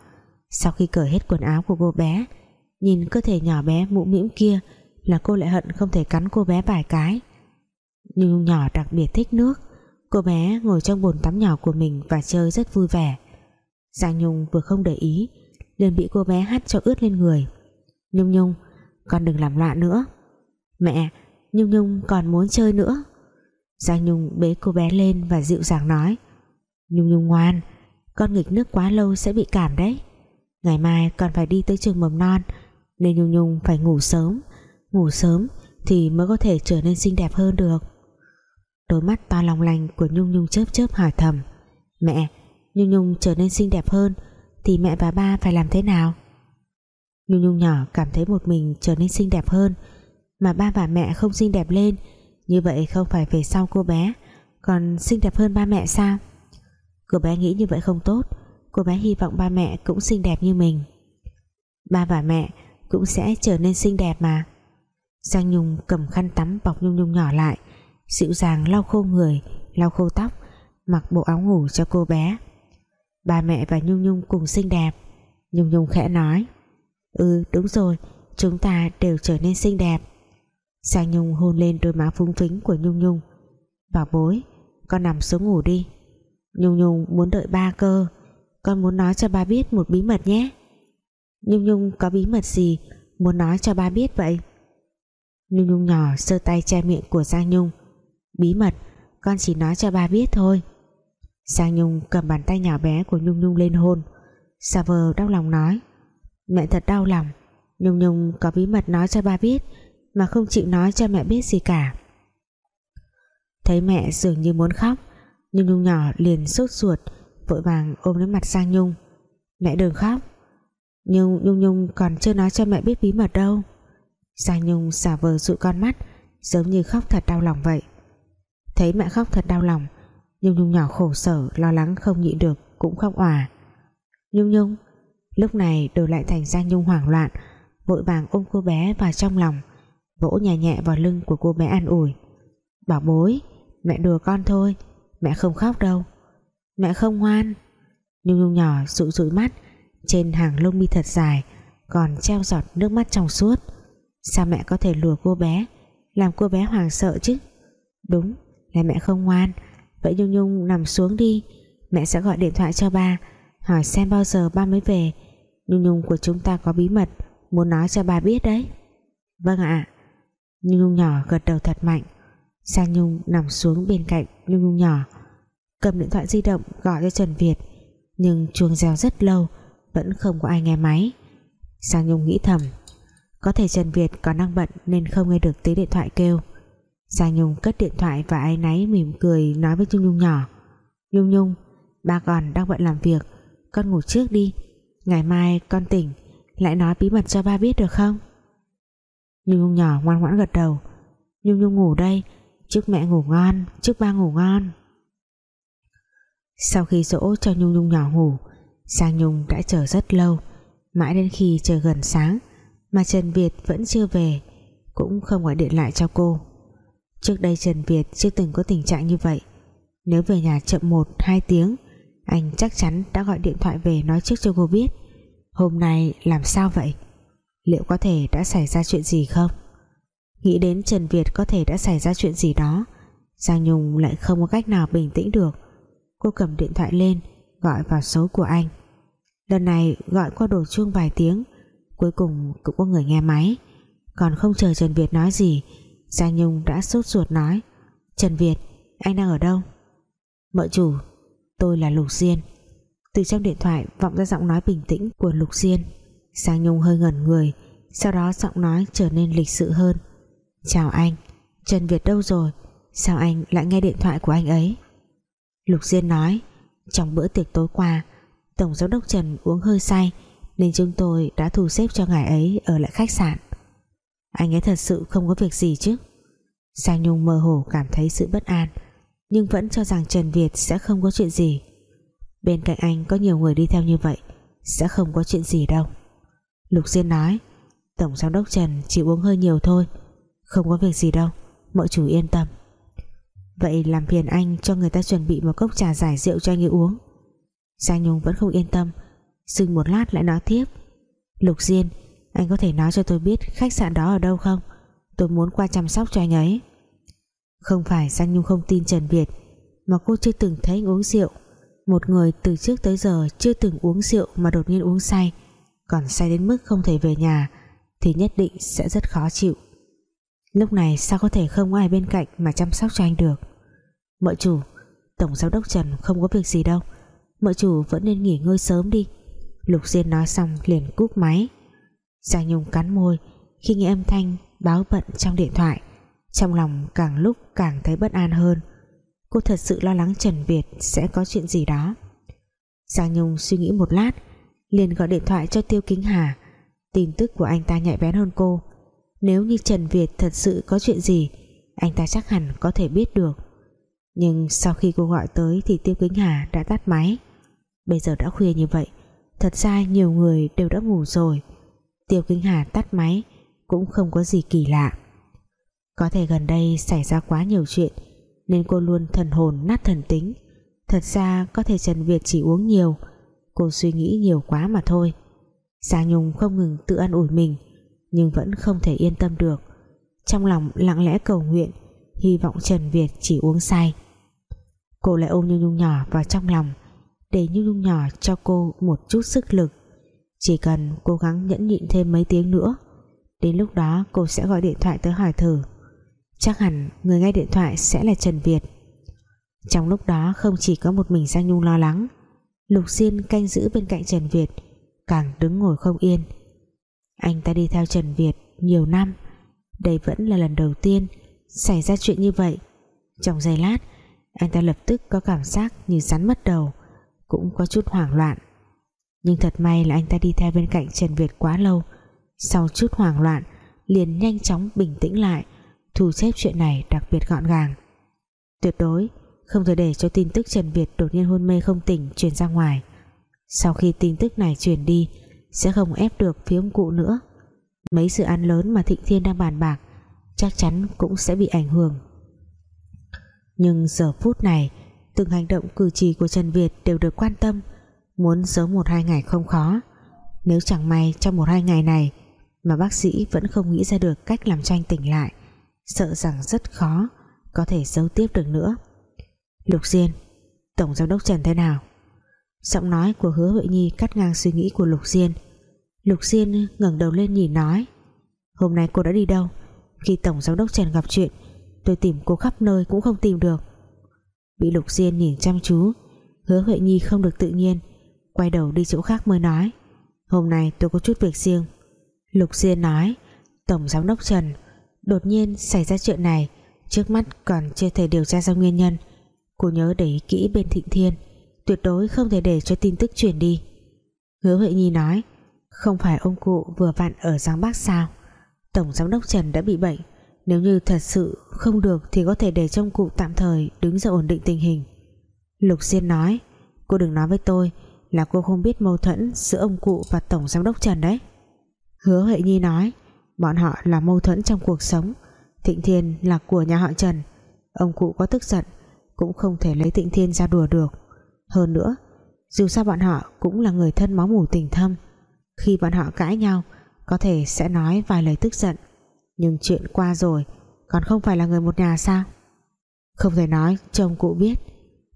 Speaker 1: sau khi cởi hết quần áo của cô bé, nhìn cơ thể nhỏ bé mũ mĩm kia là cô lại hận không thể cắn cô bé vài cái. Nhưng Nhung nhỏ đặc biệt thích nước, cô bé ngồi trong bồn tắm nhỏ của mình và chơi rất vui vẻ. Giang Nhung vừa không để ý, liền bị cô bé hắt cho ướt lên người. Nhung Nhung, con đừng làm loạn nữa. Mẹ, Nhung Nhung còn muốn chơi nữa. Giang Nhung bế cô bé lên và dịu dàng nói. Nhung Nhung ngoan, Con nghịch nước quá lâu sẽ bị cảm đấy. Ngày mai còn phải đi tới trường mầm non, Nên Nhung Nhung phải ngủ sớm. Ngủ sớm thì mới có thể trở nên xinh đẹp hơn được. Đôi mắt to long lanh của Nhung Nhung chớp chớp hỏi thầm, Mẹ, Nhung Nhung trở nên xinh đẹp hơn Thì mẹ và ba phải làm thế nào? Nhung Nhung nhỏ cảm thấy một mình trở nên xinh đẹp hơn, Mà ba và mẹ không xinh đẹp lên. Như vậy không phải về sau cô bé, Còn xinh đẹp hơn ba mẹ sao? Cô bé nghĩ như vậy không tốt Cô bé hy vọng ba mẹ cũng xinh đẹp như mình. Ba và mẹ Cũng sẽ trở nên xinh đẹp mà. Giang Nhung cầm khăn tắm bọc Nhung Nhung nhỏ lại, Dịu dàng lau khô người, Lau khô tóc, Mặc bộ áo ngủ cho cô bé. Ba mẹ và Nhung Nhung cùng xinh đẹp. Nhung Nhung khẽ nói Ừ đúng rồi, Chúng ta đều trở nên xinh đẹp. Giang Nhung hôn lên đôi má phúng phính của Nhung Nhung. Bảo bối, Con nằm xuống ngủ đi. Nhung Nhung muốn đợi ba cơ. Con muốn nói cho ba biết một bí mật nhé. Nhung Nhung, có bí mật gì Muốn nói cho ba biết vậy? Nhung Nhung nhỏ sơ tay che miệng của Giang Nhung. Bí mật, Con chỉ nói cho ba biết thôi. Giang Nhung cầm bàn tay nhỏ bé của Nhung Nhung lên hôn. Saver đau lòng nói, Mẹ thật đau lòng. Nhung Nhung có bí mật nói cho ba biết, Mà không chịu nói cho mẹ biết gì cả. Thấy mẹ dường như muốn khóc, Nhung Nhung nhỏ liền sốt ruột Vội vàng ôm lấy mặt Giang Nhung. Mẹ đừng khóc Nhưng Nhung Nhung còn chưa nói cho mẹ biết bí mật đâu. Giang Nhung xả vờ dụi con mắt, Giống như khóc thật đau lòng vậy. Thấy mẹ khóc thật đau lòng, Nhung Nhung nhỏ khổ sở, Lo lắng không nhịn được, cũng khóc òa. Nhung Nhung. Lúc này đổi lại thành Giang Nhung hoảng loạn, Vội vàng ôm cô bé vào trong lòng, Vỗ nhẹ nhẹ vào lưng của cô bé an ủi. Bảo bối, Mẹ đùa con thôi, Mẹ không khóc đâu. Mẹ không ngoan. Nhung Nhung nhỏ rụi rụi mắt, Trên hàng lông mi thật dài, Còn treo giọt nước mắt trong suốt. Sao mẹ có thể lùa cô bé? Làm cô bé hoàng sợ chứ. Đúng, là mẹ không ngoan. Vậy Nhung Nhung nằm xuống đi. Mẹ sẽ gọi điện thoại cho ba, Hỏi xem bao giờ ba mới về. Nhung Nhung của chúng ta có bí mật, Muốn nói cho ba biết đấy. Vâng ạ. Nhung Nhung nhỏ gật đầu thật mạnh. Sang Nhung nằm xuống bên cạnh Nhung Nhung nhỏ cầm điện thoại di động gọi cho Trần Việt. Nhưng chuông reo rất lâu, vẫn không có ai nghe máy. Sang Nhung nghĩ thầm, có thể Trần Việt còn đang bận nên không nghe được tiếng điện thoại kêu. Giang Nhung cất điện thoại và ai náy mỉm cười nói với Nhung Nhung nhỏ. Nhung Nhung, ba còn đang bận làm việc, con ngủ trước đi, ngày mai con tỉnh, lại nói bí mật cho ba biết được không? Nhung Nhung nhỏ ngoan ngoãn gật đầu. Nhung Nhung ngủ đây, chúc mẹ ngủ ngon, chúc ba ngủ ngon sau khi dỗ cho Nhung Nhung nhỏ ngủ Giang Nhung đã chờ rất lâu, mãi đến khi trời gần sáng, mà Trần Việt vẫn chưa về, cũng không gọi điện lại cho cô. Trước đây Trần Việt chưa từng có tình trạng như vậy. Nếu về nhà chậm một, hai tiếng, anh chắc chắn đã gọi điện thoại về nói trước cho cô biết. Hôm nay làm sao vậy? Liệu có thể đã xảy ra chuyện gì không? Nghĩ đến Trần Việt có thể đã xảy ra chuyện gì đó Giang Nhung lại không có cách nào bình tĩnh được cô cầm điện thoại lên, gọi vào số của anh. Lần này gọi qua đổ chuông vài tiếng, cuối cùng cũng có người nghe máy. Còn không chờ Trần Việt nói gì, Giang Nhung đã sốt ruột nói, Trần Việt, anh đang ở đâu? Mợ chủ, tôi là Lục Diên. Từ trong điện thoại vọng ra giọng nói bình tĩnh của Lục Diên. Giang Nhung hơi ngẩn người, sau đó giọng nói trở nên lịch sự hơn. Chào anh, Trần Việt đâu rồi? Sao anh lại nghe điện thoại của anh ấy? Lục Diên nói, trong bữa tiệc tối qua, Tổng giám đốc Trần uống hơi say, nên chúng tôi đã thu xếp cho ngài ấy ở lại khách sạn. Anh ấy thật sự không có việc gì chứ? Giang Nhung mơ hồ cảm thấy sự bất an, nhưng vẫn cho rằng Trần Việt sẽ không có chuyện gì. Bên cạnh anh có nhiều người đi theo như vậy, sẽ không có chuyện gì đâu. Lục Diên nói, Tổng giám đốc Trần chỉ uống hơi nhiều thôi, không có việc gì đâu, mọi chủ yên tâm vậy làm phiền anh cho người ta chuẩn bị một cốc trà giải rượu cho anh ấy uống. Giang Nhung vẫn không yên tâm. Dừng một lát lại nói tiếp. Lục Diên, anh có thể nói cho tôi biết khách sạn đó ở đâu không? Tôi muốn qua chăm sóc cho anh ấy. Không phải Giang Nhung không tin Trần Việt, mà cô chưa từng thấy anh uống rượu. Một người từ trước tới giờ chưa từng uống rượu mà đột nhiên uống say, còn say đến mức không thể về nhà, thì nhất định sẽ rất khó chịu. Lúc này sao có thể không có ai bên cạnh mà chăm sóc cho anh được? Mợ chủ, tổng giám đốc Trần không có việc gì đâu. Mợ chủ vẫn nên nghỉ ngơi sớm đi. Lục Diên nói xong liền cúp máy. Giang Nhung cắn môi, khi nghe âm thanh báo bận trong điện thoại, trong lòng càng lúc càng thấy bất an hơn. Cô thật sự lo lắng Trần Việt sẽ có chuyện gì đó. Giang Nhung suy nghĩ một lát, liền gọi điện thoại cho Tiêu Kính Hà. Tin tức của anh ta nhạy bén hơn cô. Nếu như Trần Việt thật sự có chuyện gì, anh ta chắc hẳn có thể biết được nhưng sau khi cô gọi tới thì Tiêu Kính Hà đã tắt máy. Bây giờ đã khuya như vậy, thật ra nhiều người đều đã ngủ rồi. Tiêu Kính Hà tắt máy, cũng không có gì kỳ lạ. Có thể gần đây xảy ra quá nhiều chuyện, nên cô luôn thần hồn nát thần tính. Thật ra có thể Trần Việt chỉ uống nhiều, cô suy nghĩ nhiều quá mà thôi. Giang Nhung không ngừng tự an ủi mình, nhưng vẫn không thể yên tâm được. Trong lòng lặng lẽ cầu nguyện, hy vọng Trần Việt chỉ uống say cô lại ôm Nhung Nhung nhỏ vào trong lòng, để Nhung Nhung nhỏ cho cô một chút sức lực. Chỉ cần cố gắng nhẫn nhịn thêm mấy tiếng nữa, đến lúc đó cô sẽ gọi điện thoại tới hỏi thử. Chắc hẳn người nghe điện thoại sẽ là Trần Việt. Trong lúc đó không chỉ có một mình Giang Nhung lo lắng, Lục Diên canh giữ bên cạnh Trần Việt, càng đứng ngồi không yên. Anh ta đi theo Trần Việt nhiều năm, đây vẫn là lần đầu tiên xảy ra chuyện như vậy. Trong giây lát anh ta lập tức có cảm giác như rắn mất đầu, cũng có chút hoảng loạn. Nhưng thật may là anh ta đi theo bên cạnh Trần Việt quá lâu. Sau chút hoảng loạn, liền nhanh chóng bình tĩnh lại, thu xếp chuyện này đặc biệt gọn gàng. Tuyệt đối, không thể để cho tin tức Trần Việt đột nhiên hôn mê không tỉnh truyền ra ngoài. Sau khi tin tức này truyền đi, sẽ không ép được phía ông cụ nữa. Mấy dự án lớn mà Thịnh Thiên đang bàn bạc, chắc chắn cũng sẽ bị ảnh hưởng nhưng giờ phút này, từng hành động cử chỉ của Trần Việt đều được quan tâm. Muốn sớm một hai ngày không khó. Nếu chẳng may trong một hai ngày này mà bác sĩ vẫn không nghĩ ra được cách làm cho anh tỉnh lại, sợ rằng rất khó có thể giấu tiếp được nữa. Lục Diên, Tổng giám đốc Trần thế nào? Giọng nói của hứa Huệ Nhi cắt ngang suy nghĩ của Lục Diên. Lục Diên ngẩng đầu lên nhìn nói, hôm nay cô đã đi đâu? Khi Tổng giám đốc Trần gặp chuyện tôi tìm cô khắp nơi cũng không tìm được. Bị Lục Diên nhìn chăm chú, hứa Huệ Nhi không được tự nhiên, quay đầu đi chỗ khác mới nói, hôm nay tôi có chút việc riêng. Lục Diên nói, Tổng giám đốc Trần, đột nhiên xảy ra chuyện này, trước mắt còn chưa thể điều tra ra nguyên nhân. Cô nhớ để ý kỹ bên Thịnh Thiên, tuyệt đối không thể để cho tin tức truyền đi. Hứa Huệ Nhi nói, không phải ông cụ vừa vặn ở Giang Bắc sao? Tổng giám đốc Trần đã bị bệnh nếu như thật sự không được thì có thể để trong cụ tạm thời, đứng ra ổn định tình hình. Lục Diên nói, cô đừng nói với tôi là cô không biết mâu thuẫn giữa ông cụ và Tổng giám đốc Trần đấy. Hứa Huệ Nhi nói, bọn họ là mâu thuẫn trong cuộc sống. Thịnh Thiên là của nhà họ Trần. Ông cụ có tức giận, cũng không thể lấy Thịnh Thiên ra đùa được. Hơn nữa, dù sao bọn họ cũng là người thân máu mủ tình thâm. Khi bọn họ cãi nhau, có thể sẽ nói vài lời tức giận nhưng chuyện qua rồi, còn không phải là người một nhà sao? Không thể nói chồng cụ biết.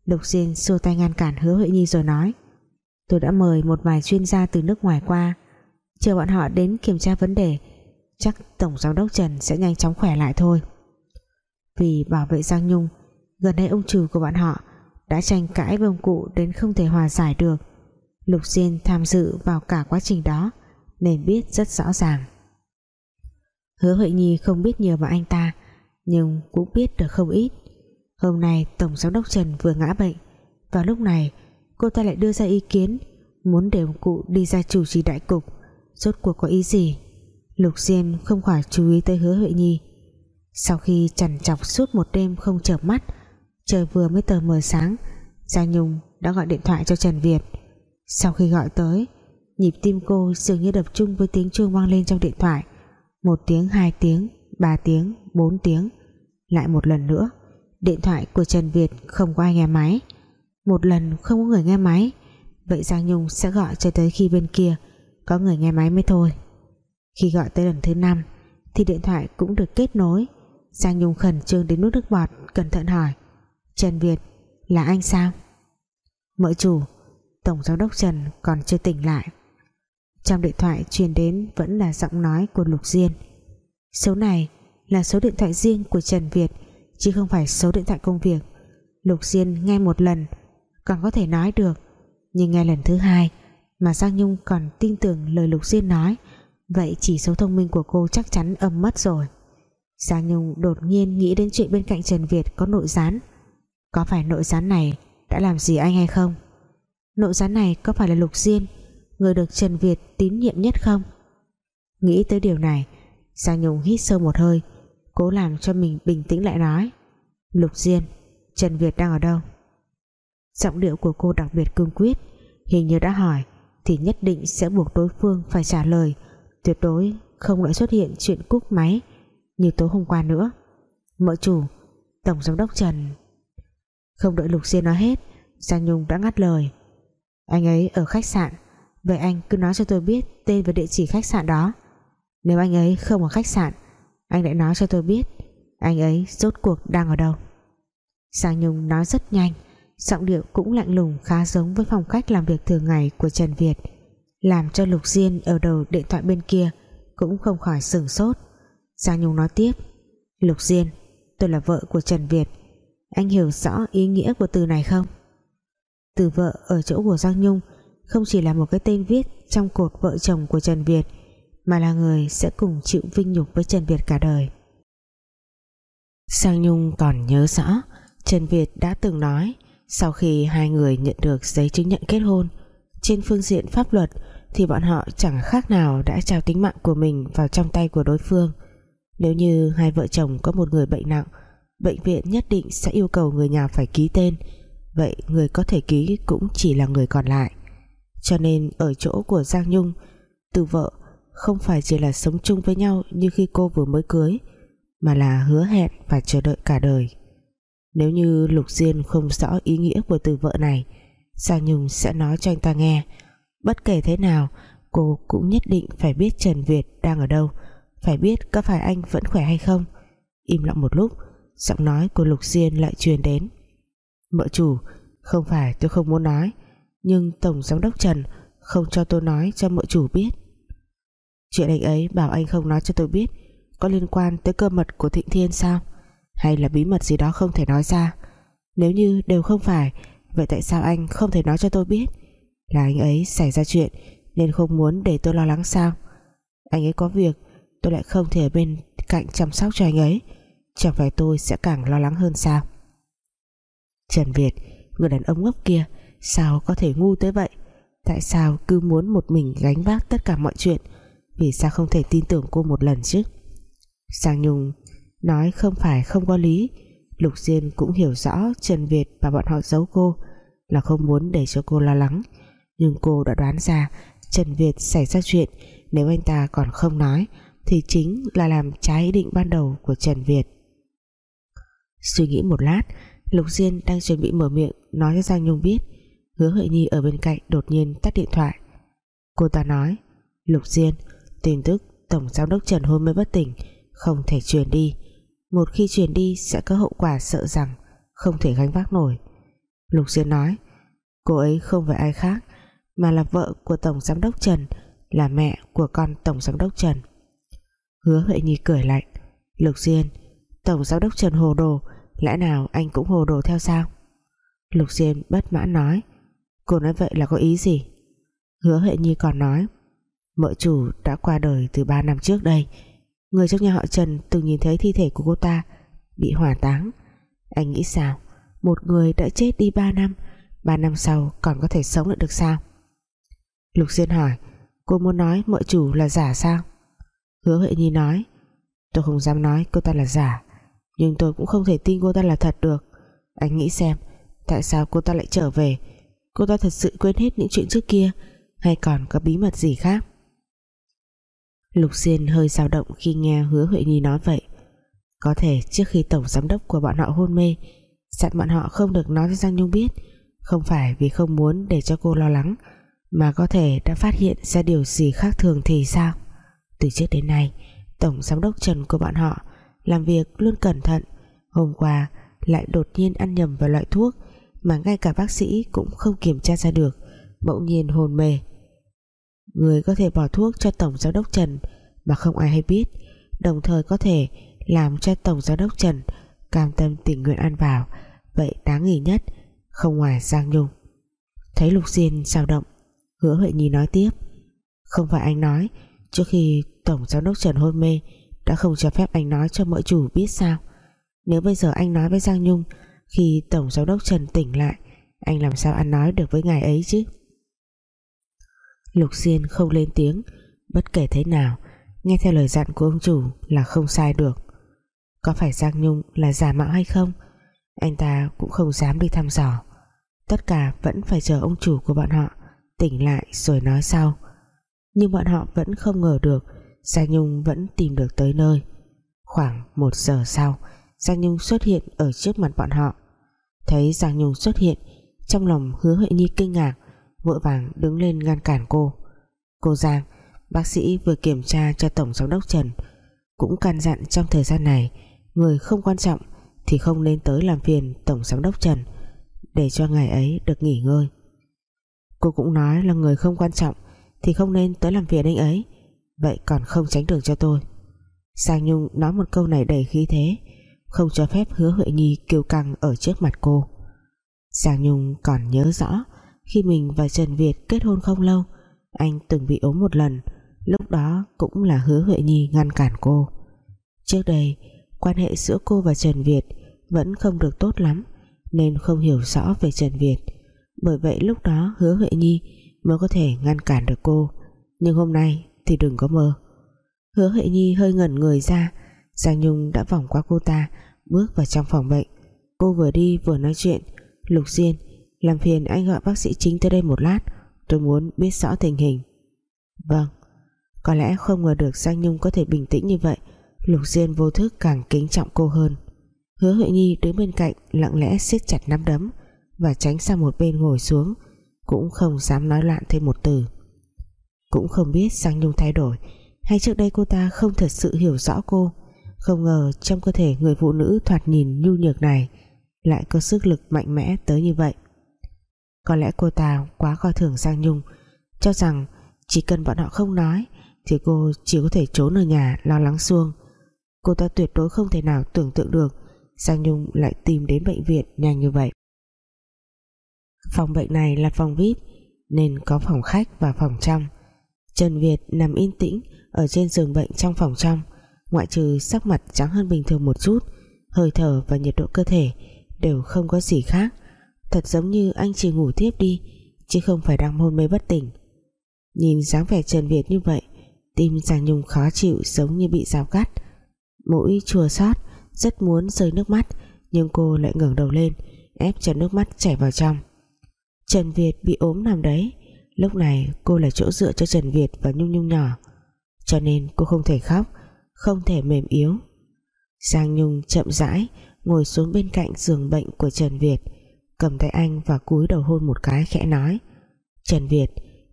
Speaker 1: Lục Diên xua tay ngăn cản hứa Huệ Nhi rồi nói, tôi đã mời một vài chuyên gia từ nước ngoài qua, chờ bọn họ đến kiểm tra vấn đề, chắc Tổng Giám đốc Trần sẽ nhanh chóng khỏe lại thôi. Vì bảo vệ Giang Nhung, gần đây ông chủ của bọn họ đã tranh cãi với ông cụ đến không thể hòa giải được. Lục Diên tham dự vào cả quá trình đó, nên biết rất rõ ràng. Hứa Huệ Nhi không biết nhiều về anh ta, nhưng cũng biết được không ít. Hôm nay Tổng Giám đốc Trần vừa ngã bệnh. Vào lúc này, cô ta lại đưa ra ý kiến, muốn để ông cụ đi ra chủ trì đại cục. Rốt cuộc có ý gì? Lục Diên không khỏi chú ý tới hứa Huệ Nhi. Sau khi chằn chọc suốt một đêm không chợp mắt, trời vừa mới tờ mờ sáng Giang Nhung đã gọi điện thoại cho Trần Việt. Sau khi gọi tới, nhịp tim cô dường như đập chung với tiếng chuông vang lên trong điện thoại một tiếng, hai tiếng, ba tiếng, bốn tiếng. Lại một lần nữa, điện thoại của Trần Việt không có ai nghe máy. Một lần không có người nghe máy, vậy Giang Nhung sẽ gọi cho tới khi bên kia có người nghe máy mới thôi. Khi gọi tới lần thứ năm, thì điện thoại cũng được kết nối. Giang Nhung khẩn trương đến nút nước bọt, cẩn thận hỏi, Trần Việt, là anh sao? Mợ chủ, tổng giám đốc Trần còn chưa tỉnh lại trong điện thoại truyền đến vẫn là giọng nói của Lục Diên. Số này là số điện thoại riêng của Trần Việt, chứ không phải số điện thoại công việc. Lục Diên nghe một lần, còn có thể nói được, nhưng nghe lần thứ hai mà Giang Nhung còn tin tưởng lời Lục Diên nói, vậy chỉ số thông minh của cô chắc chắn âm mất rồi. Giang Nhung đột nhiên nghĩ đến chuyện bên cạnh Trần Việt có nội gián. Có phải nội gián này đã làm gì anh hay không? Nội gián này có phải là Lục Diên người được Trần Việt tín nhiệm nhất không? Nghĩ tới điều này, Giang Nhung hít sâu một hơi, cố làm cho mình bình tĩnh lại nói, Lục Diên, Trần Việt đang ở đâu? Giọng điệu của cô đặc biệt cương quyết, hình như đã hỏi thì nhất định sẽ buộc đối phương phải trả lời. Tuyệt đối không lại xuất hiện chuyện cúp máy như tối hôm qua nữa. Mợ chủ, tổng giám đốc Trần. Không đợi Lục Diên nói hết, Giang Nhung đã ngắt lời. Anh ấy ở khách sạn vậy anh cứ nói cho tôi biết tên và địa chỉ khách sạn đó. Nếu anh ấy không ở khách sạn, anh lại nói cho tôi biết anh ấy rốt cuộc đang ở đâu. Giang Nhung nói rất nhanh, giọng điệu cũng lạnh lùng khá giống với phong cách làm việc thường ngày của Trần Việt. Làm cho Lục Diên ở đầu điện thoại bên kia cũng không khỏi sửng sốt. Giang Nhung nói tiếp, Lục Diên, tôi là vợ của Trần Việt. Anh hiểu rõ ý nghĩa của từ này không? Từ vợ ở chỗ của Giang Nhung không chỉ là một cái tên viết trong cột vợ chồng của Trần Việt, mà là người sẽ cùng chịu vinh nhục với Trần Việt cả đời. Sang Nhung còn nhớ rõ, Trần Việt đã từng nói, sau khi hai người nhận được giấy chứng nhận kết hôn, trên phương diện pháp luật thì bọn họ chẳng khác nào đã trao tính mạng của mình vào trong tay của đối phương. Nếu như hai vợ chồng có một người bệnh nặng, bệnh viện nhất định sẽ yêu cầu người nhà phải ký tên. Vậy người có thể ký cũng chỉ là người còn lại cho nên ở chỗ của Giang Nhung, từ vợ không phải chỉ là sống chung với nhau như khi cô vừa mới cưới, mà là hứa hẹn và chờ đợi cả đời. Nếu như Lục Diên không rõ ý nghĩa của từ vợ này, Giang Nhung sẽ nói cho anh ta nghe. Bất kể thế nào, cô cũng nhất định phải biết Trần Việt đang ở đâu, phải biết có phải anh vẫn khỏe hay không. Im lặng một lúc, giọng nói của Lục Diên lại truyền đến. Mợ chủ, không phải tôi không muốn nói nhưng Tổng Giám đốc Trần không cho tôi nói cho mợ chủ biết. Chuyện anh ấy bảo anh không nói cho tôi biết có liên quan tới cơ mật của Thịnh Thiên sao? Hay là bí mật gì đó không thể nói ra? Nếu như đều không phải, vậy tại sao anh không thể nói cho tôi biết? Là anh ấy xảy ra chuyện nên không muốn để tôi lo lắng sao? Anh ấy có việc, tôi lại không thể ở bên cạnh chăm sóc cho anh ấy. Chẳng phải tôi sẽ càng lo lắng hơn sao? Trần Việt, Người đàn ông ngốc kia Sao có thể ngu tới vậy? Tại sao cứ muốn một mình gánh vác tất cả mọi chuyện? Vì sao không thể tin tưởng cô một lần chứ? Sang Nhung Nói không phải không có lý. Lục Diên cũng hiểu rõ Trần Việt và bọn họ giấu cô, Là không muốn để cho cô lo lắng. Nhưng cô đã đoán ra Trần Việt xảy ra chuyện, Nếu anh ta còn không nói, Thì chính là làm trái ý định ban đầu của Trần Việt. Suy nghĩ một lát, Lục Diên đang chuẩn bị mở miệng Nói cho Giang Nhung biết. Hứa Huệ Nhi ở bên cạnh đột nhiên tắt điện thoại. Cô ta nói, Lục Diên, Tin tức Tổng Giám đốc Trần hôn mê bất tỉnh, Không thể truyền đi. Một khi truyền đi sẽ có hậu quả sợ rằng Không thể gánh vác nổi. Lục Diên nói, Cô ấy không phải ai khác, Mà là vợ của Tổng Giám đốc Trần, Là mẹ của con Tổng Giám đốc Trần. Hứa Huệ Nhi cười lạnh, Lục Diên, Tổng Giám đốc Trần hồ đồ, Lẽ nào anh cũng hồ đồ theo sao? Lục Diên bất mãn nói Cô nói vậy là có ý gì? Hứa Huệ Nhi còn nói, Mợ chủ đã qua đời từ 3 năm trước đây. Người trong nhà họ Trần từng nhìn thấy thi thể của cô ta, Bị hỏa táng. Anh nghĩ sao? Một người đã chết đi 3 năm 3 năm sau còn có thể sống lại được sao? Lục Diên hỏi, Cô muốn nói mợ chủ là giả sao? Hứa Huệ Nhi nói, Tôi không dám nói cô ta là giả, Nhưng tôi cũng không thể tin cô ta là thật được. Anh nghĩ xem, Tại sao cô ta lại trở về Cô ta thật sự quên hết những chuyện trước kia, Hay còn có bí mật gì khác? Lục Diên hơi dao động khi nghe hứa Huệ Nhi nói vậy. Có thể trước khi tổng giám đốc của bọn họ hôn mê, Dặn bọn họ không được nói cho Giang Nhung biết, Không phải vì không muốn để cho cô lo lắng, Mà có thể đã phát hiện ra điều gì khác thường thì sao? Từ trước đến nay, Tổng giám đốc Trần của bọn họ Làm việc luôn cẩn thận, Hôm qua lại đột nhiên ăn nhầm vào loại thuốc mà ngay cả bác sĩ cũng không kiểm tra ra được, Bỗng nhiên hồn mê. Người có thể bỏ thuốc cho Tổng Giám đốc Trần Mà không ai hay biết, Đồng thời có thể làm cho Tổng Giám đốc Trần Cam tâm tình nguyện ăn vào. Vậy đáng nghỉ nhất, Không ngoài Giang Nhung. Thấy Lục Diên dao động, Hứa Huệ Nhi nói tiếp. Không phải anh nói, Trước khi Tổng Giám đốc Trần hôn mê, Đã không cho phép anh nói cho mỗi chủ biết sao. Nếu bây giờ anh nói với Giang Nhung khi Tổng Giám đốc Trần tỉnh lại, Anh làm sao ăn nói được với ngài ấy chứ? Lục Diên không lên tiếng, Bất kể thế nào, Nghe theo lời dặn của ông chủ là không sai được. Có phải Giang Nhung là giả mạo hay không? Anh ta cũng không dám đi thăm dò. Tất cả vẫn phải chờ ông chủ của bọn họ, Tỉnh lại rồi nói sau. Nhưng bọn họ vẫn không ngờ được, Giang Nhung vẫn tìm được tới nơi. Khoảng một giờ sau, Giang Nhung xuất hiện ở trước mặt bọn họ. Thấy Giang Nhung xuất hiện, Trong lòng hứa Huệ Nhi kinh ngạc, vội vàng đứng lên ngăn cản cô. Cô Giang, bác sĩ vừa kiểm tra cho tổng giám đốc Trần, cũng can dặn trong thời gian này, người không quan trọng thì không nên tới làm phiền tổng giám đốc Trần, để cho ngày ấy được nghỉ ngơi. Cô cũng nói là người không quan trọng thì không nên tới làm phiền anh ấy, vậy còn không tránh đường cho tôi. Giang Nhung nói một câu này đầy khí thế không cho phép hứa Huệ Nhi kiêu căng ở trước mặt cô. Giang Nhung còn nhớ rõ, khi mình và Trần Việt kết hôn không lâu, anh từng bị ốm một lần, lúc đó cũng là hứa Huệ Nhi ngăn cản cô. Trước đây, quan hệ giữa cô và Trần Việt vẫn không được tốt lắm, nên không hiểu rõ về Trần Việt. Bởi vậy lúc đó hứa Huệ Nhi mới có thể ngăn cản được cô. Nhưng hôm nay thì đừng có mơ. Hứa Huệ Nhi hơi ngẩn người ra Giang Nhung đã vòng qua cô ta, bước vào trong phòng bệnh. Cô vừa đi vừa nói chuyện. Lục Diên làm phiền anh gọi bác sĩ chính tới đây một lát, Tôi muốn biết rõ tình hình. Vâng Có lẽ không ngờ được Giang Nhung có thể bình tĩnh như vậy. Lục Diên vô thức càng kính trọng cô hơn. Hứa Huệ Nhi đứng bên cạnh, Lặng lẽ siết chặt nắm đấm Và tránh sang một bên ngồi xuống, Cũng không dám nói loạn thêm một từ. Cũng không biết Giang Nhung thay đổi, Hay trước đây cô ta không thật sự hiểu rõ cô không ngờ trong cơ thể người phụ nữ thoạt nhìn nhu nhược này Lại có sức lực mạnh mẽ tới như vậy. Có lẽ cô ta quá coi thường Giang Nhung, Cho rằng chỉ cần bọn họ không nói Thì cô chỉ có thể trốn ở nhà Lo lắng xuông Cô ta tuyệt đối không thể nào tưởng tượng được Giang Nhung lại tìm đến bệnh viện nhanh như vậy. Phòng bệnh này là phòng VIP Nên có phòng khách và phòng trong. Trần Việt nằm yên tĩnh Ở trên giường bệnh trong phòng trong. Ngoại trừ sắc mặt trắng hơn bình thường một chút, hơi thở và nhiệt độ cơ thể đều không có gì khác. Thật giống như anh chỉ ngủ tiếp đi, chứ không phải đang hôn mê bất tỉnh. Nhìn dáng vẻ Trần Việt như vậy, tim Giang Nhung khó chịu giống như bị dao cắt. Mũi chua xót, rất muốn rơi nước mắt, nhưng cô lại ngẩng đầu lên, ép cho nước mắt chảy vào trong. Trần Việt bị ốm nằm đấy, lúc này cô là chỗ dựa cho Trần Việt và Nhung Nhung nhỏ. Cho nên cô không thể khóc không thể mềm yếu. Giang Nhung chậm rãi ngồi xuống bên cạnh giường bệnh của Trần Việt, cầm tay anh và cúi đầu hôn một cái khẽ nói, Trần Việt,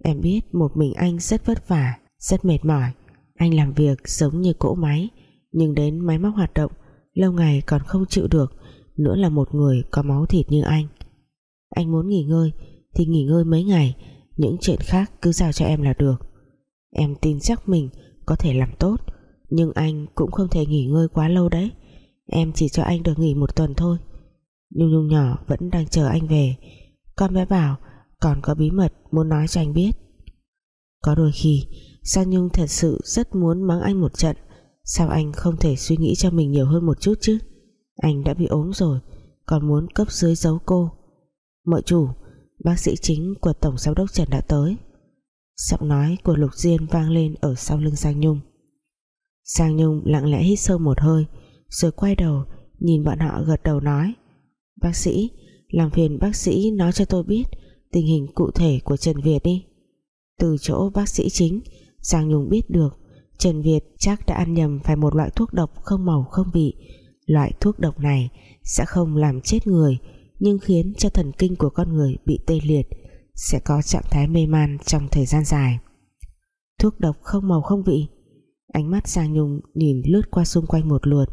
Speaker 1: em biết một mình anh rất vất vả, rất mệt mỏi. Anh làm việc giống như cỗ máy, nhưng đến máy móc hoạt động, lâu ngày còn không chịu được, nữa là một người có máu thịt như anh. Anh muốn nghỉ ngơi, thì nghỉ ngơi mấy ngày, những chuyện khác cứ giao cho em là được. Em tin chắc mình có thể làm tốt nhưng anh cũng không thể nghỉ ngơi quá lâu đấy. Em chỉ cho anh được nghỉ một tuần thôi. Nhung Nhung nhỏ vẫn đang chờ anh về. Con bé bảo còn có bí mật muốn nói cho anh biết. Có đôi khi, Sang Nhung thật sự rất muốn mắng anh một trận. Sao anh không thể suy nghĩ cho mình nhiều hơn một chút chứ? Anh đã bị ốm rồi, Còn muốn cấp dưới giấu cô. Mợ chủ, Bác sĩ chính của Tổng Giám đốc Trần đã tới. Giọng nói của Lục Diên vang lên ở sau lưng Sang Nhung. Sang Nhung lặng lẽ hít sâu một hơi, Rồi quay đầu, Nhìn bọn họ gật đầu nói, Bác sĩ, Làm phiền bác sĩ nói cho tôi biết Tình hình cụ thể của Trần Việt đi. Từ chỗ bác sĩ chính, Giang Nhung biết được Trần Việt chắc đã ăn nhầm phải một loại thuốc độc không màu không vị. Loại thuốc độc này sẽ không làm chết người, Nhưng khiến cho thần kinh của con người bị tê liệt, Sẽ có trạng thái mê man trong thời gian dài. Thuốc độc không màu không vị Ánh mắt Giang Nhung nhìn lướt qua xung quanh một lượt.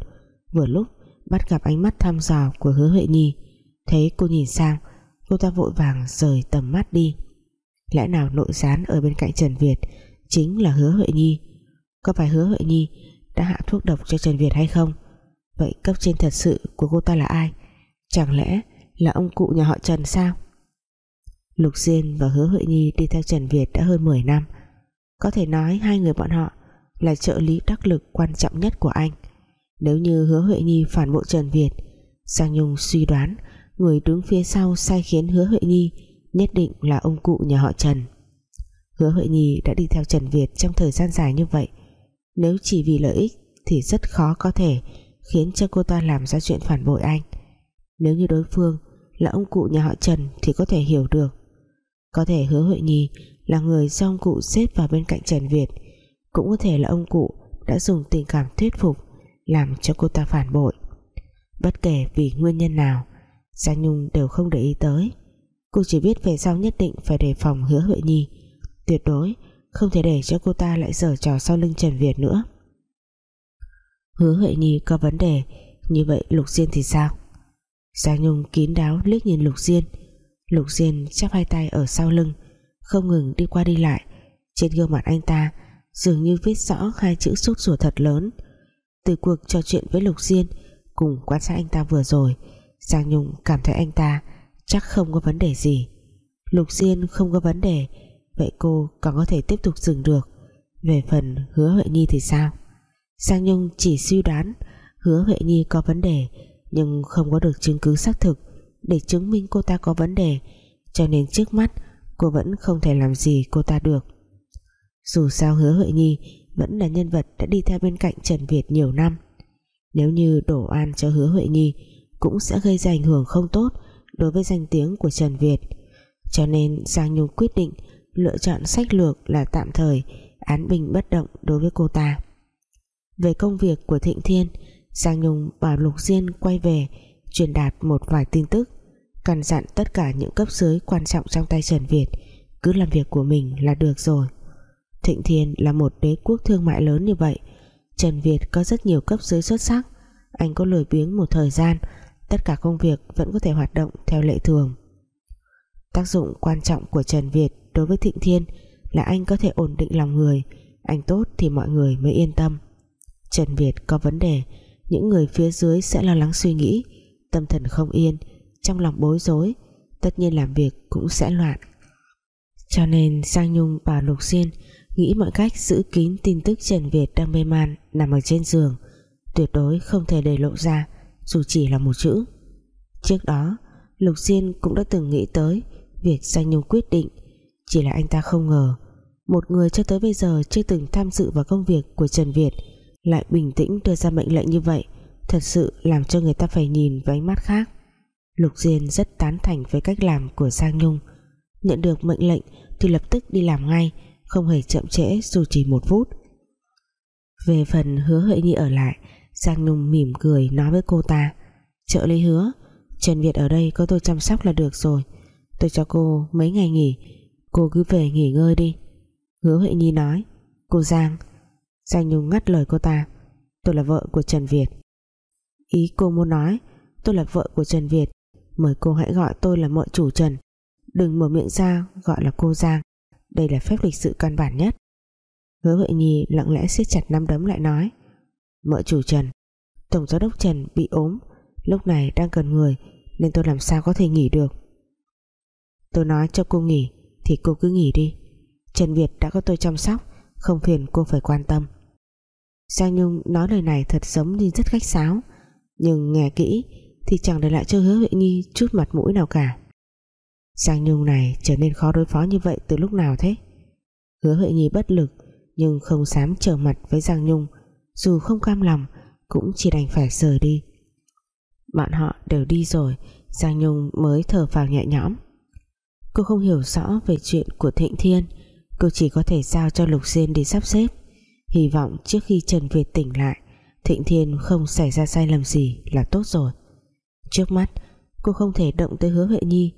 Speaker 1: Vừa lúc, bắt gặp ánh mắt thăm dò của hứa Huệ Nhi. Thấy cô nhìn sang, cô ta vội vàng rời tầm mắt đi. Lẽ nào nội gián ở bên cạnh Trần Việt chính là hứa Huệ Nhi? Có phải hứa Huệ Nhi đã hạ thuốc độc cho Trần Việt hay không? Vậy cấp trên thật sự của cô ta là ai? Chẳng lẽ là ông cụ nhà họ Trần sao? Lục Diên và hứa Huệ Nhi đi theo Trần Việt đã hơn 10 năm. Có thể nói hai người bọn họ là trợ lý đắc lực quan trọng nhất của anh. Nếu như hứa Huệ Nhi phản bội Trần Việt, Giang Nhung suy đoán Người đứng phía sau sai khiến hứa Huệ Nhi Nhất định là ông cụ nhà họ Trần. Hứa Huệ Nhi đã đi theo Trần Việt Trong thời gian dài như vậy. Nếu chỉ vì lợi ích Thì rất khó có thể Khiến cho cô ta làm ra chuyện phản bội anh. Nếu như đối phương là ông cụ nhà họ Trần Thì có thể hiểu được. Có thể hứa Huệ Nhi là người do ông cụ xếp vào bên cạnh Trần Việt cũng có thể là ông cụ đã dùng tình cảm thuyết phục làm cho cô ta phản bội. Bất kể vì nguyên nhân nào Giang Nhung đều không để ý tới. Cô chỉ biết về sau nhất định phải đề phòng hứa Huệ Nhi. Tuyệt đối không thể để cho cô ta lại giở trò sau lưng Trần Việt nữa. Hứa Huệ Nhi có vấn đề, như vậy Lục Diên thì sao? Giang Nhung kín đáo liếc nhìn Lục Diên. Lục Diên chắp hai tay ở sau lưng, không ngừng đi qua đi lại. Trên gương mặt anh ta dường như viết rõ hai chữ sốt ruột thật lớn. Từ cuộc trò chuyện với Lục Diên cùng quan sát anh ta vừa rồi, Giang Nhung cảm thấy anh ta chắc không có vấn đề gì. Lục Diên không có vấn đề, vậy cô còn có thể tiếp tục dừng được. Về phần hứa Huệ Nhi thì sao? Giang Nhung chỉ suy đoán hứa Huệ Nhi có vấn đề, nhưng không có được chứng cứ xác thực để chứng minh cô ta có vấn đề, cho nên trước mắt cô vẫn không thể làm gì cô ta được dù sao hứa Huệ Nhi vẫn là nhân vật đã đi theo bên cạnh Trần Việt nhiều năm. Nếu như đổ an cho hứa Huệ Nhi cũng sẽ gây ra ảnh hưởng không tốt đối với danh tiếng của Trần Việt. Cho nên Giang Nhung quyết định lựa chọn sách lược là tạm thời, án bình bất động đối với cô ta. Về công việc của Thịnh Thiên, Giang Nhung bảo Lục Diên quay về, truyền đạt một vài tin tức, căn dặn tất cả những cấp dưới quan trọng trong tay Trần Việt, cứ làm việc của mình là được rồi. Thịnh Thiên là một đế quốc thương mại lớn như vậy. Trần Việt có rất nhiều cấp dưới xuất sắc. Anh có lười biếng một thời gian. Tất cả công việc vẫn có thể hoạt động theo lệ thường. Tác dụng quan trọng của Trần Việt đối với Thịnh Thiên là anh có thể ổn định lòng người. Anh tốt thì mọi người mới yên tâm. Trần Việt có vấn đề. Những người phía dưới sẽ lo lắng suy nghĩ. Tâm thần không yên, Trong lòng bối rối, Tất nhiên làm việc cũng sẽ loạn. Cho nên Giang Nhung và Lục Diên nghĩ mọi cách giữ kín tin tức Trần Việt đang mê man, nằm ở trên giường, tuyệt đối không thể để lộ ra, dù chỉ là một chữ. Trước đó, Lục Diên cũng đã từng nghĩ tới việc Giang Nhung quyết định, chỉ là anh ta không ngờ, một người cho tới bây giờ chưa từng tham dự vào công việc của Trần Việt lại bình tĩnh đưa ra mệnh lệnh như vậy, thật sự làm cho người ta phải nhìn với ánh mắt khác. Lục Diên rất tán thành với cách làm của Giang Nhung. Nhận được mệnh lệnh thì lập tức đi làm ngay không hề chậm trễ dù chỉ một phút. Về phần hứa Huệ Nhi ở lại, Giang Nhung mỉm cười nói với cô ta, trợ lý hứa, Trần Việt ở đây có tôi chăm sóc là được rồi. Tôi cho cô mấy ngày nghỉ, cô cứ về nghỉ ngơi đi. Hứa Huệ Nhi nói, cô Giang. Giang Nhung ngắt lời cô ta, tôi là vợ của Trần Việt. Ý cô muốn nói, tôi là vợ của Trần Việt, mời cô hãy gọi tôi là mợ chủ Trần. Đừng mở miệng ra gọi là cô Giang đây là phép lịch sự căn bản nhất. Hứa Huệ Nhi lặng lẽ siết chặt nắm đấm lại nói, mợ chủ Trần, tổng giám đốc Trần bị ốm, lúc này đang cần người, nên tôi làm sao có thể nghỉ được? Tôi nói cho cô nghỉ, thì cô cứ nghỉ đi. Trần Việt đã có tôi chăm sóc, không phiền cô phải quan tâm. Giang Nhung nói lời này thật giống như rất khách sáo, nhưng nghe kỹ thì chẳng để lại cho hứa Huệ Nhi chút mặt mũi nào cả. Giang Nhung này trở nên khó đối phó như vậy từ lúc nào thế? Hứa Huệ Nhi bất lực, nhưng không dám trở mặt với Giang Nhung, dù không cam lòng, cũng chỉ đành phải rời đi. Bọn họ đều đi rồi, Giang Nhung mới thở vào nhẹ nhõm. Cô không hiểu rõ về chuyện của Thịnh Thiên, cô chỉ có thể giao cho Lục Diên đi sắp xếp. Hy vọng trước khi Trần Việt tỉnh lại, Thịnh Thiên không xảy ra sai lầm gì là tốt rồi. Trước mắt, cô không thể động tới hứa Huệ Nhi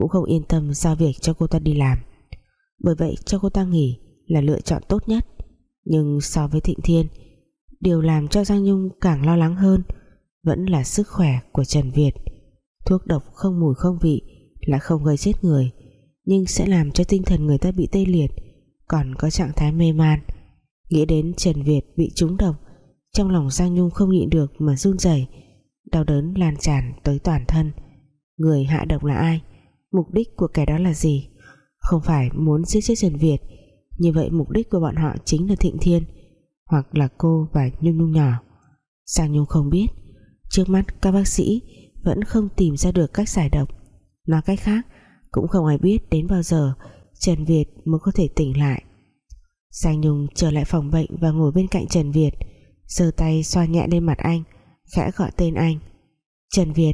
Speaker 1: cũng không yên tâm giao việc cho cô ta đi làm. Bởi vậy, cho cô ta nghỉ là lựa chọn tốt nhất. Nhưng so với Thịnh Thiên, điều làm cho Giang Nhung càng lo lắng hơn vẫn là sức khỏe của Trần Việt. Thuốc độc không mùi không vị là không gây chết người, nhưng sẽ làm cho tinh thần người ta bị tê liệt, còn có trạng thái mê man. Nghĩ đến Trần Việt bị trúng độc, trong lòng Giang Nhung không nhịn được mà run rẩy, đau đớn lan tràn tới toàn thân. Người hạ độc là ai? Mục đích của kẻ đó là gì? Không phải muốn giết chết Trần Việt, như vậy mục đích của bọn họ chính là Thịnh Thiên, hoặc là cô và Nhung Nhung nhỏ. Giang Nhung không biết, trước mắt các bác sĩ vẫn không tìm ra được cách giải độc. Nói cách khác, cũng không ai biết đến bao giờ Trần Việt mới có thể tỉnh lại. Giang Nhung trở lại phòng bệnh và ngồi bên cạnh Trần Việt, giơ tay xoa nhẹ lên mặt anh, khẽ gọi tên anh. Trần Việt,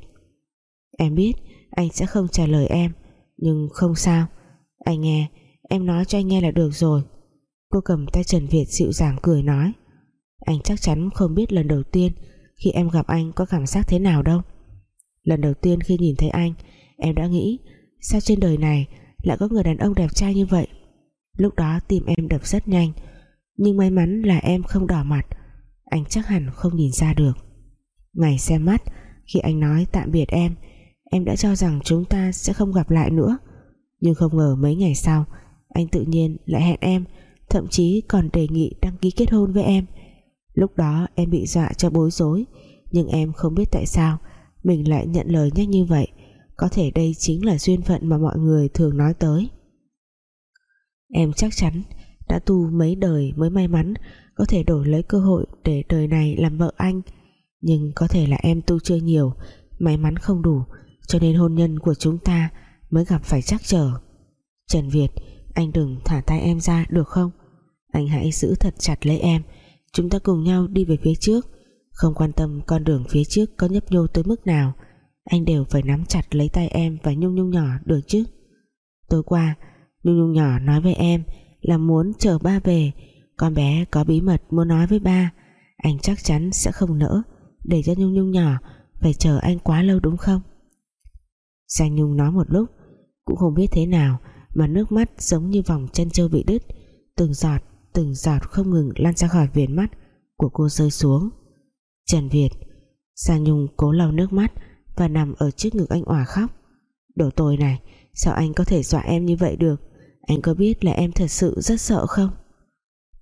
Speaker 1: em biết anh sẽ không trả lời em. Nhưng không sao. Anh nghe, em nói cho anh nghe là được rồi. Cô cầm tay Trần Việt dịu dàng cười nói. Anh chắc chắn không biết lần đầu tiên khi em gặp anh có cảm giác thế nào đâu. Lần đầu tiên khi nhìn thấy anh, em đã nghĩ, sao trên đời này lại có người đàn ông đẹp trai như vậy? Lúc đó tim em đập rất nhanh, nhưng may mắn là em không đỏ mặt. Anh chắc hẳn không nhìn ra được. Ngày xem mắt, khi anh nói tạm biệt em em đã cho rằng chúng ta sẽ không gặp lại nữa. Nhưng không ngờ mấy ngày sau, anh tự nhiên lại hẹn em, thậm chí còn đề nghị đăng ký kết hôn với em. Lúc đó em bị dọa cho bối rối, nhưng em không biết tại sao mình lại nhận lời nhanh như vậy. Có thể đây chính là duyên phận mà mọi người thường nói tới. Em chắc chắn đã tu mấy đời mới may mắn, có thể đổi lấy cơ hội để đời này làm vợ anh. Nhưng có thể là em tu chưa nhiều, may mắn không đủ cho nên hôn nhân của chúng ta mới gặp phải trắc trở. Trần Việt, anh đừng thả tay em ra, được không? Anh hãy giữ thật chặt lấy em. Chúng ta cùng nhau đi về phía trước. Không quan tâm con đường phía trước có nhấp nhô tới mức nào, anh đều phải nắm chặt lấy tay em và Nhung Nhung nhỏ được chứ? Tối qua, Nhung Nhung nhỏ nói với em là muốn chờ ba về. Con bé có bí mật muốn nói với ba. Anh chắc chắn sẽ không nỡ để cho Nhung Nhung nhỏ phải chờ anh quá lâu đúng không? Giang Nhung nói một lúc. Cũng không biết thế nào mà nước mắt giống như vòng chân trâu bị đứt. Từng giọt từng giọt không ngừng lan ra khỏi viền mắt của cô rơi xuống. Trần Việt, Giang Nhung cố lau nước mắt và nằm ở trước ngực anh òa khóc. Đồ tồi này, sao anh có thể dọa em như vậy được? Anh có biết là em thật sự rất sợ không?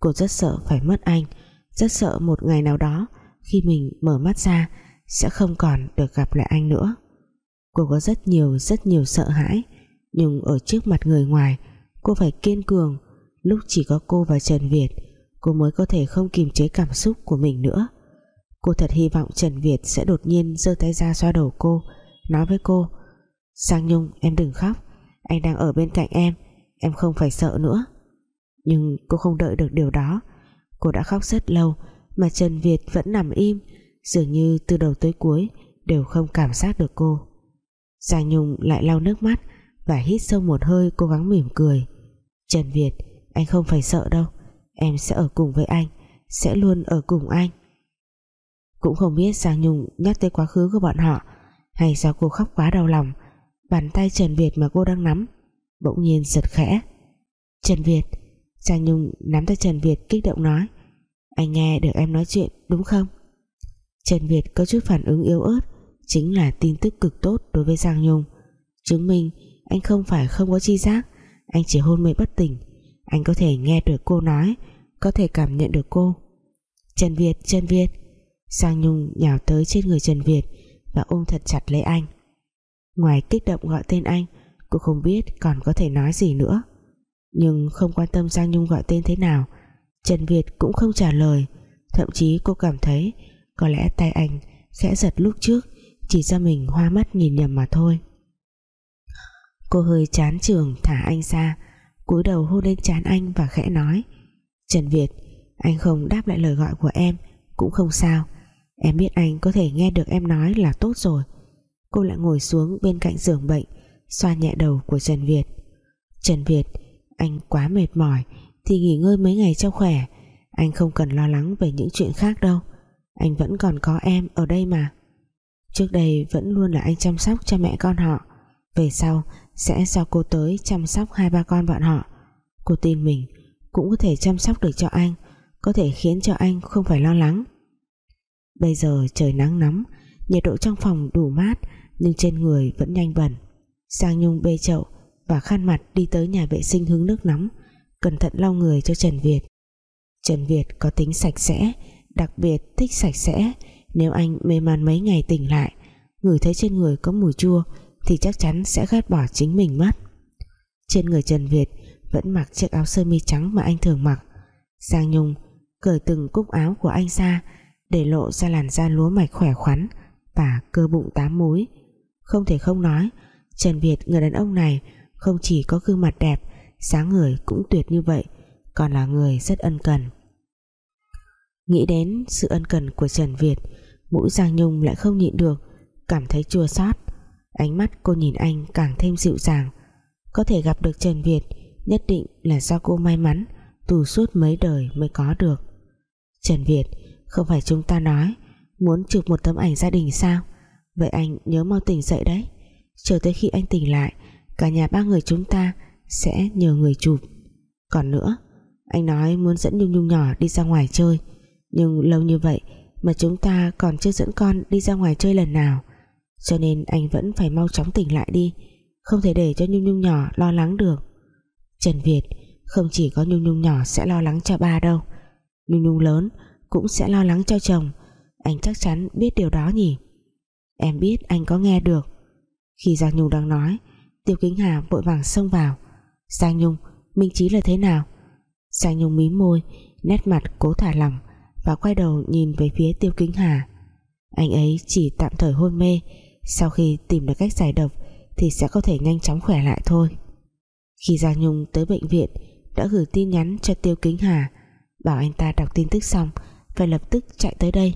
Speaker 1: Cô rất sợ phải mất anh, rất sợ một ngày nào đó khi mình mở mắt ra sẽ không còn được gặp lại anh nữa cô có rất nhiều rất nhiều sợ hãi. Nhưng ở trước mặt người ngoài, cô phải kiên cường. Lúc chỉ có cô và Trần Việt, cô mới có thể không kiềm chế cảm xúc của mình nữa. Cô thật hy vọng Trần Việt sẽ đột nhiên giơ tay ra xoa đầu cô, Nói với cô, Sang Nhung, em đừng khóc. Anh đang ở bên cạnh em Em không phải sợ nữa. Nhưng cô không đợi được điều đó. Cô đã khóc rất lâu, Mà Trần Việt vẫn nằm im. Dường như từ đầu tới cuối Đều không cảm giác được cô. Giang Nhung lại lau nước mắt Và hít sâu một hơi cố gắng mỉm cười. Trần Việt, Anh không phải sợ đâu. Em sẽ ở cùng với anh, Sẽ luôn ở cùng anh. Cũng không biết Giang Nhung nhắc tới quá khứ của bọn họ Hay do cô khóc quá đau lòng, Bàn tay Trần Việt mà cô đang nắm Bỗng nhiên giật khẽ. Trần Việt Giang Nhung nắm tay Trần Việt kích động nói, Anh nghe được em nói chuyện, đúng không? Trần Việt có chút phản ứng yếu ớt Chính là tin tức cực tốt đối với Giang Nhung. Chứng minh anh không phải không có chi giác Anh chỉ hôn mê bất tỉnh. Anh có thể nghe được cô nói Có thể cảm nhận được cô. Trần Việt, Trần Việt. Giang Nhung nhào tới trên người Trần Việt Và ôm thật chặt lấy anh. Ngoài kích động gọi tên anh Cô không biết còn có thể nói gì nữa. Nhưng không quan tâm Giang Nhung gọi tên thế nào Trần Việt cũng không trả lời. Thậm chí cô cảm thấy Có lẽ tay anh khẽ giật lúc trước. Chỉ ra mình hoa mắt nhìn nhầm mà thôi. Cô hơi chán trường thả anh ra, cúi đầu hôn lên chán anh và khẽ nói, Trần Việt, Anh không đáp lại lời gọi của em, Cũng không sao. Em biết anh có thể nghe được em nói là tốt rồi. Cô lại ngồi xuống bên cạnh giường bệnh, Xoa nhẹ đầu của Trần Việt. Trần Việt, Anh quá mệt mỏi, Thì nghỉ ngơi mấy ngày cho khỏe. Anh không cần lo lắng về những chuyện khác đâu. Anh vẫn còn có em ở đây mà. Trước đây vẫn luôn là anh chăm sóc cho mẹ con họ. Về sau, sẽ do cô tới chăm sóc hai ba con bọn họ. Cô tin mình, Cũng có thể chăm sóc được cho anh, Có thể khiến cho anh không phải lo lắng. Bây giờ trời nắng nóng, Nhiệt độ trong phòng đủ mát, Nhưng trên người vẫn nhanh bẩn. Sang Nhung bê chậu Và khăn mặt đi tới nhà vệ sinh hứng nước nóng, Cẩn thận lau người cho Trần Việt. Trần Việt có tính sạch sẽ, Đặc biệt thích sạch sẽ nếu anh mê man mấy ngày tỉnh lại, Ngửi thấy trên người có mùi chua, thì chắc chắn sẽ ghét bỏ chính mình mất. Trên người Trần Việt vẫn mặc chiếc áo sơ mi trắng mà anh thường mặc. Giang Nhung cởi từng cúc áo của anh ra để lộ ra làn da lúa mạch khỏe khoắn và cơ bụng tám múi. Không thể không nói, Trần Việt, người đàn ông này, không chỉ có gương mặt đẹp sáng người cũng tuyệt như vậy, còn là người rất ân cần. Nghĩ đến sự ân cần của Trần Việt mũi Giang Nhung lại không nhịn được, cảm thấy chua xót. Ánh mắt cô nhìn anh càng thêm dịu dàng. Có thể gặp được Trần Việt, Nhất định là do cô may mắn, Tù suốt mấy đời mới có được. Trần Việt, Không phải chúng ta nói, Muốn chụp một tấm ảnh gia đình sao? Vậy anh nhớ mau tỉnh dậy đấy. Chờ tới khi anh tỉnh lại, Cả nhà ba người chúng ta Sẽ nhờ người chụp. Còn nữa, Anh nói muốn dẫn Nhung Nhung nhỏ đi ra ngoài chơi, Nhưng lâu như vậy mà chúng ta còn chưa dẫn con đi ra ngoài chơi lần nào. Cho nên anh vẫn phải mau chóng tỉnh lại đi Không thể để cho Nhung Nhung nhỏ lo lắng được. Trần Việt Không chỉ có Nhung Nhung nhỏ sẽ lo lắng cho ba đâu Nhung Nhung lớn Cũng sẽ lo lắng cho chồng. Anh chắc chắn biết điều đó nhỉ? Em biết anh có nghe được. Khi Giang Nhung đang nói Tiêu Kính Hà vội vàng xông vào. Giang Nhung, Minh Trí là thế nào? Giang Nhung mím môi Nét mặt cố thả lỏng. Và quay đầu nhìn về phía Tiêu Kính Hà. Anh ấy chỉ tạm thời hôn mê, sau khi tìm được cách giải độc thì sẽ có thể nhanh chóng khỏe lại thôi. Khi Giang Nhung tới bệnh viện, đã gửi tin nhắn cho Tiêu Kính Hà, bảo anh ta đọc tin tức xong phải lập tức chạy tới đây.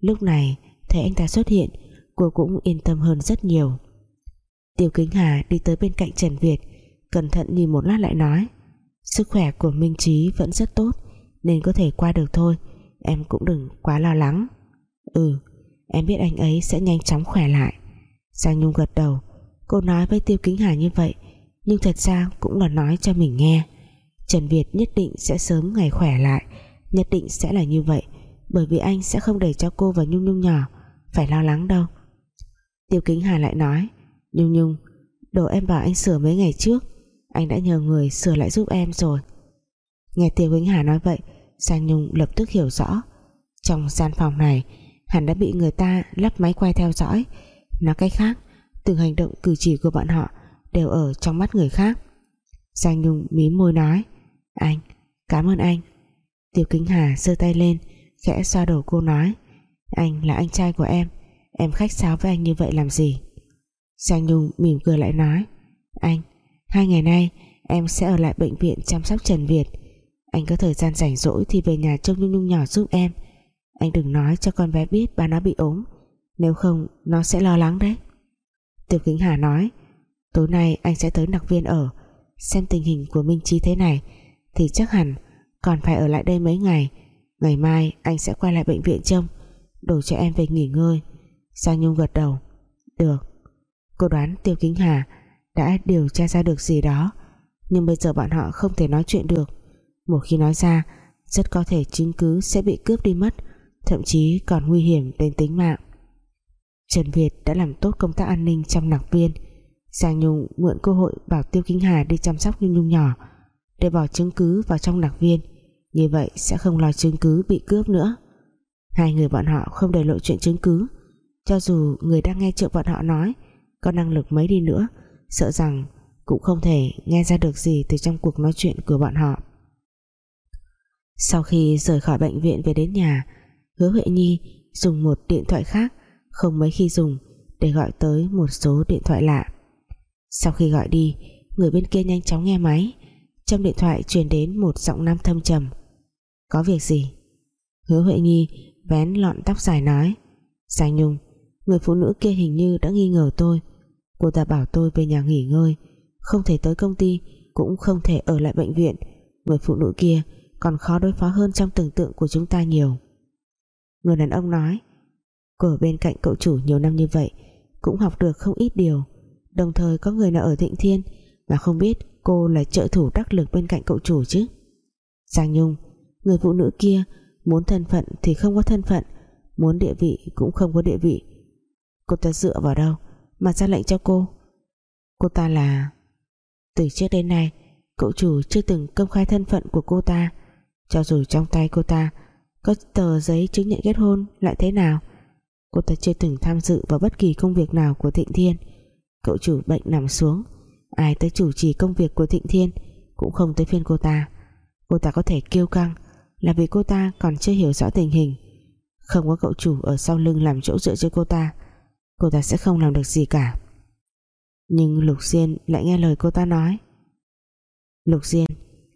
Speaker 1: Lúc này, thấy anh ta xuất hiện, cô cũng yên tâm hơn rất nhiều. Tiêu Kính Hà đi tới bên cạnh Trần Việt, cẩn thận nhìn một lát lại nói, sức khỏe của Minh Trí vẫn rất tốt, nên có thể qua được thôi em cũng đừng quá lo lắng. Ừ em biết anh ấy sẽ nhanh chóng khỏe lại. Giang Nhung gật đầu. Cô nói với Tiêu Kính Hà như vậy, Nhưng thật ra cũng là nói cho mình nghe. Trần Việt nhất định sẽ sớm ngày khỏe lại. Nhất định sẽ là như vậy, Bởi vì anh sẽ không để cho cô và Nhung Nhung nhỏ Phải lo lắng đâu. Tiêu Kính Hà lại nói, Nhung Nhung, Đồ em bảo anh sửa mấy ngày trước, Anh đã nhờ người sửa lại giúp em rồi. Nghe Tiêu Kính Hà nói vậy Giang Nhung lập tức hiểu rõ. Trong gian phòng này Hắn đã bị người ta lắp máy quay theo dõi. Nói cách khác Từng hành động cử chỉ của bọn họ Đều ở trong mắt người khác. Giang Nhung mím môi nói Anh, cảm ơn anh. Tiêu Kính Hà giơ tay lên Khẽ xoa đầu cô nói Anh là anh trai của em Em khách sáo với anh như vậy làm gì? Giang Nhung mỉm cười lại nói Anh Hai ngày nay em sẽ ở lại bệnh viện chăm sóc Trần Việt. Anh có thời gian rảnh rỗi Thì về nhà trông Nhung Nhung nhỏ giúp em. Anh đừng nói cho con bé biết bà nó bị ốm. Nếu không, nó sẽ lo lắng đấy. Tiêu Kính Hà nói, Tối nay anh sẽ tới đặc viên ở, Xem tình hình của Minh Trí thế này, Thì chắc hẳn còn phải ở lại đây mấy ngày. Ngày mai anh sẽ quay lại bệnh viện trông, Đổ cho em về nghỉ ngơi. Giang Nhung gật đầu, Được. Cô đoán Tiêu Kính Hà đã điều tra ra được gì đó, nhưng bây giờ bọn họ không thể nói chuyện được một khi nói ra, rất có thể chứng cứ sẽ bị cướp đi mất, thậm chí còn nguy hiểm đến tính mạng. Trần Việt đã làm tốt công tác an ninh trong nạc viên. Giang Nhung mượn cơ hội bảo Tiêu Kính Hà đi chăm sóc Nhung Nhung nhỏ để bỏ chứng cứ vào trong nạc viên, như vậy sẽ không lo chứng cứ bị cướp nữa. Hai người bọn họ không để lộ chuyện chứng cứ. Cho dù người đang nghe chuyện bọn họ nói có năng lực mấy đi nữa, sợ rằng cũng không thể nghe ra được gì từ trong cuộc nói chuyện của bọn họ sau khi rời khỏi bệnh viện về đến nhà, hứa Huệ Nhi dùng một điện thoại khác, không mấy khi dùng, để gọi tới một số điện thoại lạ. Sau khi gọi đi, người bên kia nhanh chóng nghe máy. Trong điện thoại truyền đến một giọng nam thâm trầm. Có việc gì? Hứa Huệ Nhi vén lọn tóc dài nói. Giang Nhung, người phụ nữ kia hình như đã nghi ngờ tôi. Cô ta bảo tôi về nhà nghỉ ngơi, không thể tới công ty, cũng không thể ở lại bệnh viện. Người phụ nữ kia còn khó đối phó hơn trong tưởng tượng của chúng ta nhiều. Người đàn ông nói, cô ở bên cạnh cậu chủ nhiều năm như vậy, cũng học được không ít điều. Đồng thời có người nào ở Thịnh Thiên, mà không biết cô là trợ thủ đắc lực bên cạnh cậu chủ chứ. Giang Nhung, người phụ nữ kia muốn thân phận thì không có thân phận, muốn địa vị cũng không có địa vị. Cô ta dựa vào đâu mà ra lệnh cho cô? Cô ta là, từ trước đến nay, cậu chủ chưa từng công khai thân phận của cô ta cho dù trong tay cô ta, có tờ giấy chứng nhận kết hôn lại thế nào? Cô ta chưa từng tham dự vào bất kỳ công việc nào của Thịnh Thiên. Cậu chủ bệnh nằm xuống, ai tới chủ trì công việc của Thịnh Thiên cũng không tới phiên cô ta. Cô ta có thể kêu căng là vì cô ta còn chưa hiểu rõ tình hình. Không có cậu chủ ở sau lưng làm chỗ dựa cho cô ta cô ta sẽ không làm được gì cả. Nhưng Lục Diên lại nghe lời cô ta nói. Lục Diên,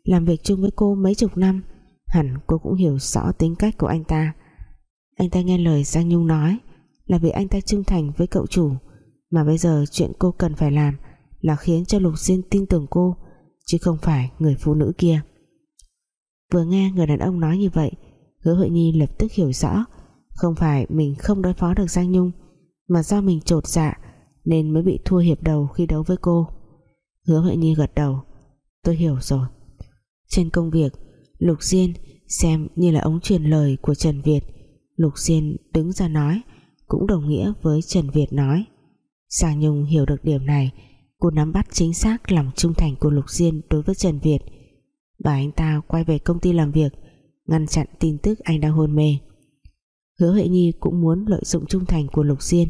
Speaker 1: làm việc chung với cô mấy chục năm hẳn cô cũng hiểu rõ tính cách của anh ta. Anh ta nghe lời Giang Nhung nói là vì anh ta trung thành với cậu chủ, mà bây giờ chuyện cô cần phải làm là khiến cho Lục Diên tin tưởng cô, chứ không phải người phụ nữ kia. Vừa nghe người đàn ông nói như vậy, hứa Huệ Nhi lập tức hiểu rõ không phải mình không đối phó được Giang Nhung, mà do mình trột dạ nên mới bị thua hiệp đầu khi đấu với cô. Hứa Huệ Nhi gật đầu, tôi hiểu rồi. Trên công việc Lục Diên xem như là ống truyền lời của Trần Việt. Lục Diên đứng ra nói, cũng đồng nghĩa với Trần Việt nói. Giang Nhung hiểu được điểm này. Cô nắm bắt chính xác lòng trung thành của Lục Diên đối với Trần Việt. Bà anh ta quay về công ty làm việc, ngăn chặn tin tức anh đang hôn mê. Hứa Huệ Nhi cũng muốn lợi dụng trung thành của Lục Diên,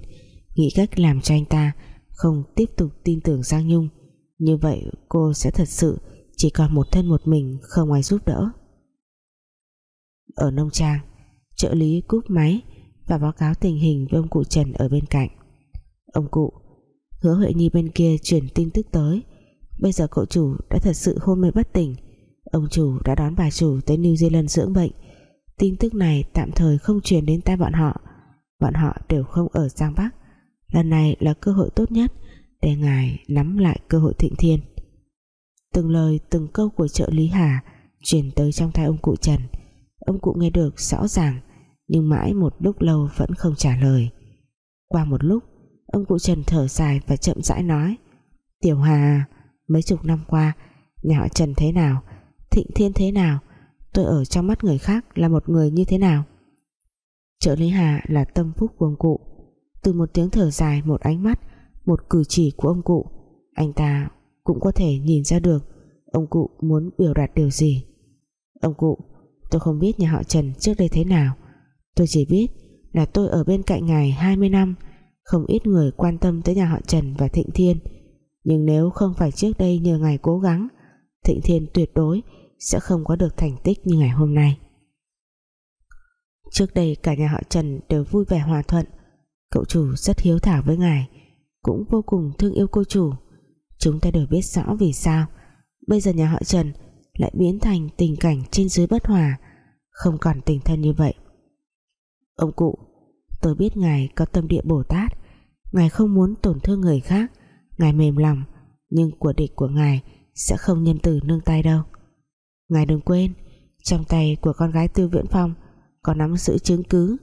Speaker 1: nghĩ cách làm cho anh ta không tiếp tục tin tưởng Giang Nhung. Như vậy cô sẽ thật sự chỉ còn một thân một mình không ai giúp đỡ ở nông trang. Trợ lý cúp máy và báo cáo tình hình với ông cụ Trần ở bên cạnh. Ông cụ, hứa Huệ Nhi bên kia chuyển tin tức tới. Bây giờ cậu chủ đã thật sự hôn mê bất tỉnh. Ông chủ đã đón bà chủ tới New Zealand dưỡng bệnh. Tin tức này tạm thời không truyền đến tai bọn họ. Bọn họ đều không ở Giang Bắc. Lần này là cơ hội tốt nhất để ngài nắm lại cơ hội thịnh thiên. Từng lời, từng câu của trợ lý Hà truyền tới trong tai ông cụ Trần ông cụ nghe được rõ ràng, nhưng mãi một lúc lâu vẫn không trả lời. Qua một lúc, ông cụ Trần thở dài và chậm rãi nói, Tiểu Hà, mấy chục năm qua, nhà họ Trần thế nào? Thịnh thiên thế nào? Tôi ở trong mắt người khác là một người như thế nào? Trợ lý Hà là tâm phúc của ông cụ. Từ một tiếng thở dài, một ánh mắt, một cử chỉ của ông cụ, anh ta cũng có thể nhìn ra được ông cụ muốn biểu đạt điều gì. Ông cụ tôi không biết nhà họ Trần trước đây thế nào. Tôi chỉ biết là tôi ở bên cạnh ngài 20 năm. Không ít người quan tâm tới nhà họ Trần và Thịnh Thiên. Nhưng nếu không phải trước đây nhờ ngài cố gắng, Thịnh Thiên tuyệt đối sẽ không có được thành tích như ngày hôm nay. Trước đây cả nhà họ Trần đều vui vẻ hòa thuận. Cậu chủ rất hiếu thảo với ngài, Cũng vô cùng thương yêu cô chủ. Chúng ta đều biết rõ vì sao. Bây giờ nhà họ Trần lại biến thành tình cảnh trên dưới bất hòa. Không còn tình thân như vậy. Ông cụ, Tôi biết ngài có tâm địa Bồ Tát. Ngài không muốn tổn thương người khác. Ngài mềm lòng, Nhưng của địch của ngài Sẽ không nhân từ nương tay đâu. Ngài đừng quên, Trong tay của con gái Tiêu Viễn Phong Có nắm giữ chứng cứ.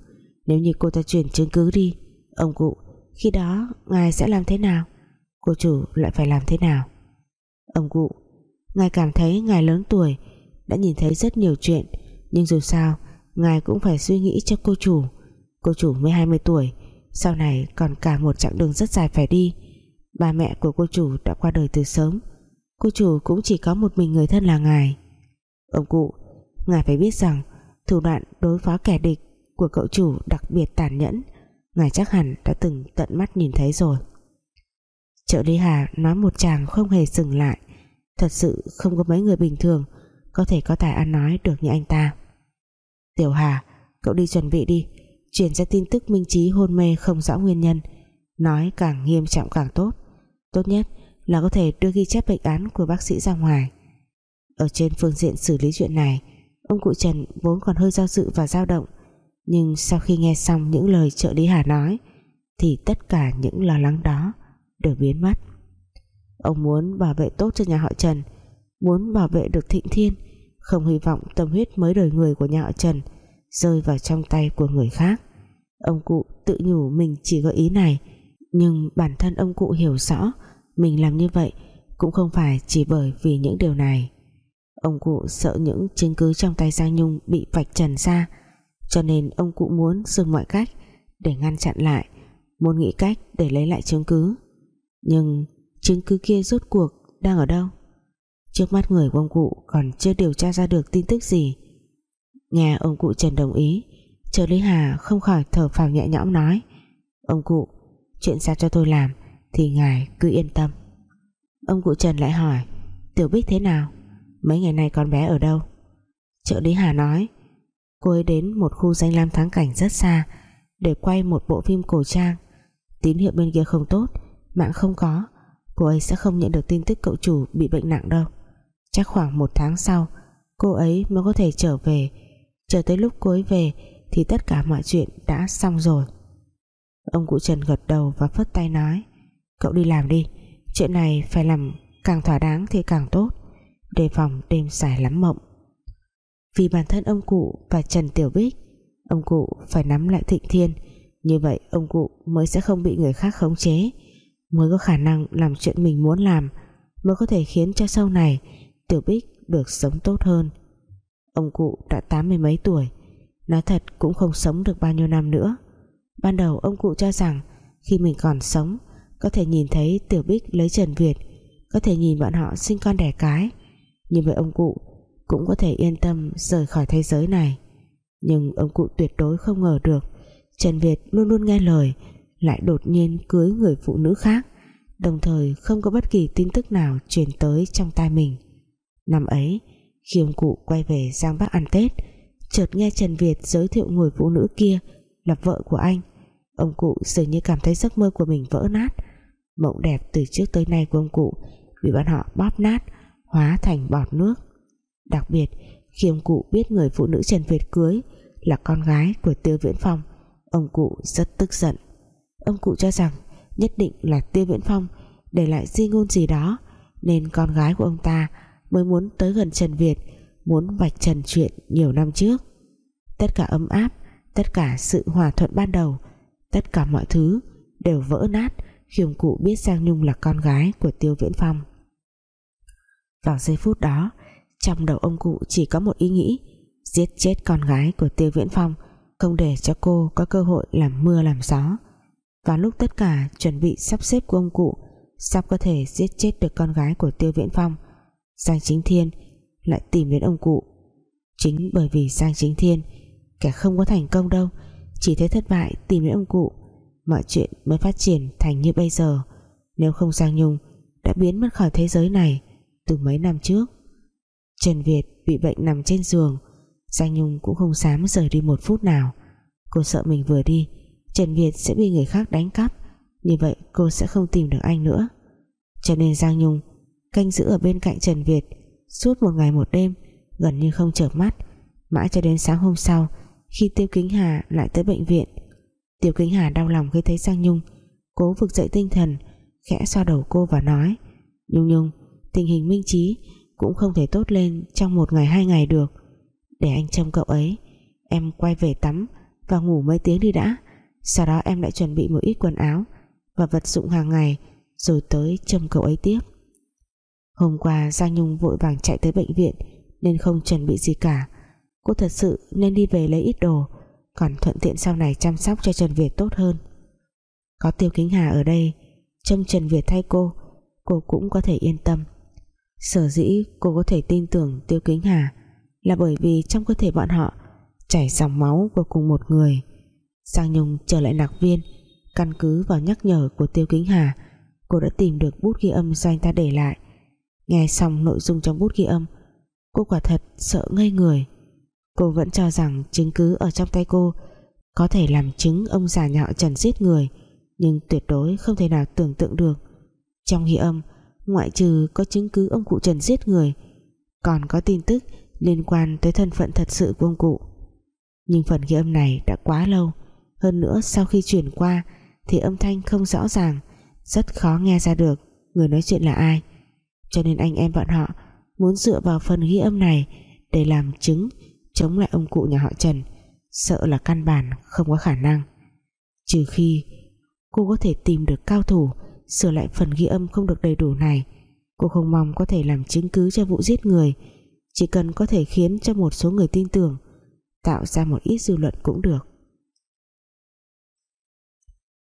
Speaker 1: Nếu như cô ta chuyển chứng cứ đi, Ông cụ, Khi đó ngài sẽ làm thế nào? Cô chủ lại phải làm thế nào? Ông cụ Ngài cảm thấy ngài lớn tuổi, Đã nhìn thấy rất nhiều chuyện. Nhưng dù sao, Ngài cũng phải suy nghĩ cho cô chủ. Cô chủ mới 20 tuổi, Sau này còn cả một chặng đường rất dài phải đi. Ba mẹ của cô chủ đã qua đời từ sớm. Cô chủ cũng chỉ có một mình người thân là ngài. Ông cụ, Ngài phải biết rằng, Thủ đoạn đối phó kẻ địch Của cậu chủ đặc biệt tàn nhẫn, Ngài chắc hẳn đã từng tận mắt nhìn thấy rồi. Trợ lý Hà nói một chàng không hề dừng lại. Thật sự không có mấy người bình thường Có thể có tài ăn nói được như anh ta. Tiểu Hà, Cậu đi chuẩn bị đi. Chuyển ra tin tức Minh Trí hôn mê không rõ nguyên nhân. Nói càng nghiêm trọng càng tốt. Tốt nhất là có thể đưa ghi chép bệnh án của bác sĩ ra ngoài. Ở trên phương diện xử lý chuyện này, Ông cụ Trần vốn còn hơi do dự và dao động. Nhưng sau khi nghe xong những lời trợ lý Hà nói, Thì tất cả những lo lắng đó đều biến mất. Ông muốn bảo vệ tốt cho nhà họ Trần, Muốn bảo vệ được Thịnh Thiên, Không hy vọng tâm huyết mới đời người của nhà họ Trần Rơi vào trong tay của người khác. Ông cụ tự nhủ mình chỉ có ý này, Nhưng bản thân ông cụ hiểu rõ Mình làm như vậy Cũng không phải chỉ bởi vì những điều này. Ông cụ sợ những chứng cứ trong tay Giang Nhung Bị vạch trần ra, Cho nên ông cụ muốn dùng mọi cách Để ngăn chặn lại, Muốn nghĩ cách để lấy lại chứng cứ. Nhưng chứng cứ kia rốt cuộc đang ở đâu? Trước mắt người của ông cụ còn chưa điều tra ra được tin tức gì. Nghe ông cụ Trần đồng ý, trợ lý Hà không khỏi thở phào nhẹ nhõm nói, ông cụ, chuyện sao cho tôi làm thì ngài cứ yên tâm. Ông cụ Trần lại hỏi, Tiểu Bích thế nào? Mấy ngày nay con bé ở đâu? Trợ lý Hà nói, cô ấy đến một khu danh lam thắng cảnh rất xa để quay một bộ phim cổ trang. Tín hiệu bên kia không tốt, mạng không có cô ấy sẽ không nhận được tin tức cậu chủ bị bệnh nặng đâu. Chắc khoảng một tháng sau, cô ấy mới có thể trở về. Chờ tới lúc cô ấy về, thì tất cả mọi chuyện đã xong rồi. Ông cụ Trần gật đầu và phất tay nói, cậu đi làm đi, chuyện này phải làm càng thỏa đáng thì càng tốt. Đề phòng đêm dài lắm mộng. Vì bản thân ông cụ và Trần Tiểu Bích, ông cụ phải nắm lại thịnh thiên, như vậy ông cụ mới sẽ không bị người khác khống chế mới có khả năng làm chuyện mình muốn làm, mới có thể khiến cho sau này Tiểu Bích được sống tốt hơn. Ông cụ đã tám mươi mấy tuổi, nói thật cũng không sống được bao nhiêu năm nữa. Ban đầu ông cụ cho rằng khi mình còn sống, có thể nhìn thấy Tiểu Bích lấy Trần Việt, có thể nhìn bọn họ sinh con đẻ cái. Nhìn vậy ông cụ cũng có thể yên tâm rời khỏi thế giới này. Nhưng ông cụ tuyệt đối không ngờ được Trần Việt luôn luôn nghe lời lại đột nhiên cưới người phụ nữ khác, đồng thời không có bất kỳ tin tức nào truyền tới trong tai mình. Năm ấy khi ông cụ quay về Giang Bắc ăn Tết, chợt nghe Trần Việt giới thiệu người phụ nữ kia là vợ của anh. Ông cụ dường như cảm thấy giấc mơ của mình vỡ nát. Mộng đẹp từ trước tới nay của ông cụ bị bọn họ bóp nát, hóa thành bọt nước. Đặc biệt khi ông cụ biết người phụ nữ Trần Việt cưới là con gái của Tiêu Viễn Phong. Ông cụ rất tức giận ông cụ cho rằng nhất định là Tiêu Viễn Phong để lại di ngôn gì đó, nên con gái của ông ta mới muốn tới gần Trần Việt, muốn vạch trần chuyện nhiều năm trước. Tất cả ấm áp, tất cả sự hòa thuận ban đầu, tất cả mọi thứ đều vỡ nát khi ông cụ biết Giang Nhung là con gái của Tiêu Viễn Phong. Vào giây phút đó, trong đầu ông cụ chỉ có một ý nghĩ, giết chết con gái của Tiêu Viễn Phong không để cho cô có cơ hội làm mưa làm gió vào lúc tất cả chuẩn bị sắp xếp của ông cụ, sắp có thể giết chết được con gái của Tiêu Viễn Phong, Giang Chính Thiên lại tìm đến ông cụ. Chính bởi vì Giang Chính Thiên kẻ không có thành công đâu, chỉ thấy thất bại tìm đến ông cụ, mọi chuyện mới phát triển thành như bây giờ. Nếu không Giang Nhung đã biến mất khỏi thế giới này từ mấy năm trước. Trần Việt bị bệnh nằm trên giường, Giang Nhung cũng không dám rời đi một phút nào. Cô sợ mình vừa đi Trần Việt sẽ bị người khác đánh cắp. Như vậy, cô sẽ không tìm được anh nữa. Cho nên Giang Nhung, Canh giữ ở bên cạnh Trần Việt, Suốt một ngày một đêm, Gần như không chợp mắt. Mãi cho đến sáng hôm sau, Khi Tiêu Kính Hà lại tới bệnh viện, Tiêu Kính Hà đau lòng khi thấy Giang Nhung Cố vực dậy tinh thần, Khẽ xoa đầu cô và nói, Nhung Nhung, tình hình minh trí Cũng không thể tốt lên trong một ngày hai ngày được. Để anh trông cậu ấy, Em quay về tắm Và ngủ mấy tiếng đi đã. Sau đó em lại chuẩn bị một ít quần áo Và vật dụng hàng ngày Rồi tới trông cậu ấy tiếp. Hôm qua Giang Nhung vội vàng chạy tới bệnh viện Nên không chuẩn bị gì cả. Cô thật sự nên đi về lấy ít đồ, Còn thuận tiện sau này chăm sóc cho Trần Việt tốt hơn. Có Tiêu Kính Hà ở đây, Trông Trần Việt thay cô Cô cũng có thể yên tâm. Sở dĩ cô có thể tin tưởng Tiêu Kính Hà Là bởi vì trong cơ thể bọn họ Chảy dòng máu của cùng một người. Giang Nhung trở lại nạc viên, Căn cứ vào nhắc nhở của Tiêu Kính Hà, Cô đã tìm được bút ghi âm do anh ta để lại. Nghe xong nội dung trong bút ghi âm, Cô quả thật sợ ngây người. Cô vẫn cho rằng chứng cứ ở trong tay cô Có thể làm chứng ông già nhạo Trần giết người, Nhưng tuyệt đối không thể nào tưởng tượng được. Trong ghi âm, Ngoại trừ có chứng cứ ông cụ Trần giết người, Còn có tin tức Liên quan tới thân phận thật sự của ông cụ. Nhưng phần ghi âm này đã quá lâu hơn nữa, sau khi chuyển qua, Thì âm thanh không rõ ràng, Rất khó nghe ra được Người nói chuyện là ai. Cho nên anh em bọn họ muốn dựa vào phần ghi âm này để làm chứng, chống lại ông cụ nhà họ Trần, sợ là căn bản không có khả năng. Trừ khi cô có thể tìm được cao thủ, sửa lại phần ghi âm không được đầy đủ này, cô không mong có thể làm chứng cứ cho vụ giết người, chỉ cần có thể khiến cho một số người tin tưởng, tạo ra một ít dư luận cũng được.